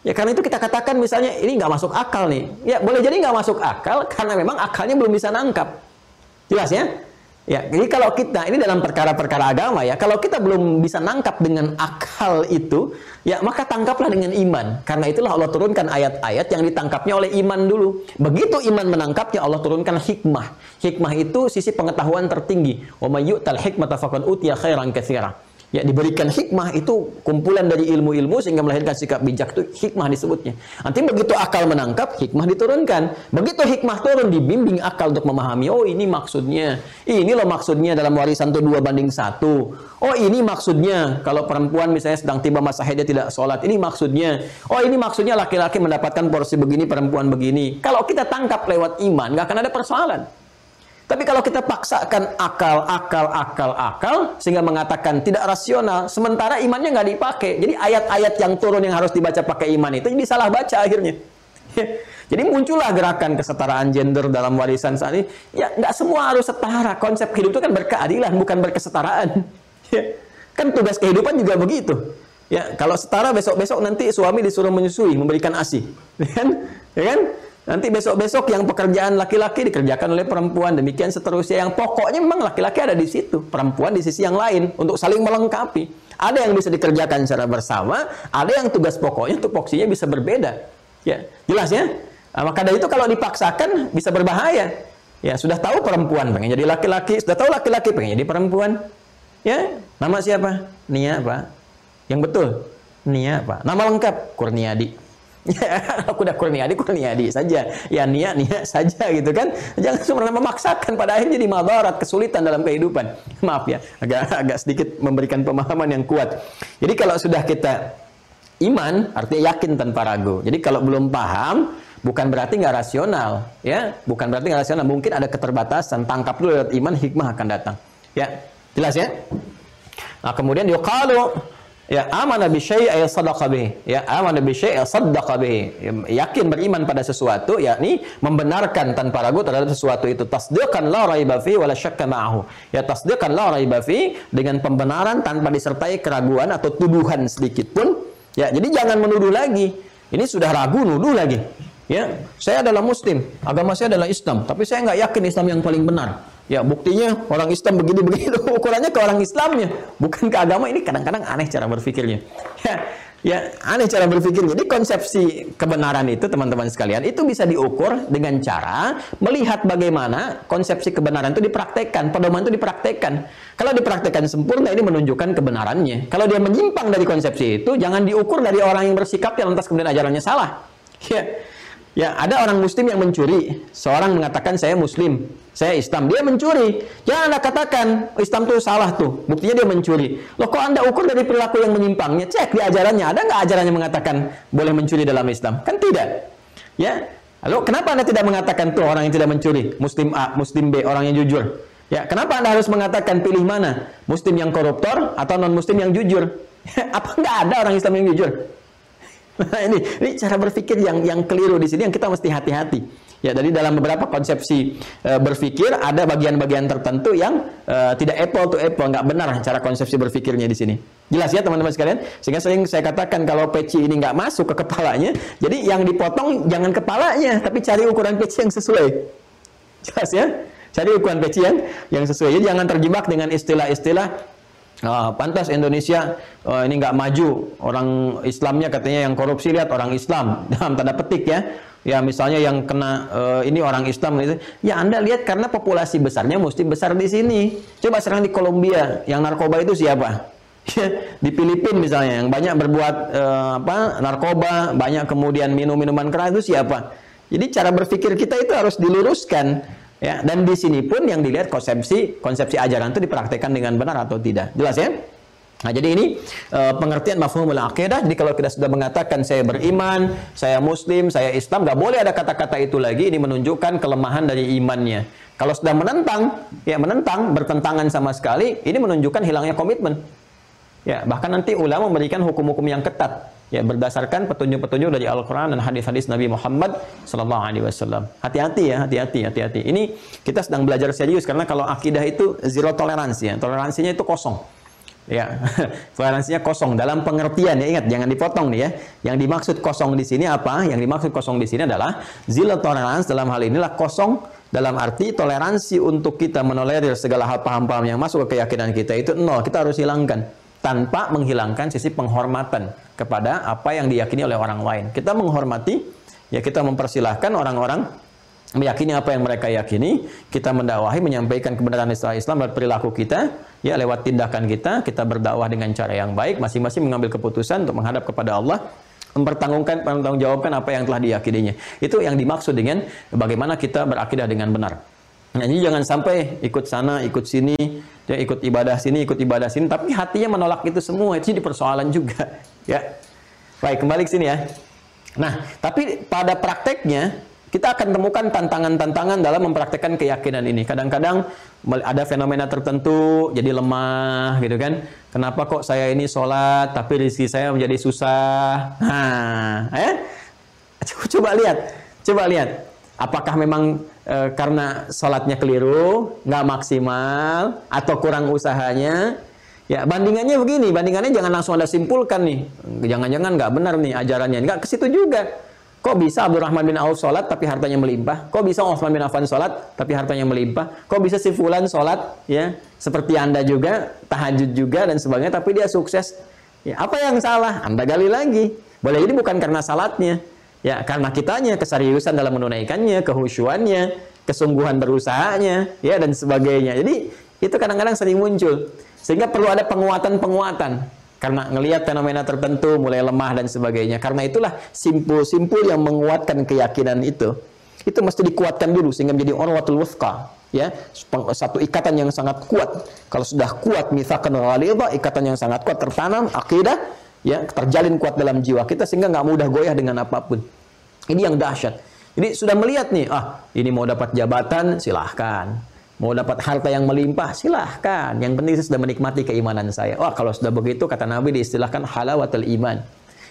Ya karena itu kita katakan misalnya ini nggak masuk akal nih. Ya boleh jadi nggak masuk akal karena memang akalnya belum bisa nangkap. Jelas ya? Ya, jadi kalau kita ini dalam perkara-perkara agama ya, kalau kita belum bisa nangkap dengan akal itu, ya maka tangkaplah dengan iman. Karena itulah Allah turunkan ayat-ayat yang ditangkapnya oleh iman dulu. Begitu iman menangkapnya, Allah turunkan hikmah. Hikmah itu sisi pengetahuan tertinggi. Wa may yu'tal hikmata faqad utiya khairan katsira ya diberikan hikmah itu kumpulan dari ilmu-ilmu sehingga melahirkan sikap bijak itu hikmah disebutnya. Nanti begitu akal menangkap, hikmah diturunkan. Begitu hikmah turun, dibimbing akal untuk memahami, oh ini maksudnya, ini loh maksudnya dalam warisan itu dua banding satu. Oh ini maksudnya kalau perempuan misalnya sedang tiba masa haid tidak sholat, ini maksudnya. Oh ini maksudnya laki-laki mendapatkan porsi begini, perempuan begini. Kalau kita tangkap lewat iman, nggak akan ada persoalan. Tapi kalau kita paksakan akal, akal, akal, akal, sehingga mengatakan tidak rasional, sementara imannya nggak dipakai. Jadi ayat-ayat yang turun yang harus dibaca pakai iman itu jadi salah baca akhirnya. Jadi muncullah gerakan kesetaraan gender dalam warisan saat ini. Ya nggak semua harus setara. Konsep hidup itu kan berkeadilan, bukan berkesetaraan. Kan tugas kehidupan juga begitu. Ya, kalau setara besok-besok nanti suami disuruh menyusui, memberikan ASI. Ya kan? Ya kan? Nanti besok-besok yang pekerjaan laki-laki dikerjakan oleh perempuan, demikian seterusnya. Yang pokoknya memang laki-laki ada di situ, perempuan di sisi yang lain untuk saling melengkapi. Ada yang bisa dikerjakan secara bersama, ada yang tugas pokoknya untuk poksinya bisa berbeda. Ya, jelas ya? Nah, maka dari itu kalau dipaksakan bisa berbahaya. Ya, sudah tahu perempuan pengen jadi laki-laki, sudah tahu laki-laki pengen jadi perempuan. Ya, nama siapa? Nia, Pak. Yang betul. Nia, Pak. Nama lengkap Kurniadi. Aku udah kurniadi, kurniadi saja. Ya niat, niat saja gitu kan. Jangan cuma memaksakan pada akhirnya jadi madarat, kesulitan dalam kehidupan. Maaf ya, agak agak sedikit memberikan pemahaman yang kuat. Jadi kalau sudah kita iman, artinya yakin tanpa ragu. Jadi kalau belum paham, bukan berarti nggak rasional, ya. Bukan berarti nggak rasional. Mungkin ada keterbatasan. Tangkap dulu lewat iman, hikmah akan datang. Ya, jelas ya. Nah kemudian yuqalu Ya, amana bi syai' ay sadaqa bih. Ya, amana bi syai' saddaqa bih. Ya, yakin beriman pada sesuatu yakni membenarkan tanpa ragu terhadap sesuatu itu. Tasdiqan la raiba fi wala syakka ma'ahu. Ya, tasdiqan la raiba fi dengan pembenaran tanpa disertai keraguan atau tuduhan sedikit pun. Ya, jadi jangan menuduh lagi. Ini sudah ragu nuduh lagi. Ya, saya adalah muslim, agama saya adalah Islam, tapi saya nggak yakin Islam yang paling benar. Ya, buktinya orang Islam begini-begini, ukurannya ke orang Islamnya, bukan ke agama. Ini kadang-kadang aneh cara berpikirnya. Ya, Ya, aneh cara berpikir. Jadi konsepsi kebenaran itu teman-teman sekalian itu bisa diukur dengan cara melihat bagaimana konsepsi kebenaran itu dipraktekkan, pedoman itu dipraktekkan. Kalau dipraktekkan sempurna ini menunjukkan kebenarannya. Kalau dia menyimpang dari konsepsi itu, jangan diukur dari orang yang bersikap yang lantas kemudian ajarannya salah. Ya. Ya, ada orang muslim yang mencuri. Seorang mengatakan saya muslim, saya Islam. Dia mencuri. Jangan Anda katakan Islam itu salah tuh. Buktinya dia mencuri. Loh kok Anda ukur dari perilaku yang menyimpangnya? Cek di ajarannya. Ada nggak ajarannya mengatakan boleh mencuri dalam Islam? Kan tidak. Ya. Lalu kenapa Anda tidak mengatakan tuh orang yang tidak mencuri? Muslim A, Muslim B, orang yang jujur. Ya, kenapa Anda harus mengatakan pilih mana? Muslim yang koruptor atau non muslim yang jujur? Apa nggak ada orang Islam yang jujur? Nah, ini ini cara berpikir yang yang keliru di sini yang kita mesti hati-hati. Ya, dari dalam beberapa konsepsi e, berpikir ada bagian-bagian tertentu yang e, tidak apple to apple, nggak benar cara konsepsi berpikirnya di sini. Jelas ya teman-teman sekalian? Sehingga sering saya katakan kalau peci ini nggak masuk ke kepalanya, jadi yang dipotong jangan kepalanya, tapi cari ukuran peci yang sesuai. Jelas ya? Cari ukuran peci yang yang sesuai. Jadi jangan terjebak dengan istilah-istilah Uh, pantas Indonesia uh, ini nggak maju orang Islamnya katanya yang korupsi lihat orang Islam dalam tanda petik ya ya misalnya yang kena uh, ini orang Islam itu ya Anda lihat karena populasi besarnya mesti besar di sini. Coba sekarang di Kolombia yang narkoba itu siapa? Di Filipina misalnya yang banyak berbuat uh, apa narkoba banyak kemudian minum minuman keras itu siapa? Jadi cara berpikir kita itu harus diluruskan Ya, dan di sini pun yang dilihat konsepsi konsepsi ajaran itu dipraktekkan dengan benar atau tidak. Jelas ya? Nah, jadi ini uh, pengertian mafhumul aqidah. Jadi kalau kita sudah mengatakan saya beriman, saya muslim, saya Islam, nggak boleh ada kata-kata itu lagi. Ini menunjukkan kelemahan dari imannya. Kalau sudah menentang, ya menentang, bertentangan sama sekali, ini menunjukkan hilangnya komitmen. Ya, bahkan nanti ulama memberikan hukum-hukum yang ketat ya berdasarkan petunjuk-petunjuk dari Al-Qur'an dan hadis-hadis Nabi Muhammad sallallahu. Hati-hati ya, hati-hati, hati-hati. Ini kita sedang belajar serius karena kalau akidah itu zero toleransi ya. Toleransinya itu kosong. Ya, toleransinya kosong dalam pengertian ya ingat jangan dipotong nih ya. Yang dimaksud kosong di sini apa? Yang dimaksud kosong di sini adalah zero tolerance dalam hal inilah kosong dalam arti toleransi untuk kita menolerir segala hal paham-paham yang masuk ke keyakinan kita itu nol. Kita harus hilangkan tanpa menghilangkan sisi penghormatan kepada apa yang diyakini oleh orang lain. Kita menghormati, ya kita mempersilahkan orang-orang meyakini apa yang mereka yakini, kita mendakwahi, menyampaikan kebenaran Islam lewat perilaku kita, ya lewat tindakan kita, kita berdakwah dengan cara yang baik, masing-masing mengambil keputusan untuk menghadap kepada Allah, mempertanggungjawabkan mempertanggungjawabkan apa yang telah diyakininya. Itu yang dimaksud dengan bagaimana kita berakidah dengan benar. Nah, jadi jangan sampai ikut sana, ikut sini, dia ikut ibadah sini, ikut ibadah sini, tapi hatinya menolak itu semua. Itu jadi persoalan juga, ya. Baik, kembali ke sini ya. Nah, tapi pada prakteknya kita akan temukan tantangan-tantangan dalam mempraktekkan keyakinan ini. Kadang-kadang ada fenomena tertentu jadi lemah gitu kan. Kenapa kok saya ini sholat tapi rezeki saya menjadi susah? Nah, eh? Coba lihat, coba lihat. Apakah memang e, karena sholatnya keliru, nggak maksimal, atau kurang usahanya. Ya, bandingannya begini, bandingannya jangan langsung Anda simpulkan nih. Jangan-jangan nggak benar nih ajarannya. Nggak ke situ juga. Kok bisa Abdurrahman bin Auf sholat tapi hartanya melimpah? Kok bisa Utsman bin Affan sholat tapi hartanya melimpah? Kok bisa si Fulan sholat ya seperti Anda juga, tahajud juga dan sebagainya tapi dia sukses? Ya, apa yang salah? Anda gali lagi. Boleh jadi bukan karena salatnya, Ya, karena kitanya keseriusan dalam menunaikannya, kehusuannya, kesungguhan berusahanya, ya dan sebagainya. Jadi itu kadang-kadang sering muncul. Sehingga perlu ada penguatan-penguatan. Karena ngelihat fenomena tertentu mulai lemah dan sebagainya. Karena itulah simpul-simpul yang menguatkan keyakinan itu. Itu mesti dikuatkan dulu sehingga menjadi urwatul wuthqa. Ya, satu ikatan yang sangat kuat. Kalau sudah kuat misalkan ghalidha, ikatan yang sangat kuat tertanam akidah, ya terjalin kuat dalam jiwa kita sehingga nggak mudah goyah dengan apa pun. Ini yang dahsyat. Jadi sudah melihat nih, ah ini mau dapat jabatan silahkan. Mau dapat harta yang melimpah silahkan. Yang penting saya sudah menikmati keimanan saya. Wah kalau sudah begitu kata Nabi diistilahkan halawatul iman.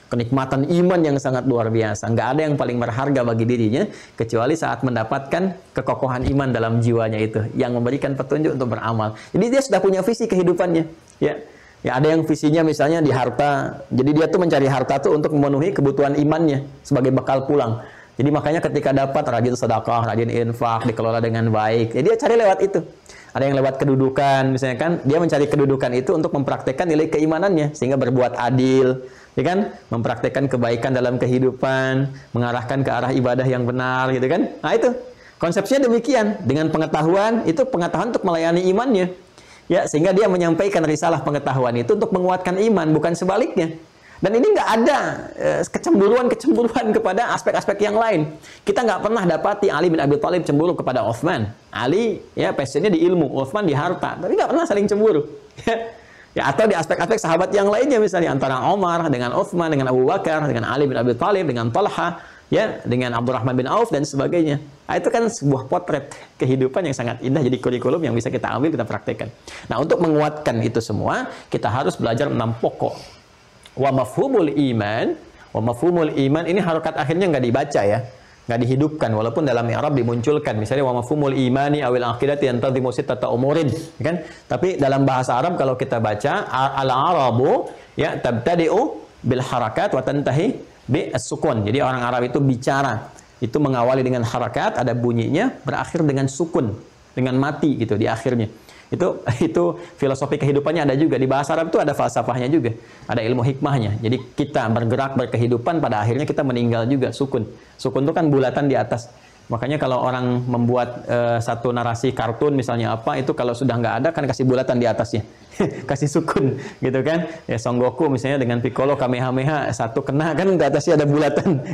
Kenikmatan iman yang sangat luar biasa. Nggak ada yang paling berharga bagi dirinya kecuali saat mendapatkan kekokohan iman dalam jiwanya itu yang memberikan petunjuk untuk beramal. Jadi dia sudah punya visi kehidupannya. Ya, Ya ada yang visinya misalnya di harta. Jadi dia tuh mencari harta tuh untuk memenuhi kebutuhan imannya sebagai bekal pulang. Jadi makanya ketika dapat rajin sedekah, rajin infak, dikelola dengan baik. Jadi dia cari lewat itu. Ada yang lewat kedudukan, misalnya kan dia mencari kedudukan itu untuk mempraktekkan nilai keimanannya sehingga berbuat adil, ya kan? Mempraktekkan kebaikan dalam kehidupan, mengarahkan ke arah ibadah yang benar, gitu kan? Nah itu konsepnya demikian. Dengan pengetahuan itu pengetahuan untuk melayani imannya, ya sehingga dia menyampaikan risalah pengetahuan itu untuk menguatkan iman, bukan sebaliknya. Dan ini nggak ada eh, kecemburuan-kecemburuan kepada aspek-aspek yang lain. Kita nggak pernah dapati Ali bin Abi Thalib cemburu kepada Uthman. Ali ya passionnya di ilmu, Uthman di harta. Tapi nggak pernah saling cemburu. Ya, atau di aspek-aspek sahabat yang lainnya misalnya antara Omar dengan Uthman dengan Abu Bakar dengan Ali bin Abi Thalib dengan Talha ya dengan Abdurrahman bin Auf dan sebagainya. Nah, itu kan sebuah potret kehidupan yang sangat indah jadi kurikulum yang bisa kita ambil kita praktekkan. Nah, untuk menguatkan itu semua, kita harus belajar enam pokok. Wa mafhumul iman, wa mafhumul iman ini harokat akhirnya nggak dibaca ya nggak dihidupkan. Walaupun dalam Arab dimunculkan misalnya wa mafhumul imani awil aqidati yantazimu sittata umurin kan? Tapi dalam bahasa Arab kalau kita baca al arabu ya tabtadi'u bil harakat wa tantahi bi sukun jadi orang Arab itu bicara itu mengawali dengan harakat ada bunyinya berakhir dengan sukun dengan mati gitu di akhirnya itu itu filosofi kehidupannya ada juga di bahasa Arab itu ada falsafahnya juga, ada ilmu hikmahnya. Jadi kita bergerak berkehidupan pada akhirnya kita meninggal juga sukun. Sukun itu kan bulatan di atas. Makanya kalau orang membuat uh, satu narasi kartun misalnya apa itu kalau sudah nggak ada kan kasih bulatan di atasnya. kasih sukun gitu kan. Ya Son Goku misalnya dengan Piccolo Kamehameha satu kena kan di atasnya ada bulatan.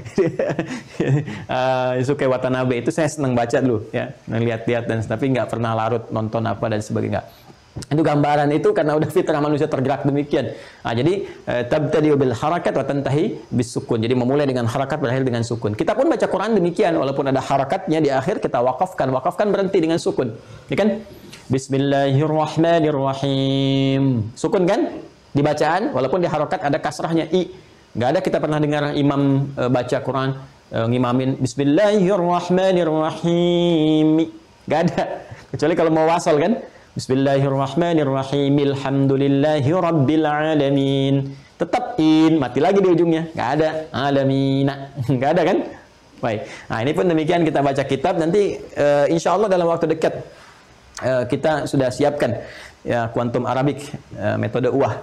uh, Yusuke Watanabe itu saya senang baca dulu ya, ngeliat-liat dan tapi nggak pernah larut nonton apa dan sebagainya. Itu gambaran itu karena udah fitrah manusia tergerak demikian. Nah, jadi eh, tabtadi bil harakat wa bis sukun. Jadi memulai dengan harakat berakhir dengan sukun. Kita pun baca Quran demikian walaupun ada harakatnya di akhir kita wakafkan. Wakafkan berhenti dengan sukun. Ya kan? Bismillahirrahmanirrahim. Sukun kan? Di bacaan walaupun di harakat ada kasrahnya i. Enggak ada kita pernah dengar imam uh, baca Quran uh, ngimamin Bismillahirrahmanirrahim. Enggak ada. Kecuali kalau mau wasal kan? Bismillahirrahmanirrahim. Alhamdulillahi rabbil alamin. Tetap in, mati lagi di ujungnya. Enggak ada alamina. Enggak ada kan? Baik. Nah, ini pun demikian kita baca kitab nanti uh, insya Allah dalam waktu dekat uh, kita sudah siapkan ya kuantum Arabik uh, metode UAH.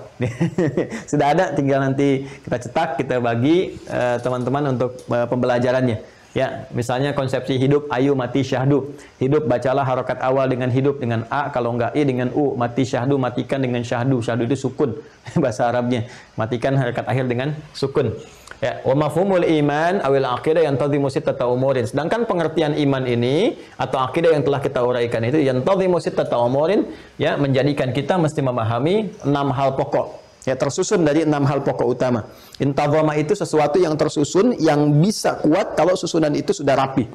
sudah ada tinggal nanti kita cetak, kita bagi teman-teman uh, untuk uh, pembelajarannya. Ya, misalnya konsepsi hidup ayu mati syahdu. Hidup bacalah harokat awal dengan hidup dengan a, kalau enggak i dengan u. Mati syahdu matikan dengan syahdu. Syahdu itu sukun bahasa Arabnya. Matikan harokat akhir dengan sukun. Ya, wa mafhumul iman awil aqidah yang tadhimu sittata umurin. Sedangkan pengertian iman ini atau akidah yang telah kita uraikan itu yang tadhimu sittata umurin ya menjadikan kita mesti memahami enam hal pokok Ya tersusun dari enam hal pokok utama. Intawama itu sesuatu yang tersusun yang bisa kuat kalau susunan itu sudah rapi.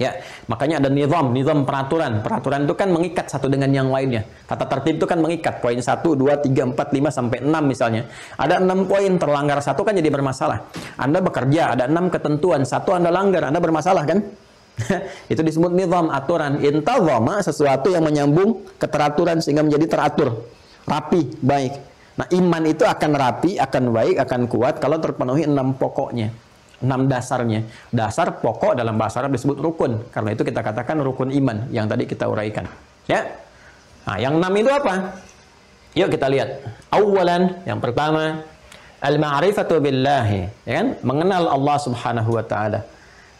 Ya, makanya ada nizam, nizam peraturan. Peraturan itu kan mengikat satu dengan yang lainnya. Kata tertib itu kan mengikat. Poin 1, 2, 3, 4, 5, sampai 6 misalnya. Ada 6 poin, terlanggar satu kan jadi bermasalah. Anda bekerja, ada 6 ketentuan. Satu Anda langgar, Anda bermasalah kan? itu disebut nizam, aturan. Intawama sesuatu yang menyambung keteraturan sehingga menjadi teratur. Rapi, baik. Nah, iman itu akan rapi, akan baik, akan kuat kalau terpenuhi enam pokoknya. Enam dasarnya. Dasar pokok dalam bahasa Arab disebut rukun. Karena itu kita katakan rukun iman yang tadi kita uraikan. Ya. Nah, yang enam itu apa? Yuk kita lihat. Awalan, yang pertama, al-ma'rifatu billahi, ya kan? Mengenal Allah Subhanahu wa taala.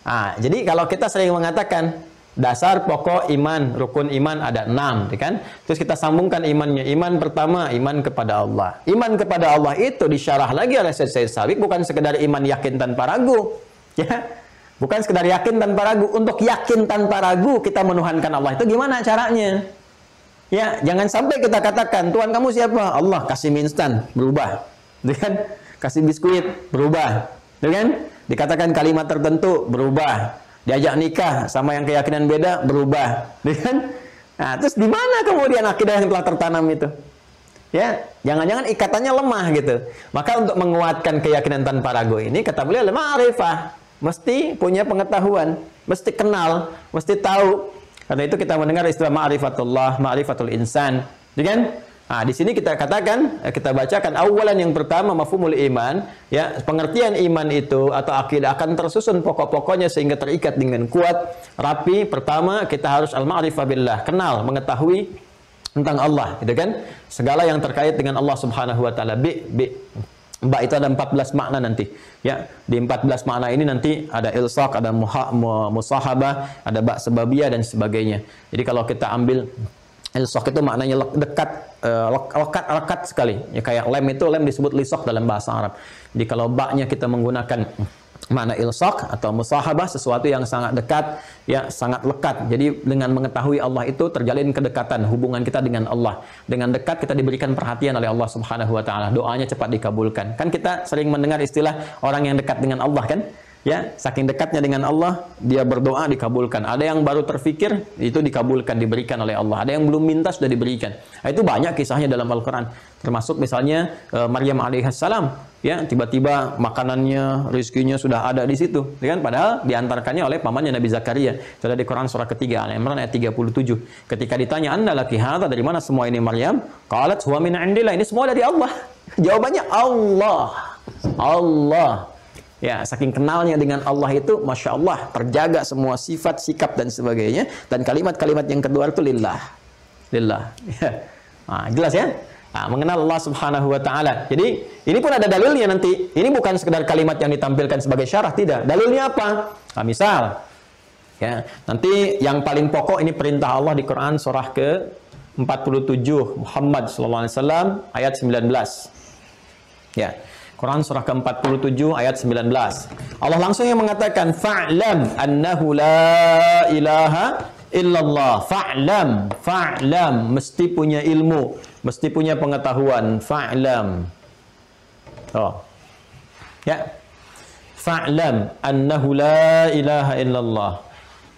Nah, jadi kalau kita sering mengatakan Dasar pokok iman, rukun iman ada enam, ya kan? Terus kita sambungkan imannya. Iman pertama, iman kepada Allah. Iman kepada Allah itu disyarah lagi oleh Syed Sabiq bukan sekedar iman yakin tanpa ragu. Ya, bukan sekedar yakin tanpa ragu. Untuk yakin tanpa ragu kita menuhankan Allah itu gimana caranya? Ya, jangan sampai kita katakan Tuhan kamu siapa? Allah kasih mie instan berubah, ya kan? Kasih biskuit berubah, ya kan? Dikatakan kalimat tertentu berubah diajak nikah sama yang keyakinan beda berubah, ya kan? Nah, terus di mana kemudian akidah yang telah tertanam itu? Ya, jangan-jangan ikatannya lemah gitu. Maka untuk menguatkan keyakinan tanpa ragu ini kata beliau lemah arifah, mesti punya pengetahuan, mesti kenal, mesti tahu. Karena itu kita mendengar istilah ma'rifatullah, ma'rifatul insan, ya kan? Nah, di sini kita katakan, eh, kita bacakan awalan yang pertama mafhumul iman, ya, pengertian iman itu atau akidah akan tersusun pokok-pokoknya sehingga terikat dengan kuat, rapi. Pertama, kita harus al-ma'rifah billah, kenal, mengetahui tentang Allah, gitu kan? Segala yang terkait dengan Allah Subhanahu wa taala. Bi bi Ba itu ada 14 makna nanti. Ya, di 14 makna ini nanti ada ilsaq, ada muha, musahabah, ada ba sebabiyah dan sebagainya. Jadi kalau kita ambil ilsaq itu maknanya dekat, eh, lekat, lekat sekali. Ya kayak lem itu lem disebut lisok dalam bahasa Arab. Jadi kalau ba-nya kita menggunakan makna ilsaq atau musahabah sesuatu yang sangat dekat ya sangat lekat. Jadi dengan mengetahui Allah itu terjalin kedekatan hubungan kita dengan Allah. Dengan dekat kita diberikan perhatian oleh Allah Subhanahu wa taala. Doanya cepat dikabulkan. Kan kita sering mendengar istilah orang yang dekat dengan Allah kan ya saking dekatnya dengan Allah dia berdoa dikabulkan. Ada yang baru terfikir itu dikabulkan diberikan oleh Allah. Ada yang belum minta sudah diberikan. Nah, itu banyak kisahnya dalam Al-Quran. Termasuk misalnya uh, Maryam alaihissalam ya tiba-tiba makanannya rezekinya sudah ada di situ ya kan? Padahal diantarkannya oleh pamannya Nabi Zakaria. Ada di Quran surah ketiga Al-Imran ayat 37 ketika ditanya anda laki hadza dari mana semua ini Maryam? Qalat huwa min indillah. Ini semua dari Allah. Jawabannya Allah. Allah Ya, saking kenalnya dengan Allah itu, masya Allah, terjaga semua sifat, sikap dan sebagainya. Dan kalimat-kalimat yang kedua itu lillah, lillah. Ya. Nah, jelas ya? Nah, mengenal Allah Subhanahu wa taala. Jadi, ini pun ada dalilnya nanti. Ini bukan sekedar kalimat yang ditampilkan sebagai syarah, tidak. Dalilnya apa? Nah, misal ya, nanti yang paling pokok ini perintah Allah di Quran surah ke 47 Muhammad sallallahu alaihi wasallam ayat 19. Ya. Quran surah ke-47 ayat 19. Allah langsung yang mengatakan fa'lam annahu la ilaha illallah. Fa'lam, fa'lam mesti punya ilmu, mesti punya pengetahuan. Fa'lam. Oh. Ya. Fa'lam annahu la ilaha illallah.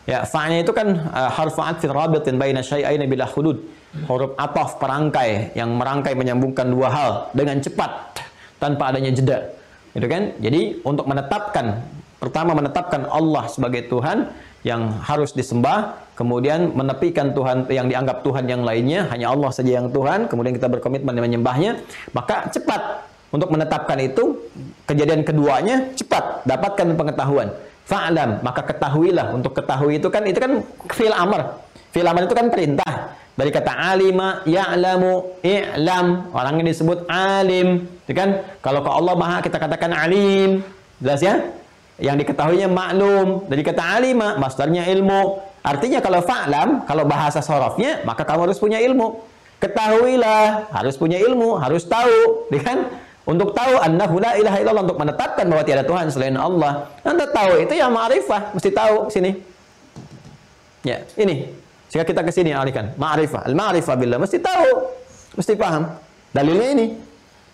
Ya, fa'nya itu kan uh, harf atfi rabitin baina syai'ain bila hudud. Huruf ataf perangkai yang merangkai menyambungkan dua hal dengan cepat tanpa adanya jeda. Gitu kan? Jadi untuk menetapkan pertama menetapkan Allah sebagai Tuhan yang harus disembah, kemudian menepikan Tuhan yang dianggap Tuhan yang lainnya, hanya Allah saja yang Tuhan, kemudian kita berkomitmen menyembahnya, maka cepat untuk menetapkan itu, kejadian keduanya cepat dapatkan pengetahuan. Fa'lam, maka ketahuilah. Untuk ketahui itu kan itu kan fil amr. Fil amr itu kan perintah. Dari kata alima, ya'lamu, i'lam. Orang ini disebut alim. Ya kan? Kalau ke Allah Maha kita katakan alim. Jelas ya? Yang diketahuinya maklum. Dari kata alima, masternya ilmu. Artinya kalau fa'lam, kalau bahasa sorofnya, maka kamu harus punya ilmu. Ketahuilah, harus punya ilmu, harus tahu. Ya kan? Untuk tahu annahu la ilaha illallah untuk menetapkan bahwa tiada Tuhan selain Allah. Anda tahu itu ya ma'rifah, mesti tahu sini. Ya, ini sehingga kita ke sini alihkan. Ma'rifah. Al-ma'rifah billah. Mesti tahu. Mesti paham. Dalilnya ini.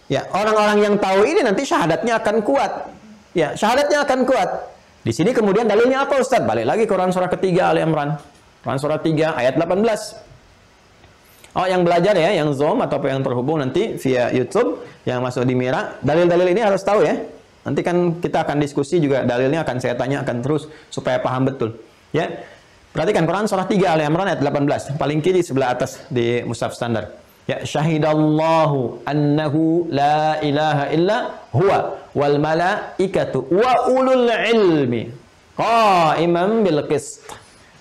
Ya, orang-orang yang tahu ini nanti syahadatnya akan kuat. Ya, syahadatnya akan kuat. Di sini kemudian dalilnya apa Ustaz? Balik lagi Quran surah ketiga Ali Imran. Quran surah 3 ayat 18. Oh, yang belajar ya, yang Zoom atau yang terhubung nanti via YouTube yang masuk di Mira, dalil-dalil ini harus tahu ya. Nanti kan kita akan diskusi juga dalilnya akan saya tanya akan terus supaya paham betul. Ya. Perhatikan Quran surah 3 Ali Imran ayat 18, paling kiri sebelah atas di mushaf standar. Ya syahidallahu annahu la ilaha illa huwa wal malaikatu wa ulul ilmi qa'iman bil qist.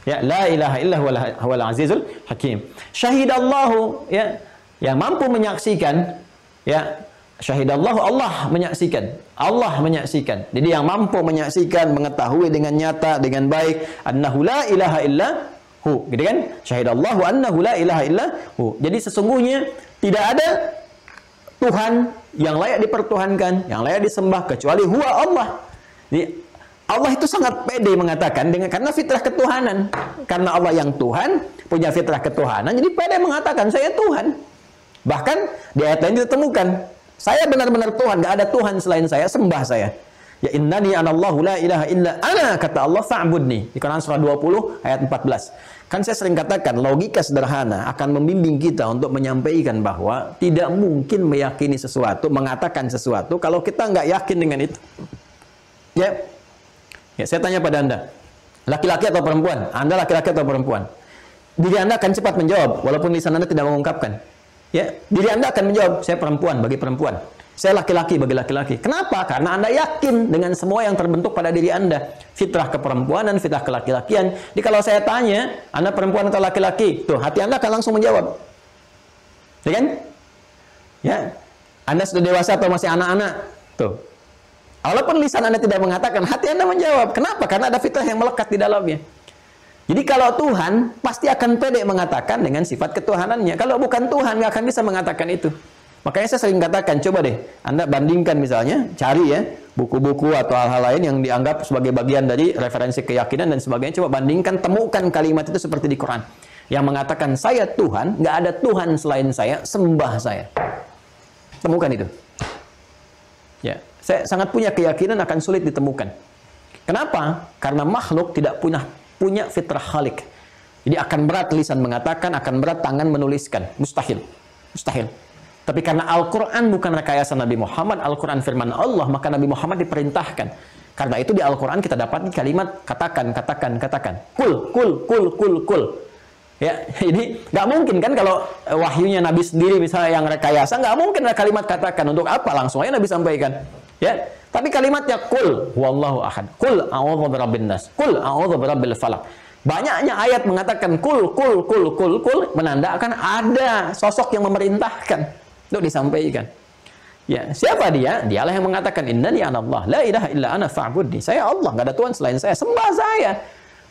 Ya la ilaha illa huwa al azizul hakim. Syahidallahu ya yang mampu menyaksikan ya Syahidallah Allah menyaksikan. Allah menyaksikan. Jadi yang mampu menyaksikan, mengetahui dengan nyata, dengan baik, annahu la ilaha illa hu. Gitu kan? Syahidallahu annahu la ilaha illa hu. Jadi sesungguhnya tidak ada Tuhan yang layak dipertuhankan, yang layak disembah kecuali huwa Allah. Jadi Allah itu sangat pede mengatakan dengan karena fitrah ketuhanan. Karena Allah yang Tuhan punya fitrah ketuhanan, jadi pede mengatakan saya Tuhan. Bahkan di ayat lain ditemukan saya benar-benar Tuhan, gak ada Tuhan selain saya, sembah saya. Ya innani anallahu la ilaha illa ana kata Allah fa'budni. Di Quran surah 20 ayat 14. Kan saya sering katakan logika sederhana akan membimbing kita untuk menyampaikan bahwa tidak mungkin meyakini sesuatu, mengatakan sesuatu kalau kita nggak yakin dengan itu. Ya. Ya, saya tanya pada Anda. Laki-laki atau perempuan? Anda laki-laki atau perempuan? Diri Anda akan cepat menjawab walaupun lisan Anda tidak mengungkapkan. Ya, diri Anda akan menjawab, saya perempuan bagi perempuan. Saya laki-laki bagi laki-laki. Kenapa? Karena Anda yakin dengan semua yang terbentuk pada diri Anda. Fitrah keperempuanan, fitrah kelaki-lakian. Jadi kalau saya tanya, Anda perempuan atau laki-laki? Tuh, hati Anda akan langsung menjawab. Ya kan? Ya. Anda sudah dewasa atau masih anak-anak? Tuh. Walaupun lisan Anda tidak mengatakan, hati Anda menjawab. Kenapa? Karena ada fitrah yang melekat di dalamnya. Jadi kalau Tuhan pasti akan pede mengatakan dengan sifat ketuhanannya. Kalau bukan Tuhan nggak akan bisa mengatakan itu. Makanya saya sering katakan, coba deh, Anda bandingkan misalnya, cari ya, buku-buku atau hal-hal lain yang dianggap sebagai bagian dari referensi keyakinan dan sebagainya. Coba bandingkan, temukan kalimat itu seperti di Quran. Yang mengatakan, saya Tuhan, nggak ada Tuhan selain saya, sembah saya. Temukan itu. Ya, saya sangat punya keyakinan akan sulit ditemukan. Kenapa? Karena makhluk tidak punya punya fitrah khalik. Jadi akan berat lisan mengatakan, akan berat tangan menuliskan. Mustahil. Mustahil. Tapi karena Al-Quran bukan rekayasa Nabi Muhammad, Al-Quran firman Allah, maka Nabi Muhammad diperintahkan. Karena itu di Al-Quran kita dapat kalimat katakan, katakan, katakan. Kul, kul, kul, kul, kul. Ya, jadi nggak mungkin kan kalau wahyunya Nabi sendiri misalnya yang rekayasa, nggak mungkin ada kalimat katakan untuk apa langsung aja Nabi sampaikan. Ya, tapi kalimatnya kul, wallahu ahad. Kul a'udzu birabbin nas. Kul a'udzu birabbil falaq. Banyaknya ayat mengatakan kul, kul, kul, kul, kul, menandakan ada sosok yang memerintahkan untuk disampaikan. Ya, siapa dia? Dialah yang mengatakan innani Allah, la ilaha illa ana fa'budni. Saya Allah, enggak ada Tuhan selain saya, sembah saya.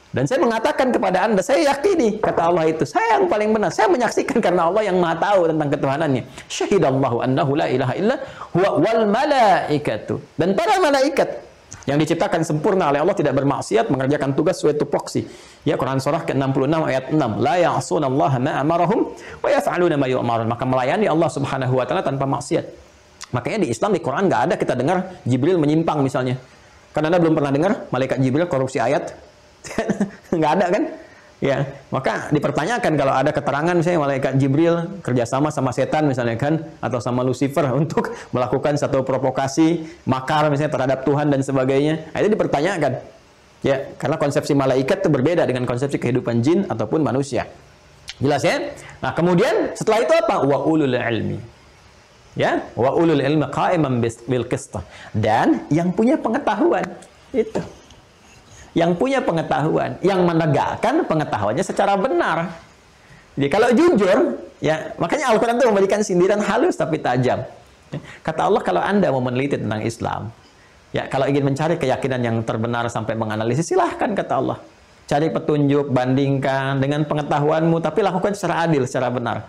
Dan saya mengatakan kepada Anda, saya yakini kata Allah itu, saya yang paling benar. Saya menyaksikan karena Allah yang Maha tahu tentang ketuhanannya. Syahidallahu annahu la ilaha illa huwa wal malaikatu. Dan para malaikat yang diciptakan sempurna oleh Allah tidak bermaksiat mengerjakan tugas sesuai tupoksi. Ya Quran surah ke-66 ayat 6. La ya'sunallaha ma amarahum wa yaf'aluna ma yu'marun. Maka melayani Allah Subhanahu wa taala tanpa maksiat. Makanya di Islam di Quran nggak ada kita dengar Jibril menyimpang misalnya. Karena Anda belum pernah dengar malaikat Jibril korupsi ayat. nggak ada kan? Ya, maka dipertanyakan kalau ada keterangan misalnya malaikat Jibril kerjasama sama setan misalnya kan, atau sama Lucifer untuk melakukan satu provokasi makar misalnya terhadap Tuhan dan sebagainya, nah, itu dipertanyakan. Ya, karena konsepsi malaikat itu berbeda dengan konsepsi kehidupan jin ataupun manusia. Jelas ya? Nah, kemudian setelah itu apa? Wa ulul ilmi. Ya, wa ulul ilmi qa'iman bil Dan yang punya pengetahuan. Itu yang punya pengetahuan, yang menegakkan pengetahuannya secara benar. Jadi kalau jujur, ya makanya Al-Quran itu memberikan sindiran halus tapi tajam. Kata Allah kalau Anda mau meneliti tentang Islam, ya kalau ingin mencari keyakinan yang terbenar sampai menganalisis, silahkan kata Allah. Cari petunjuk, bandingkan dengan pengetahuanmu, tapi lakukan secara adil, secara benar.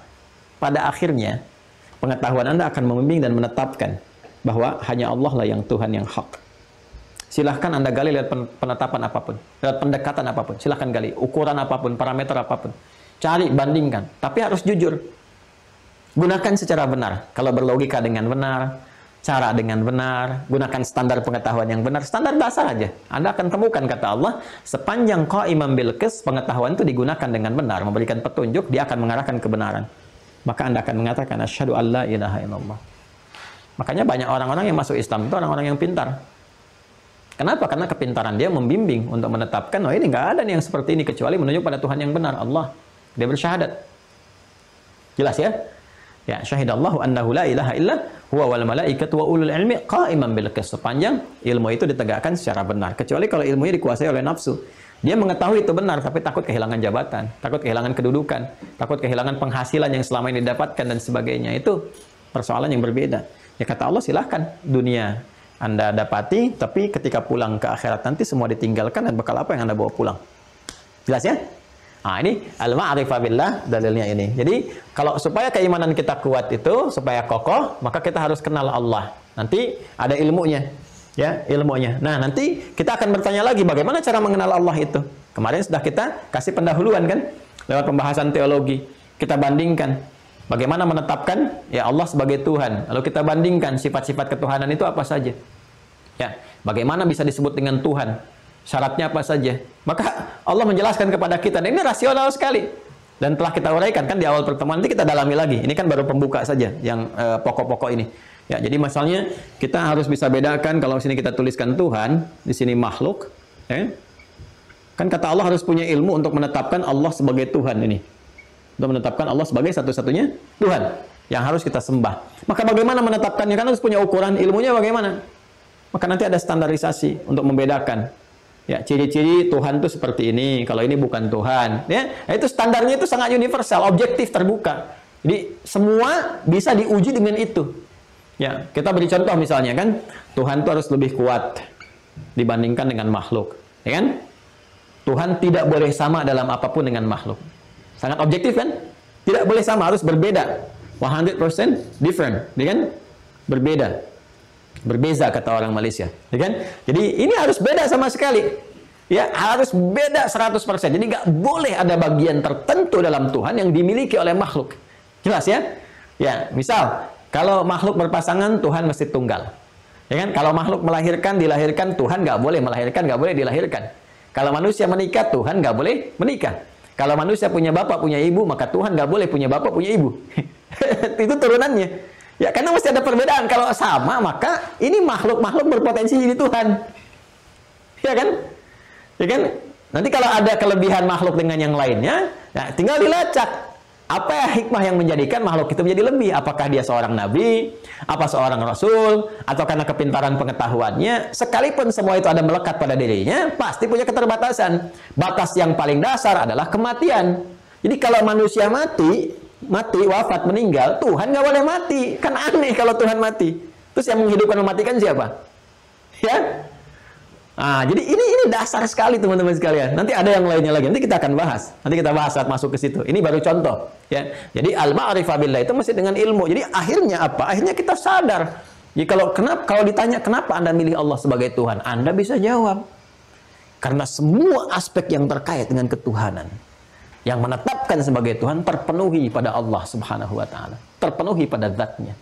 Pada akhirnya, pengetahuan Anda akan membimbing dan menetapkan bahwa hanya Allah lah yang Tuhan yang hak. Silahkan Anda gali lihat penetapan apa pun, lihat pendekatan apa pun. Silahkan gali, ukuran apa pun, parameter apa pun. Cari, bandingkan. Tapi harus jujur. Gunakan secara benar. Kalau berlogika dengan benar, cara dengan benar, gunakan standar pengetahuan yang benar, standar dasar aja. Anda akan temukan kata Allah, sepanjang kau imam bilkis, pengetahuan itu digunakan dengan benar, memberikan petunjuk, dia akan mengarahkan kebenaran. Maka Anda akan mengatakan asyhadu alla ilaha illallah. Makanya banyak orang-orang yang masuk Islam itu orang-orang yang pintar. Kenapa? Karena kepintaran dia membimbing untuk menetapkan, oh ini nggak ada nih yang seperti ini kecuali menunjuk pada Tuhan yang benar, Allah. Dia bersyahadat. Jelas ya? Ya, syahidallahu annahu la ilaha illa huwa wal malaikatu wa ulul ilmi qa'iman bil qist. Sepanjang ilmu itu ditegakkan secara benar. Kecuali kalau ilmunya dikuasai oleh nafsu. Dia mengetahui itu benar, tapi takut kehilangan jabatan, takut kehilangan kedudukan, takut kehilangan penghasilan yang selama ini didapatkan dan sebagainya. Itu persoalan yang berbeda. Ya kata Allah silahkan dunia anda dapati, tapi ketika pulang ke akhirat nanti semua ditinggalkan dan bekal apa yang Anda bawa pulang? Jelas ya? Nah, ini al-ma'rifah billah dalilnya ini. Jadi, kalau supaya keimanan kita kuat itu, supaya kokoh, maka kita harus kenal Allah. Nanti ada ilmunya. Ya, ilmunya. Nah, nanti kita akan bertanya lagi bagaimana cara mengenal Allah itu. Kemarin sudah kita kasih pendahuluan kan lewat pembahasan teologi. Kita bandingkan Bagaimana menetapkan ya Allah sebagai Tuhan? Lalu kita bandingkan sifat-sifat ketuhanan itu apa saja. Ya, bagaimana bisa disebut dengan Tuhan? Syaratnya apa saja? Maka Allah menjelaskan kepada kita dan ini rasional sekali. Dan telah kita uraikan kan di awal pertemuan nanti kita dalami lagi. Ini kan baru pembuka saja yang eh, pokok-pokok ini. Ya, jadi misalnya kita harus bisa bedakan kalau sini kita tuliskan Tuhan, di sini makhluk, ya. Kan kata Allah harus punya ilmu untuk menetapkan Allah sebagai Tuhan ini untuk menetapkan Allah sebagai satu-satunya Tuhan yang harus kita sembah. Maka bagaimana menetapkannya? Kan harus punya ukuran ilmunya bagaimana? Maka nanti ada standarisasi untuk membedakan. Ya, ciri-ciri Tuhan itu seperti ini, kalau ini bukan Tuhan. Ya, nah, itu standarnya itu sangat universal, objektif, terbuka. Jadi semua bisa diuji dengan itu. Ya, kita beri contoh misalnya kan, Tuhan itu harus lebih kuat dibandingkan dengan makhluk, ya kan? Tuhan tidak boleh sama dalam apa pun dengan makhluk. Sangat objektif kan? Tidak boleh sama, harus berbeda. 100% different, ya kan? Berbeda. Berbeza kata orang Malaysia, ya kan? Jadi ini harus beda sama sekali. Ya, harus beda 100%. Jadi nggak boleh ada bagian tertentu dalam Tuhan yang dimiliki oleh makhluk. Jelas ya? Ya, misal kalau makhluk berpasangan, Tuhan mesti tunggal. Ya kan? Kalau makhluk melahirkan, dilahirkan, Tuhan nggak boleh melahirkan, nggak boleh dilahirkan. Kalau manusia menikah, Tuhan nggak boleh menikah. Kalau manusia punya bapak, punya ibu, maka Tuhan nggak boleh punya bapak, punya ibu. Itu turunannya. Ya, karena mesti ada perbedaan. Kalau sama, maka ini makhluk-makhluk berpotensi jadi Tuhan. Ya kan? Ya kan? Nanti kalau ada kelebihan makhluk dengan yang lainnya, ya tinggal dilacak. Apa ya hikmah yang menjadikan makhluk itu menjadi lebih? Apakah dia seorang nabi, apa seorang rasul, atau karena kepintaran pengetahuannya? Sekalipun semua itu ada melekat pada dirinya, pasti punya keterbatasan. Batas yang paling dasar adalah kematian. Jadi kalau manusia mati, mati, wafat, meninggal, Tuhan nggak boleh mati. Kan aneh kalau Tuhan mati. Terus yang menghidupkan mematikan siapa? Ya, Nah, jadi ini ini dasar sekali teman-teman sekalian. Nanti ada yang lainnya lagi. Nanti kita akan bahas. Nanti kita bahas saat masuk ke situ. Ini baru contoh, ya. Jadi al-ma'rifah billah itu mesti dengan ilmu. Jadi akhirnya apa? Akhirnya kita sadar. Jadi kalau kenapa kalau ditanya kenapa Anda milih Allah sebagai Tuhan, Anda bisa jawab. Karena semua aspek yang terkait dengan ketuhanan yang menetapkan sebagai Tuhan terpenuhi pada Allah Subhanahu wa taala, terpenuhi pada zatnya.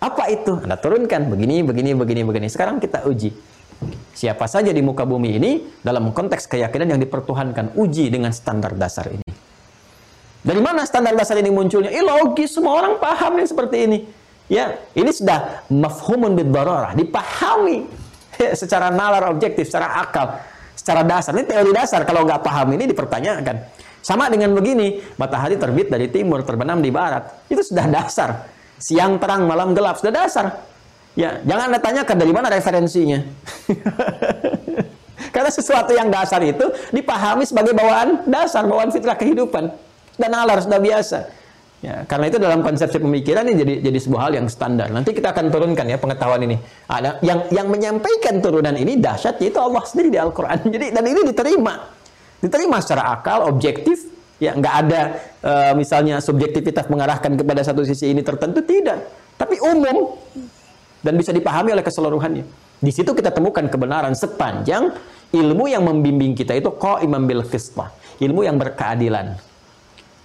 Apa itu? Anda turunkan begini, begini, begini, begini. Sekarang kita uji. Siapa saja di muka bumi ini dalam konteks keyakinan yang dipertuhankan uji dengan standar dasar ini. Dari mana standar dasar ini munculnya? Eh logis semua orang paham yang seperti ini. Ya, ini sudah mafhumun bidbararah, dipahami secara nalar objektif, secara akal, secara dasar. Ini teori dasar kalau nggak paham ini dipertanyakan. Sama dengan begini, matahari terbit dari timur, terbenam di barat. Itu sudah dasar. Siang terang, malam gelap, sudah dasar. Ya, jangan Anda tanyakan dari mana referensinya. Karena sesuatu yang dasar itu dipahami sebagai bawaan dasar, bawaan fitrah kehidupan. Dan nalar sudah biasa. Ya, karena itu dalam konsepsi pemikiran ini jadi jadi sebuah hal yang standar. Nanti kita akan turunkan ya pengetahuan ini. Ada yang yang menyampaikan turunan ini dahsyat itu Allah sendiri di Al-Qur'an. Jadi dan ini diterima. Diterima secara akal, objektif, ya nggak ada uh, misalnya subjektivitas mengarahkan kepada satu sisi ini tertentu tidak. Tapi umum dan bisa dipahami oleh keseluruhannya. Di situ kita temukan kebenaran sepanjang ilmu yang membimbing kita itu imam bil qistah, ilmu yang berkeadilan,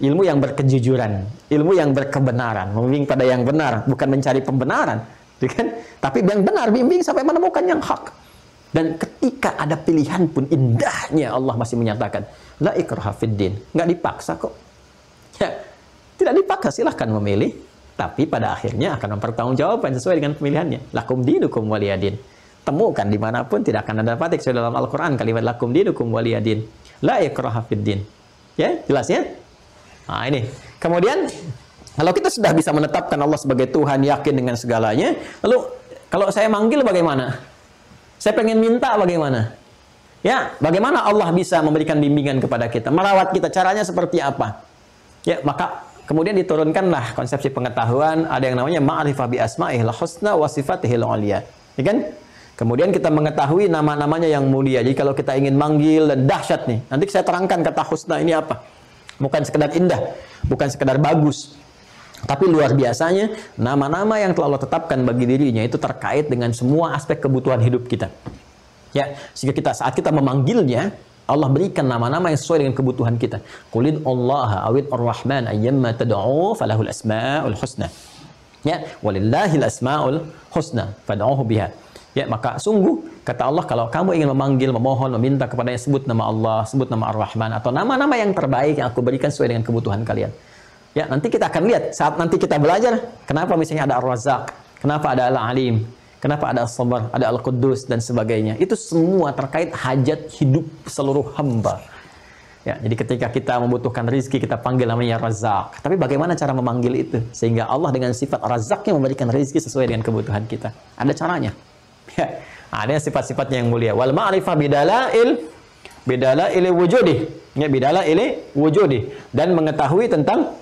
ilmu yang berkejujuran, ilmu yang berkebenaran, membimbing pada yang benar, bukan mencari pembenaran, ya kan? Tapi yang benar bimbing sampai menemukan yang hak. Dan ketika ada pilihan pun indahnya Allah masih menyatakan la ikraha nggak dipaksa kok. Ya, tidak dipaksa silahkan memilih tapi pada akhirnya akan mempertanggungjawabkan sesuai dengan pemilihannya. Lakum dinukum waliyadin. Temukan di mana pun tidak akan ada dapat sesuai dalam Al-Quran kalimat lakum dinukum waliyadin. La ikraha din. Ya, jelas ya? Nah, ini. Kemudian kalau kita sudah bisa menetapkan Allah sebagai Tuhan, yakin dengan segalanya, lalu kalau saya manggil bagaimana? Saya pengen minta bagaimana? Ya, bagaimana Allah bisa memberikan bimbingan kepada kita, merawat kita, caranya seperti apa? Ya, maka Kemudian diturunkanlah konsepsi pengetahuan, ada yang namanya ma'rifah bi asma'ihil husna wa sifatihil. Ya kan? Kemudian kita mengetahui nama-namanya yang mulia. Jadi kalau kita ingin manggil dan dahsyat nih, nanti saya terangkan kata husna ini apa. Bukan sekedar indah, bukan sekedar bagus. Tapi luar biasanya, nama-nama yang telah Allah tetapkan bagi dirinya itu terkait dengan semua aspek kebutuhan hidup kita. Ya, sehingga kita saat kita memanggilnya, Allah berikan nama-nama yang sesuai dengan kebutuhan kita. Qulid Allah awid ar-Rahman ayyamma tad'u falahul asmaul husna. Ya, walillahil asmaul husna fad'uhu biha. Ya, maka sungguh kata Allah kalau kamu ingin memanggil, memohon, meminta kepada yang sebut nama Allah, sebut nama Ar-Rahman atau nama-nama yang terbaik yang aku berikan sesuai dengan kebutuhan kalian. Ya, nanti kita akan lihat saat nanti kita belajar kenapa misalnya ada Ar-Razzaq, kenapa ada Al-Alim, Kenapa ada sabar, ada al-Quddus dan sebagainya. Itu semua terkait hajat hidup seluruh hamba. Ya, jadi ketika kita membutuhkan rizki, kita panggil namanya Razak. Tapi bagaimana cara memanggil itu? Sehingga Allah dengan sifat Razaknya memberikan rizki sesuai dengan kebutuhan kita. Ada caranya. Ya, ada sifat-sifatnya yang mulia. Wal ma'rifah bidalail bidalail wujudi. Ya, bidalail wujudi. Dan mengetahui tentang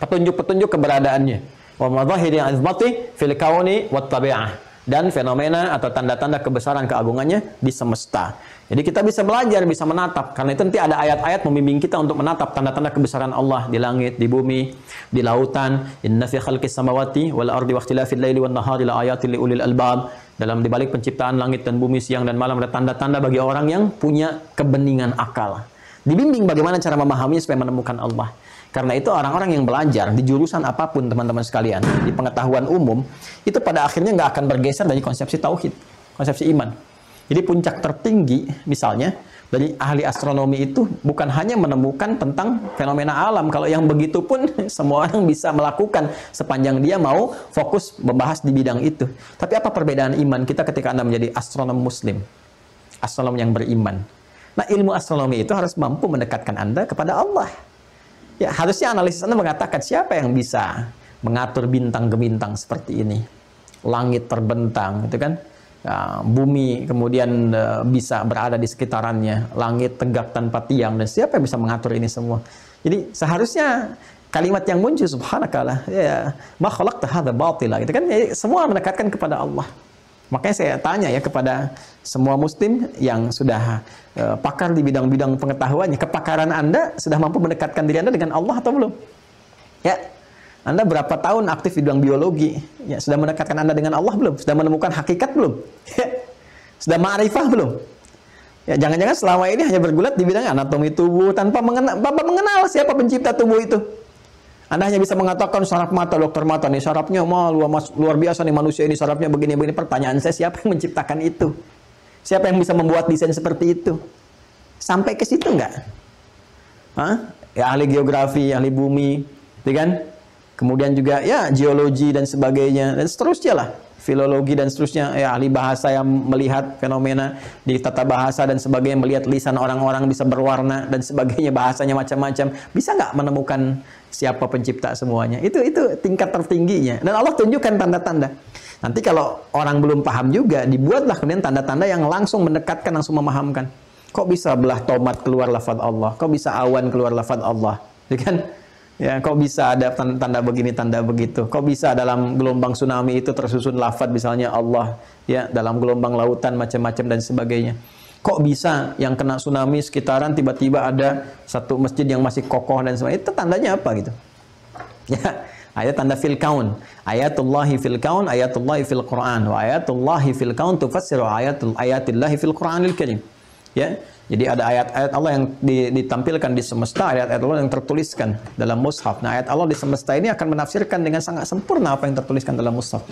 petunjuk-petunjuk keberadaannya wa madhahiri azmati fil kauni wat tabi'ah dan fenomena atau tanda-tanda kebesaran keagungannya di semesta. Jadi kita bisa belajar, bisa menatap. Karena itu nanti ada ayat-ayat membimbing kita untuk menatap tanda-tanda kebesaran Allah di langit, di bumi, di lautan. Inna fi khalqis samawati wal ardi wa ikhtilafil laili wan nahari la ayatin li ulil albab. Dalam dibalik penciptaan langit dan bumi siang dan malam ada tanda-tanda bagi orang yang punya kebeningan akal. Dibimbing bagaimana cara memahaminya supaya menemukan Allah. Karena itu orang-orang yang belajar di jurusan apa pun teman-teman sekalian, di pengetahuan umum, itu pada akhirnya nggak akan bergeser dari konsepsi tauhid, konsepsi iman. Jadi puncak tertinggi misalnya dari ahli astronomi itu bukan hanya menemukan tentang fenomena alam. Kalau yang begitu pun semua orang bisa melakukan sepanjang dia mau fokus membahas di bidang itu. Tapi apa perbedaan iman kita ketika Anda menjadi astronom muslim? Astronom yang beriman. Nah, ilmu astronomi itu harus mampu mendekatkan Anda kepada Allah. Ya, harusnya analisis Anda mengatakan siapa yang bisa mengatur bintang gemintang seperti ini. Langit terbentang, gitu kan? Ya, bumi kemudian uh, bisa berada di sekitarannya, langit tegak tanpa tiang dan siapa yang bisa mengatur ini semua? Jadi seharusnya kalimat yang muncul subhanakallah ya ma khalaqta hadza batila gitu kan ya, semua mendekatkan kepada Allah. Makanya saya tanya ya kepada semua muslim yang sudah uh, pakar di bidang-bidang pengetahuannya, kepakaran Anda sudah mampu mendekatkan diri Anda dengan Allah atau belum? Ya, anda berapa tahun aktif di bidang biologi? Ya, sudah mendekatkan Anda dengan Allah belum? Sudah menemukan hakikat belum? Ya. Sudah ma'rifah belum? Ya, jangan-jangan selama ini hanya bergulat di bidang anatomi tubuh tanpa mengenal, Bapak mengenal siapa pencipta tubuh itu. Anda hanya bisa mengatakan saraf mata, dokter mata nih, sarafnya mah luar, luar biasa nih manusia ini, sarafnya begini-begini. Pertanyaan saya, siapa yang menciptakan itu? Siapa yang bisa membuat desain seperti itu? Sampai ke situ enggak? Hah? Ya ahli geografi, ahli bumi, ya kan? Kemudian juga ya geologi dan sebagainya dan seterusnya lah. Filologi dan seterusnya ya ahli bahasa yang melihat fenomena di tata bahasa dan sebagainya melihat lisan orang-orang bisa berwarna dan sebagainya bahasanya macam-macam bisa nggak menemukan siapa pencipta semuanya. Itu itu tingkat tertingginya. Dan Allah tunjukkan tanda-tanda. Nanti kalau orang belum paham juga dibuatlah kemudian tanda-tanda yang langsung mendekatkan langsung memahamkan. Kok bisa belah tomat keluar lafaz Allah? Kok bisa awan keluar lafaz Allah? Ya kan? Ya, kok bisa ada tanda begini, tanda begitu? Kok bisa dalam gelombang tsunami itu tersusun lafaz misalnya Allah, ya, dalam gelombang lautan macam-macam dan sebagainya. Kok bisa yang kena tsunami sekitaran tiba-tiba ada satu masjid yang masih kokoh dan sebagainya? Itu tandanya apa gitu? Ya, ayat tanda fil kaun. Ayatullahi fil kaun, ayatullahi fil Quran. Wa ayatullahi fil kaun tufassiru ayatul ayatillahi fil Quranil Karim. Ya, jadi ada ayat-ayat Allah yang ditampilkan di semesta, ayat-ayat Allah yang tertuliskan dalam mushaf. Nah, ayat Allah di semesta ini akan menafsirkan dengan sangat sempurna apa yang tertuliskan dalam mushaf.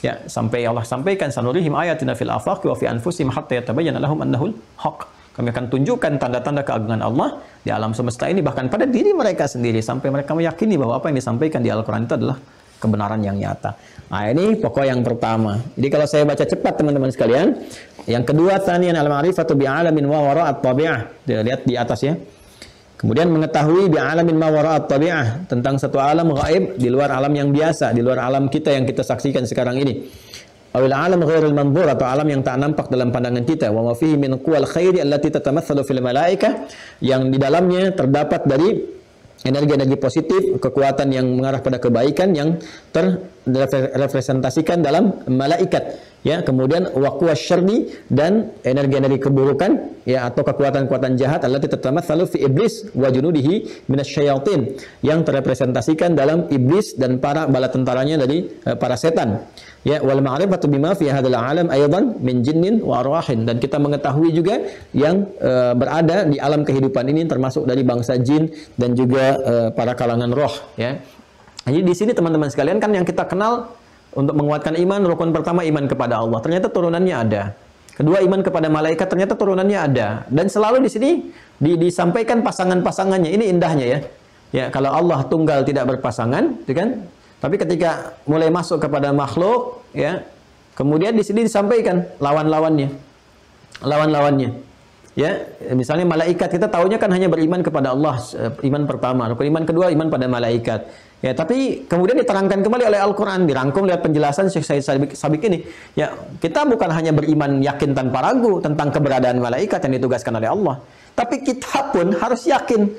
Ya, sampai Allah sampaikan sanurihim ayatina fil afaqi wa fi anfusihim hatta yatabayyana lahum annahul haq. Kami akan tunjukkan tanda-tanda keagungan Allah di alam semesta ini bahkan pada diri mereka sendiri sampai mereka meyakini bahwa apa yang disampaikan di Al-Qur'an itu adalah kebenaran yang nyata. Nah, ini pokok yang pertama. Jadi kalau saya baca cepat teman-teman sekalian, yang kedua tanian al-ma'rifatu bi'alamin wa wara'at tabi'ah. Lihat di atas ya. Kemudian mengetahui bi'alamin ma wara'at tabi'ah tentang satu alam gaib di luar alam yang biasa, di luar alam kita yang kita saksikan sekarang ini. Awil alam ghairul manzur atau alam yang tak nampak dalam pandangan kita. Wa ma fihi min quwal khairi allati tatamatsalu fil malaikah yang di dalamnya terdapat dari energi-energi positif, kekuatan yang mengarah pada kebaikan yang terrepresentasikan dalam malaikat ya kemudian waqwa syarri dan energi-energi keburukan ya atau kekuatan-kekuatan jahat allati tatamatsalu fi iblis wa junudihi minasyayatin yang terrepresentasikan dalam iblis dan para bala tentaranya dari uh, para setan. Ya wal ma'rifatu bima fi hadzal alam aidan min jinnin wa arwahin. Dan kita mengetahui juga yang uh, berada di alam kehidupan ini termasuk dari bangsa jin dan juga uh, para kalangan roh ya. Jadi di sini teman-teman sekalian kan yang kita kenal untuk menguatkan iman, rukun pertama iman kepada Allah. Ternyata turunannya ada. Kedua iman kepada malaikat ternyata turunannya ada. Dan selalu di sini di, disampaikan pasangan-pasangannya. Ini indahnya ya. Ya, kalau Allah tunggal tidak berpasangan, gitu kan? Tapi ketika mulai masuk kepada makhluk, ya, kemudian di sini disampaikan lawan-lawannya. Lawan-lawannya. Ya, misalnya malaikat kita tahunya kan hanya beriman kepada Allah, eh, iman pertama. Rukun iman kedua iman pada malaikat. Ya, tapi kemudian diterangkan kembali oleh Al-Quran, dirangkum lihat penjelasan Syekh Said Sabik, Sabik ini. Ya, kita bukan hanya beriman yakin tanpa ragu tentang keberadaan malaikat yang ditugaskan oleh Allah. Tapi kita pun harus yakin,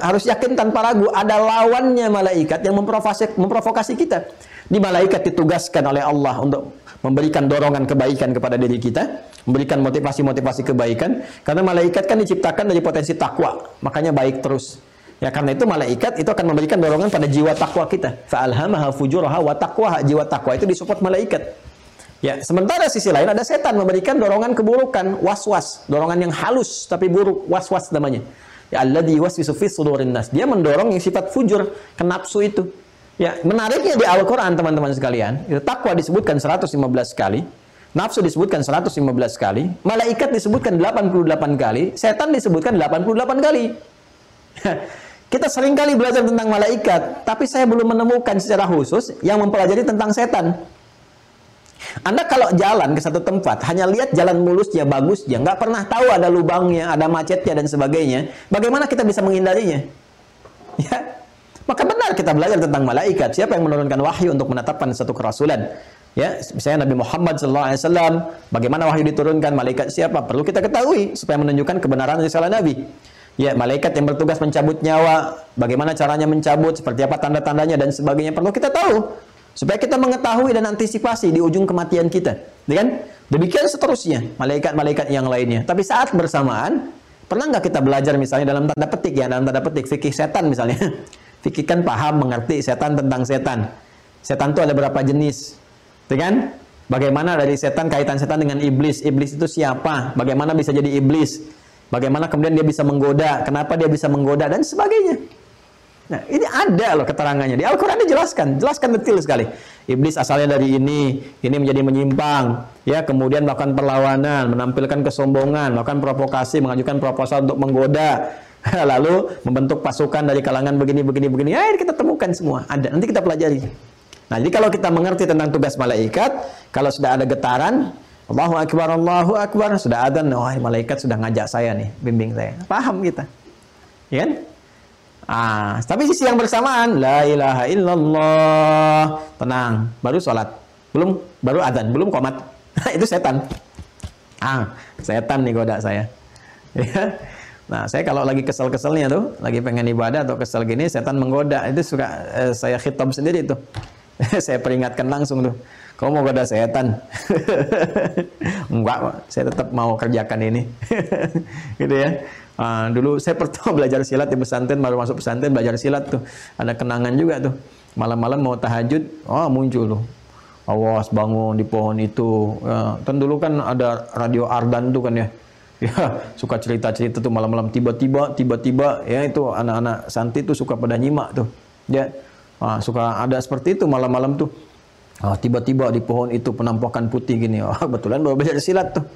harus yakin tanpa ragu ada lawannya malaikat yang memprovokasi, memprovokasi kita. Di malaikat ditugaskan oleh Allah untuk memberikan dorongan kebaikan kepada diri kita, memberikan motivasi-motivasi kebaikan. Karena malaikat kan diciptakan dari potensi takwa, makanya baik terus. Ya karena itu malaikat itu akan memberikan dorongan pada jiwa takwa kita. Fa'alhamaha fujuraha wa taqwaha. Jiwa takwa itu disupport malaikat. Ya, sementara sisi lain ada setan memberikan dorongan keburukan, was-was, dorongan yang halus tapi buruk, was-was namanya. Ya alladzi waswisu fi sudurin nas. Dia mendorong yang sifat fujur, kenapsu itu. Ya, menariknya di Al-Qur'an teman-teman sekalian, itu takwa disebutkan 115 kali, nafsu disebutkan 115 kali, malaikat disebutkan 88 kali, setan disebutkan 88 kali. Kita sering kali belajar tentang malaikat, tapi saya belum menemukan secara khusus yang mempelajari tentang setan. Anda kalau jalan ke satu tempat, hanya lihat jalan mulusnya, bagusnya, nggak pernah tahu ada lubangnya, ada macetnya, dan sebagainya. Bagaimana kita bisa menghindarinya? Ya, maka benar kita belajar tentang malaikat. Siapa yang menurunkan wahyu untuk menetapkan satu kerasulan? Ya, misalnya Nabi Muhammad SAW, bagaimana wahyu diturunkan, malaikat siapa? Perlu kita ketahui supaya menunjukkan kebenaran risalah Nabi. Ya, malaikat yang bertugas mencabut nyawa, bagaimana caranya mencabut, seperti apa tanda-tandanya dan sebagainya perlu kita tahu supaya kita mengetahui dan antisipasi di ujung kematian kita, ya kan? Demikian seterusnya, malaikat-malaikat yang lainnya. Tapi saat bersamaan, pernah nggak kita belajar misalnya dalam tanda petik ya, dalam tanda petik fikih setan misalnya. fikih kan paham mengerti setan tentang setan. Setan itu ada berapa jenis, ya kan? Bagaimana dari setan kaitan setan dengan iblis? Iblis itu siapa? Bagaimana bisa jadi iblis? Bagaimana kemudian dia bisa menggoda, kenapa dia bisa menggoda dan sebagainya. Nah, ini ada loh keterangannya. Di Al-Qur'an dijelaskan, jelaskan detail sekali. Iblis asalnya dari ini, ini menjadi menyimpang, ya, kemudian melakukan perlawanan, menampilkan kesombongan, melakukan provokasi, mengajukan proposal untuk menggoda, lalu membentuk pasukan dari kalangan begini begini begini. Ya, kita temukan semua. Ada. Nanti kita pelajari. Nah, jadi kalau kita mengerti tentang tugas malaikat, kalau sudah ada getaran, Allahu Akbar, Allahu Akbar. Sudah ada, oh malaikat sudah ngajak saya nih, bimbing saya. Paham kita. Ya kan? Ah, tapi sisi yang bersamaan, la ilaha illallah. Tenang, baru sholat. Belum, baru adzan, belum komat. itu setan. Ah, setan nih goda saya. Ya. Nah, saya kalau lagi kesel-keselnya tuh, lagi pengen ibadah atau kesel gini, setan menggoda. Itu suka eh, saya khitab sendiri tuh. saya peringatkan langsung tuh. Kau mau goda setan? Enggak, saya tetap mau kerjakan ini. gitu ya. Uh, dulu saya pertama belajar silat di pesantren, baru masuk pesantren belajar silat tuh. Ada kenangan juga tuh. Malam-malam mau tahajud, oh muncul tuh. Awas bangun di pohon itu. Ya, kan dulu kan ada radio Ardan tuh kan ya. Ya, suka cerita-cerita tuh malam-malam tiba-tiba tiba-tiba ya itu anak-anak santri tuh suka pada nyimak tuh. Ya. Uh, suka ada seperti itu malam-malam tuh Oh, tiba-tiba di pohon itu penampakan putih gini. Oh, kebetulan bawa belajar silat tuh.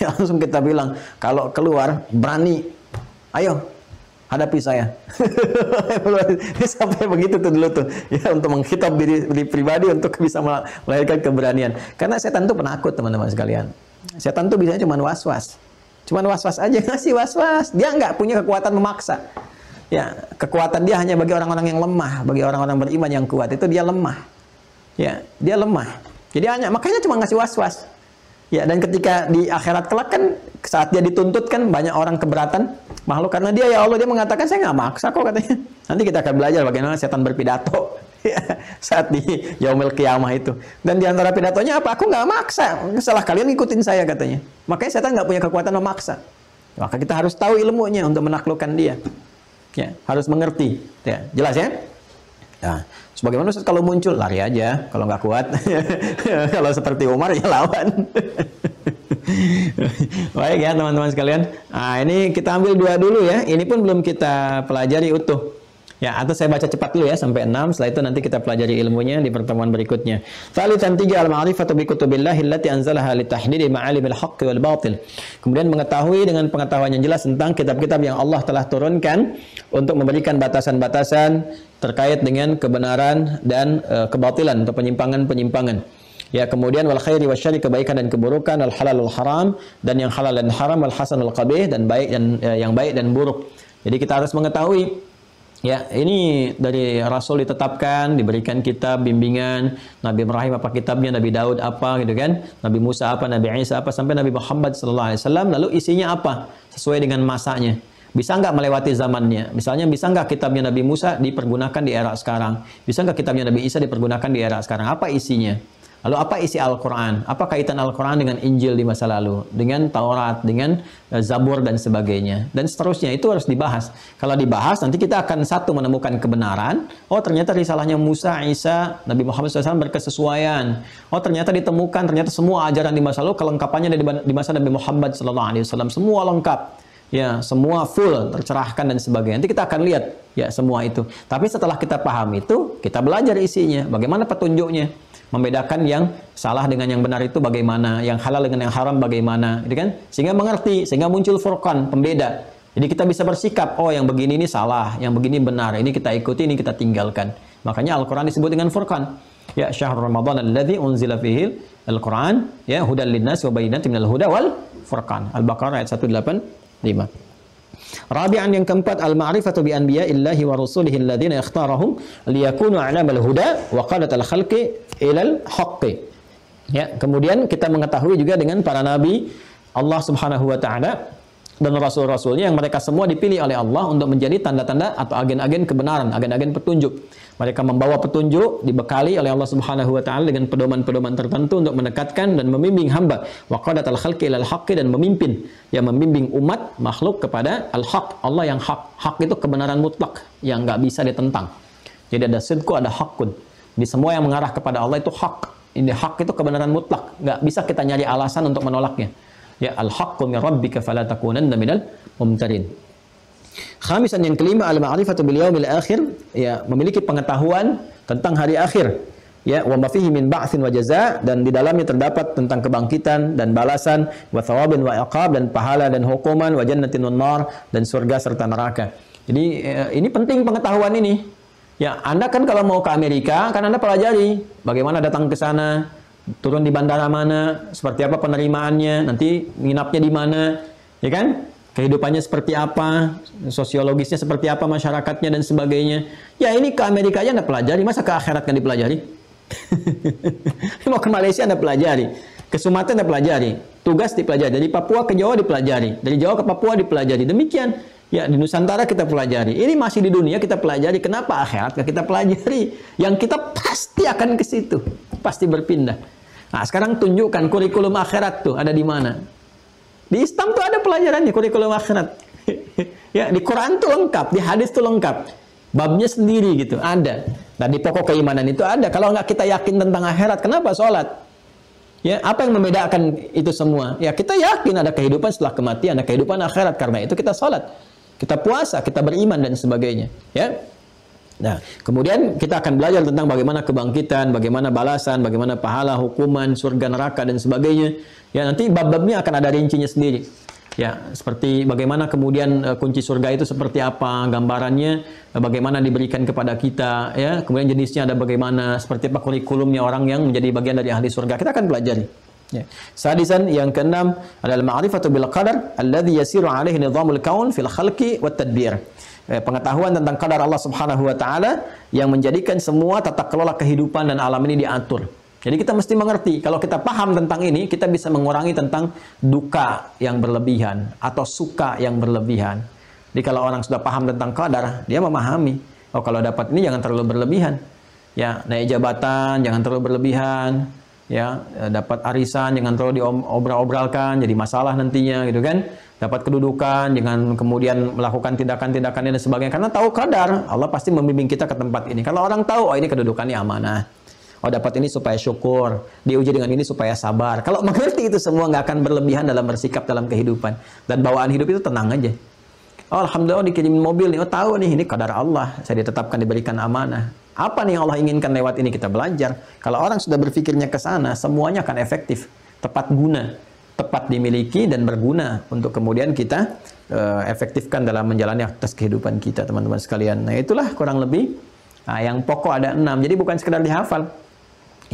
Ya, langsung kita bilang, kalau keluar berani, ayo hadapi saya. Sampai begitu tuh dulu tuh. Ya, untuk menghitab diri, diri pribadi untuk bisa melahirkan keberanian. Karena setan tuh penakut teman-teman sekalian. Setan tuh bisa cuma was-was. Cuman was-was aja ngasih was-was. Dia nggak punya kekuatan memaksa. Ya, kekuatan dia hanya bagi orang-orang yang lemah, bagi orang-orang beriman yang kuat itu dia lemah. Ya, dia lemah. Jadi hanya makanya cuma ngasih was-was. Ya, dan ketika di akhirat kelak kan saat dia dituntut kan banyak orang keberatan makhluk karena dia ya Allah dia mengatakan saya nggak maksa kok katanya. Nanti kita akan belajar bagaimana setan berpidato saat di yaumil kiamah itu. Dan di antara pidatonya apa? Aku nggak maksa. Salah kalian ikutin saya katanya. Makanya setan nggak punya kekuatan memaksa. Maka kita harus tahu ilmunya untuk menaklukkan dia. Ya, harus mengerti. Ya, jelas ya? Nah, sebagaimana Ustaz kalau muncul lari aja, kalau nggak kuat. kalau seperti Umar ya lawan. Baik ya teman-teman sekalian. Nah, ini kita ambil dua dulu ya. Ini pun belum kita pelajari utuh. Ya, atau saya baca cepat dulu ya sampai 6, setelah itu nanti kita pelajari ilmunya di pertemuan berikutnya. Tsalitsan tiga al-ma'rifatu bi kutubillahi allati anzalaha li tahdidi ma'alimil haqqi wal batil. Kemudian mengetahui dengan pengetahuan yang jelas tentang kitab-kitab yang Allah telah turunkan untuk memberikan batasan-batasan terkait dengan kebenaran dan uh, kebatilan atau penyimpangan-penyimpangan. Ya, kemudian wal khairi wasyari kebaikan dan keburukan, al halal wal haram dan yang halal dan haram, wal hasan wal qabih dan baik dan uh, yang baik dan buruk. Jadi kita harus mengetahui Ya, ini dari Rasul ditetapkan, diberikan kitab, bimbingan, Nabi Ibrahim apa kitabnya, Nabi Daud apa gitu kan, Nabi Musa apa, Nabi Isa apa, sampai Nabi Muhammad sallallahu alaihi wasallam, lalu isinya apa? Sesuai dengan masanya. Bisa nggak melewati zamannya? Misalnya bisa nggak kitabnya Nabi Musa dipergunakan di era sekarang? Bisa nggak kitabnya Nabi Isa dipergunakan di era sekarang? Apa isinya? Lalu apa isi Al-Quran? Apa kaitan Al-Quran dengan Injil di masa lalu? Dengan Taurat, dengan uh, Zabur dan sebagainya. Dan seterusnya, itu harus dibahas. Kalau dibahas, nanti kita akan satu menemukan kebenaran. Oh ternyata risalahnya Musa, Isa, Nabi Muhammad SAW berkesesuaian. Oh ternyata ditemukan, ternyata semua ajaran di masa lalu, kelengkapannya di masa Nabi Muhammad SAW. Semua lengkap ya semua full tercerahkan dan sebagainya. Nanti kita akan lihat ya semua itu. Tapi setelah kita paham itu, kita belajar isinya, bagaimana petunjuknya membedakan yang salah dengan yang benar itu bagaimana, yang halal dengan yang haram bagaimana, gitu kan? Sehingga mengerti, sehingga muncul furqan, pembeda. Jadi kita bisa bersikap, oh yang begini ini salah, yang begini benar, ini kita ikuti, ini kita tinggalkan. Makanya Al-Quran disebut dengan furqan. Ya syahr Ramadan alladzi unzila fihi Al-Quran, ya hudal linnas wa bayyinatin minal huda wal furqan. Al-Baqarah ayat 185. Rabi'an yang keempat al-ma'rifatu bi anbiya'illahi wa rusulihi alladziina ikhtarahum liyakunu a'lamal huda wa qadatal khalqi ilal haqqi. Ya, kemudian kita mengetahui juga dengan para nabi Allah Subhanahu wa taala dan rasul-rasulnya yang mereka semua dipilih oleh Allah untuk menjadi tanda-tanda atau agen-agen kebenaran, agen-agen petunjuk. Mereka membawa petunjuk dibekali oleh Allah Subhanahu wa taala dengan pedoman-pedoman tertentu untuk mendekatkan dan membimbing hamba wa qadatal khalqi ilal haqqi dan memimpin yang membimbing umat makhluk kepada al-haq, Allah yang hak. Hak itu kebenaran mutlak yang nggak bisa ditentang. Jadi ada sidku, ada hakun. Di semua yang mengarah kepada Allah itu hak. Ini hak itu kebenaran mutlak, nggak bisa kita nyari alasan untuk menolaknya. Ya al-haqqu min rabbika fala takunanna minal mumtarin. Khamisan yang kelima al-ma'rifatu bil yaumil akhir, ya memiliki pengetahuan tentang hari akhir. Ya, wa ma fihi min ba'tsin wa jaza dan di dalamnya terdapat tentang kebangkitan dan balasan, wa thawabin wa iqab dan pahala dan hukuman, wa jannatin nar dan surga serta neraka. Jadi eh, ini penting pengetahuan ini. Ya, Anda kan kalau mau ke Amerika, kan Anda pelajari bagaimana datang ke sana, turun di bandara mana, seperti apa penerimaannya, nanti nginapnya di mana, ya kan? Kehidupannya seperti apa, sosiologisnya seperti apa, masyarakatnya dan sebagainya. Ya ini ke Amerika aja Anda pelajari, masa ke akhirat kan dipelajari? Mau ke Malaysia Anda pelajari, ke Sumatera Anda pelajari, tugas dipelajari, dari Papua ke Jawa dipelajari, dari Jawa ke Papua dipelajari. Demikian, ya di Nusantara kita pelajari. Ini masih di dunia kita pelajari, kenapa akhirat kita pelajari? Yang kita pasti akan ke situ, pasti berpindah. Nah sekarang tunjukkan kurikulum akhirat tuh ada di mana? Di Islam tuh ada pelajarannya kurikulum akhirat. ya, di Quran tuh lengkap, di hadis tuh lengkap. Babnya sendiri gitu, ada. Nah, di pokok keimanan itu ada. Kalau nggak kita yakin tentang akhirat, kenapa sholat? Ya, apa yang membedakan itu semua? Ya, kita yakin ada kehidupan setelah kematian, ada kehidupan akhirat. Karena itu kita sholat, kita puasa, kita beriman dan sebagainya. Ya, Nah, kemudian kita akan belajar tentang bagaimana kebangkitan, bagaimana balasan, bagaimana pahala, hukuman, surga, neraka dan sebagainya. Ya, nanti bab-babnya akan ada rincinya sendiri. Ya, seperti bagaimana kemudian uh, kunci surga itu seperti apa, gambarannya uh, bagaimana diberikan kepada kita, ya. Kemudian jenisnya ada bagaimana, seperti apa kurikulumnya orang yang menjadi bagian dari ahli surga. Kita akan pelajari. Ya. Sadisan yang keenam adalah ma'rifatu bil qadar alladhi yasiru alaihi nizamul kaun fil khalqi wat tadbir. Eh, pengetahuan tentang qadar Allah Subhanahu wa taala yang menjadikan semua tata kelola kehidupan dan alam ini diatur. Jadi kita mesti mengerti, kalau kita paham tentang ini, kita bisa mengurangi tentang duka yang berlebihan atau suka yang berlebihan. Jadi kalau orang sudah paham tentang qadar, dia memahami, oh kalau dapat ini jangan terlalu berlebihan. Ya, naik jabatan jangan terlalu berlebihan. Ya, dapat arisan jangan terlalu diobral-obralkan, jadi masalah nantinya gitu kan. Dapat kedudukan jangan kemudian melakukan tindakan-tindakan dan sebagainya karena tahu kadar Allah pasti membimbing kita ke tempat ini. Kalau orang tahu oh ini kedudukannya amanah Oh dapat ini supaya syukur, diuji dengan ini supaya sabar. Kalau mengerti itu semua nggak akan berlebihan dalam bersikap dalam kehidupan. Dan bawaan hidup itu tenang aja. Oh, Alhamdulillah oh, dikirimin mobil nih, oh tahu nih ini kadar Allah, saya ditetapkan diberikan amanah. Apa nih yang Allah inginkan lewat ini kita belajar. Kalau orang sudah berpikirnya ke sana, semuanya akan efektif, tepat guna, tepat dimiliki dan berguna untuk kemudian kita uh, efektifkan dalam menjalani atas kehidupan kita, teman-teman sekalian. Nah itulah kurang lebih nah, yang pokok ada enam. Jadi bukan sekedar dihafal,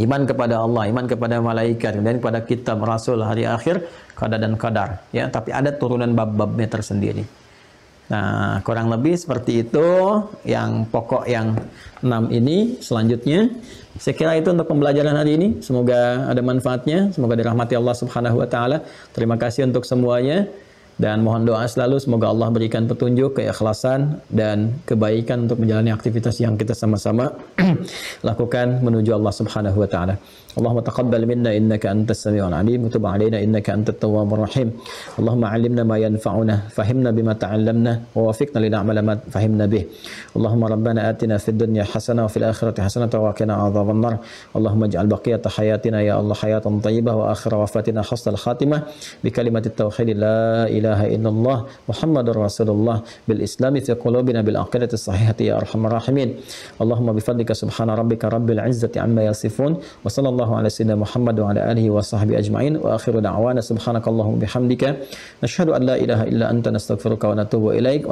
iman kepada Allah, iman kepada malaikat, dan kepada kitab, rasul, hari akhir, qada dan qadar. Ya, tapi ada turunan bab-babnya tersendiri. Nah, kurang lebih seperti itu yang pokok yang enam ini. Selanjutnya, saya kira itu untuk pembelajaran hari ini. Semoga ada manfaatnya, semoga dirahmati Allah Subhanahu wa taala. Terima kasih untuk semuanya. Dan mohon doa selalu semoga Allah berikan petunjuk, keikhlasan dan kebaikan untuk menjalani aktivitas yang kita sama-sama lakukan menuju Allah Subhanahu wa taala. اللهم تقبل منا إنك أنت السميع العليم وتب علينا إنك أنت التواب الرحيم. اللهم علمنا ما ينفعنا فهمنا بما تعلمنا ووفقنا لنعمل ما فهمنا به. اللهم ربنا آتنا في الدنيا حسنة وفي الآخرة حسنة وقنا عذاب النار. اللهم اجعل بقية حياتنا يا الله حياة طيبة وآخر وفاتنا حسن الخاتمة بكلمة التوحيد. لا إله إلا الله محمد رسول الله. بالإسلام في قلوبنا بالعقيدة الصحيحة يا أرحم الراحمين. اللهم بفضلك سبحان ربك رب العزة عما يصفون وصلى الله rabbika rabbil izzati amma yasifun wa sallallahu ala sayyidina Muhammad wa ala alihi wa sahbihi ajma'in. Wa akhiru da'wana subhanakallahumma bihamdika. Nashhadu an la ilaha illa anta nastaghfiruka wa natubu ilaik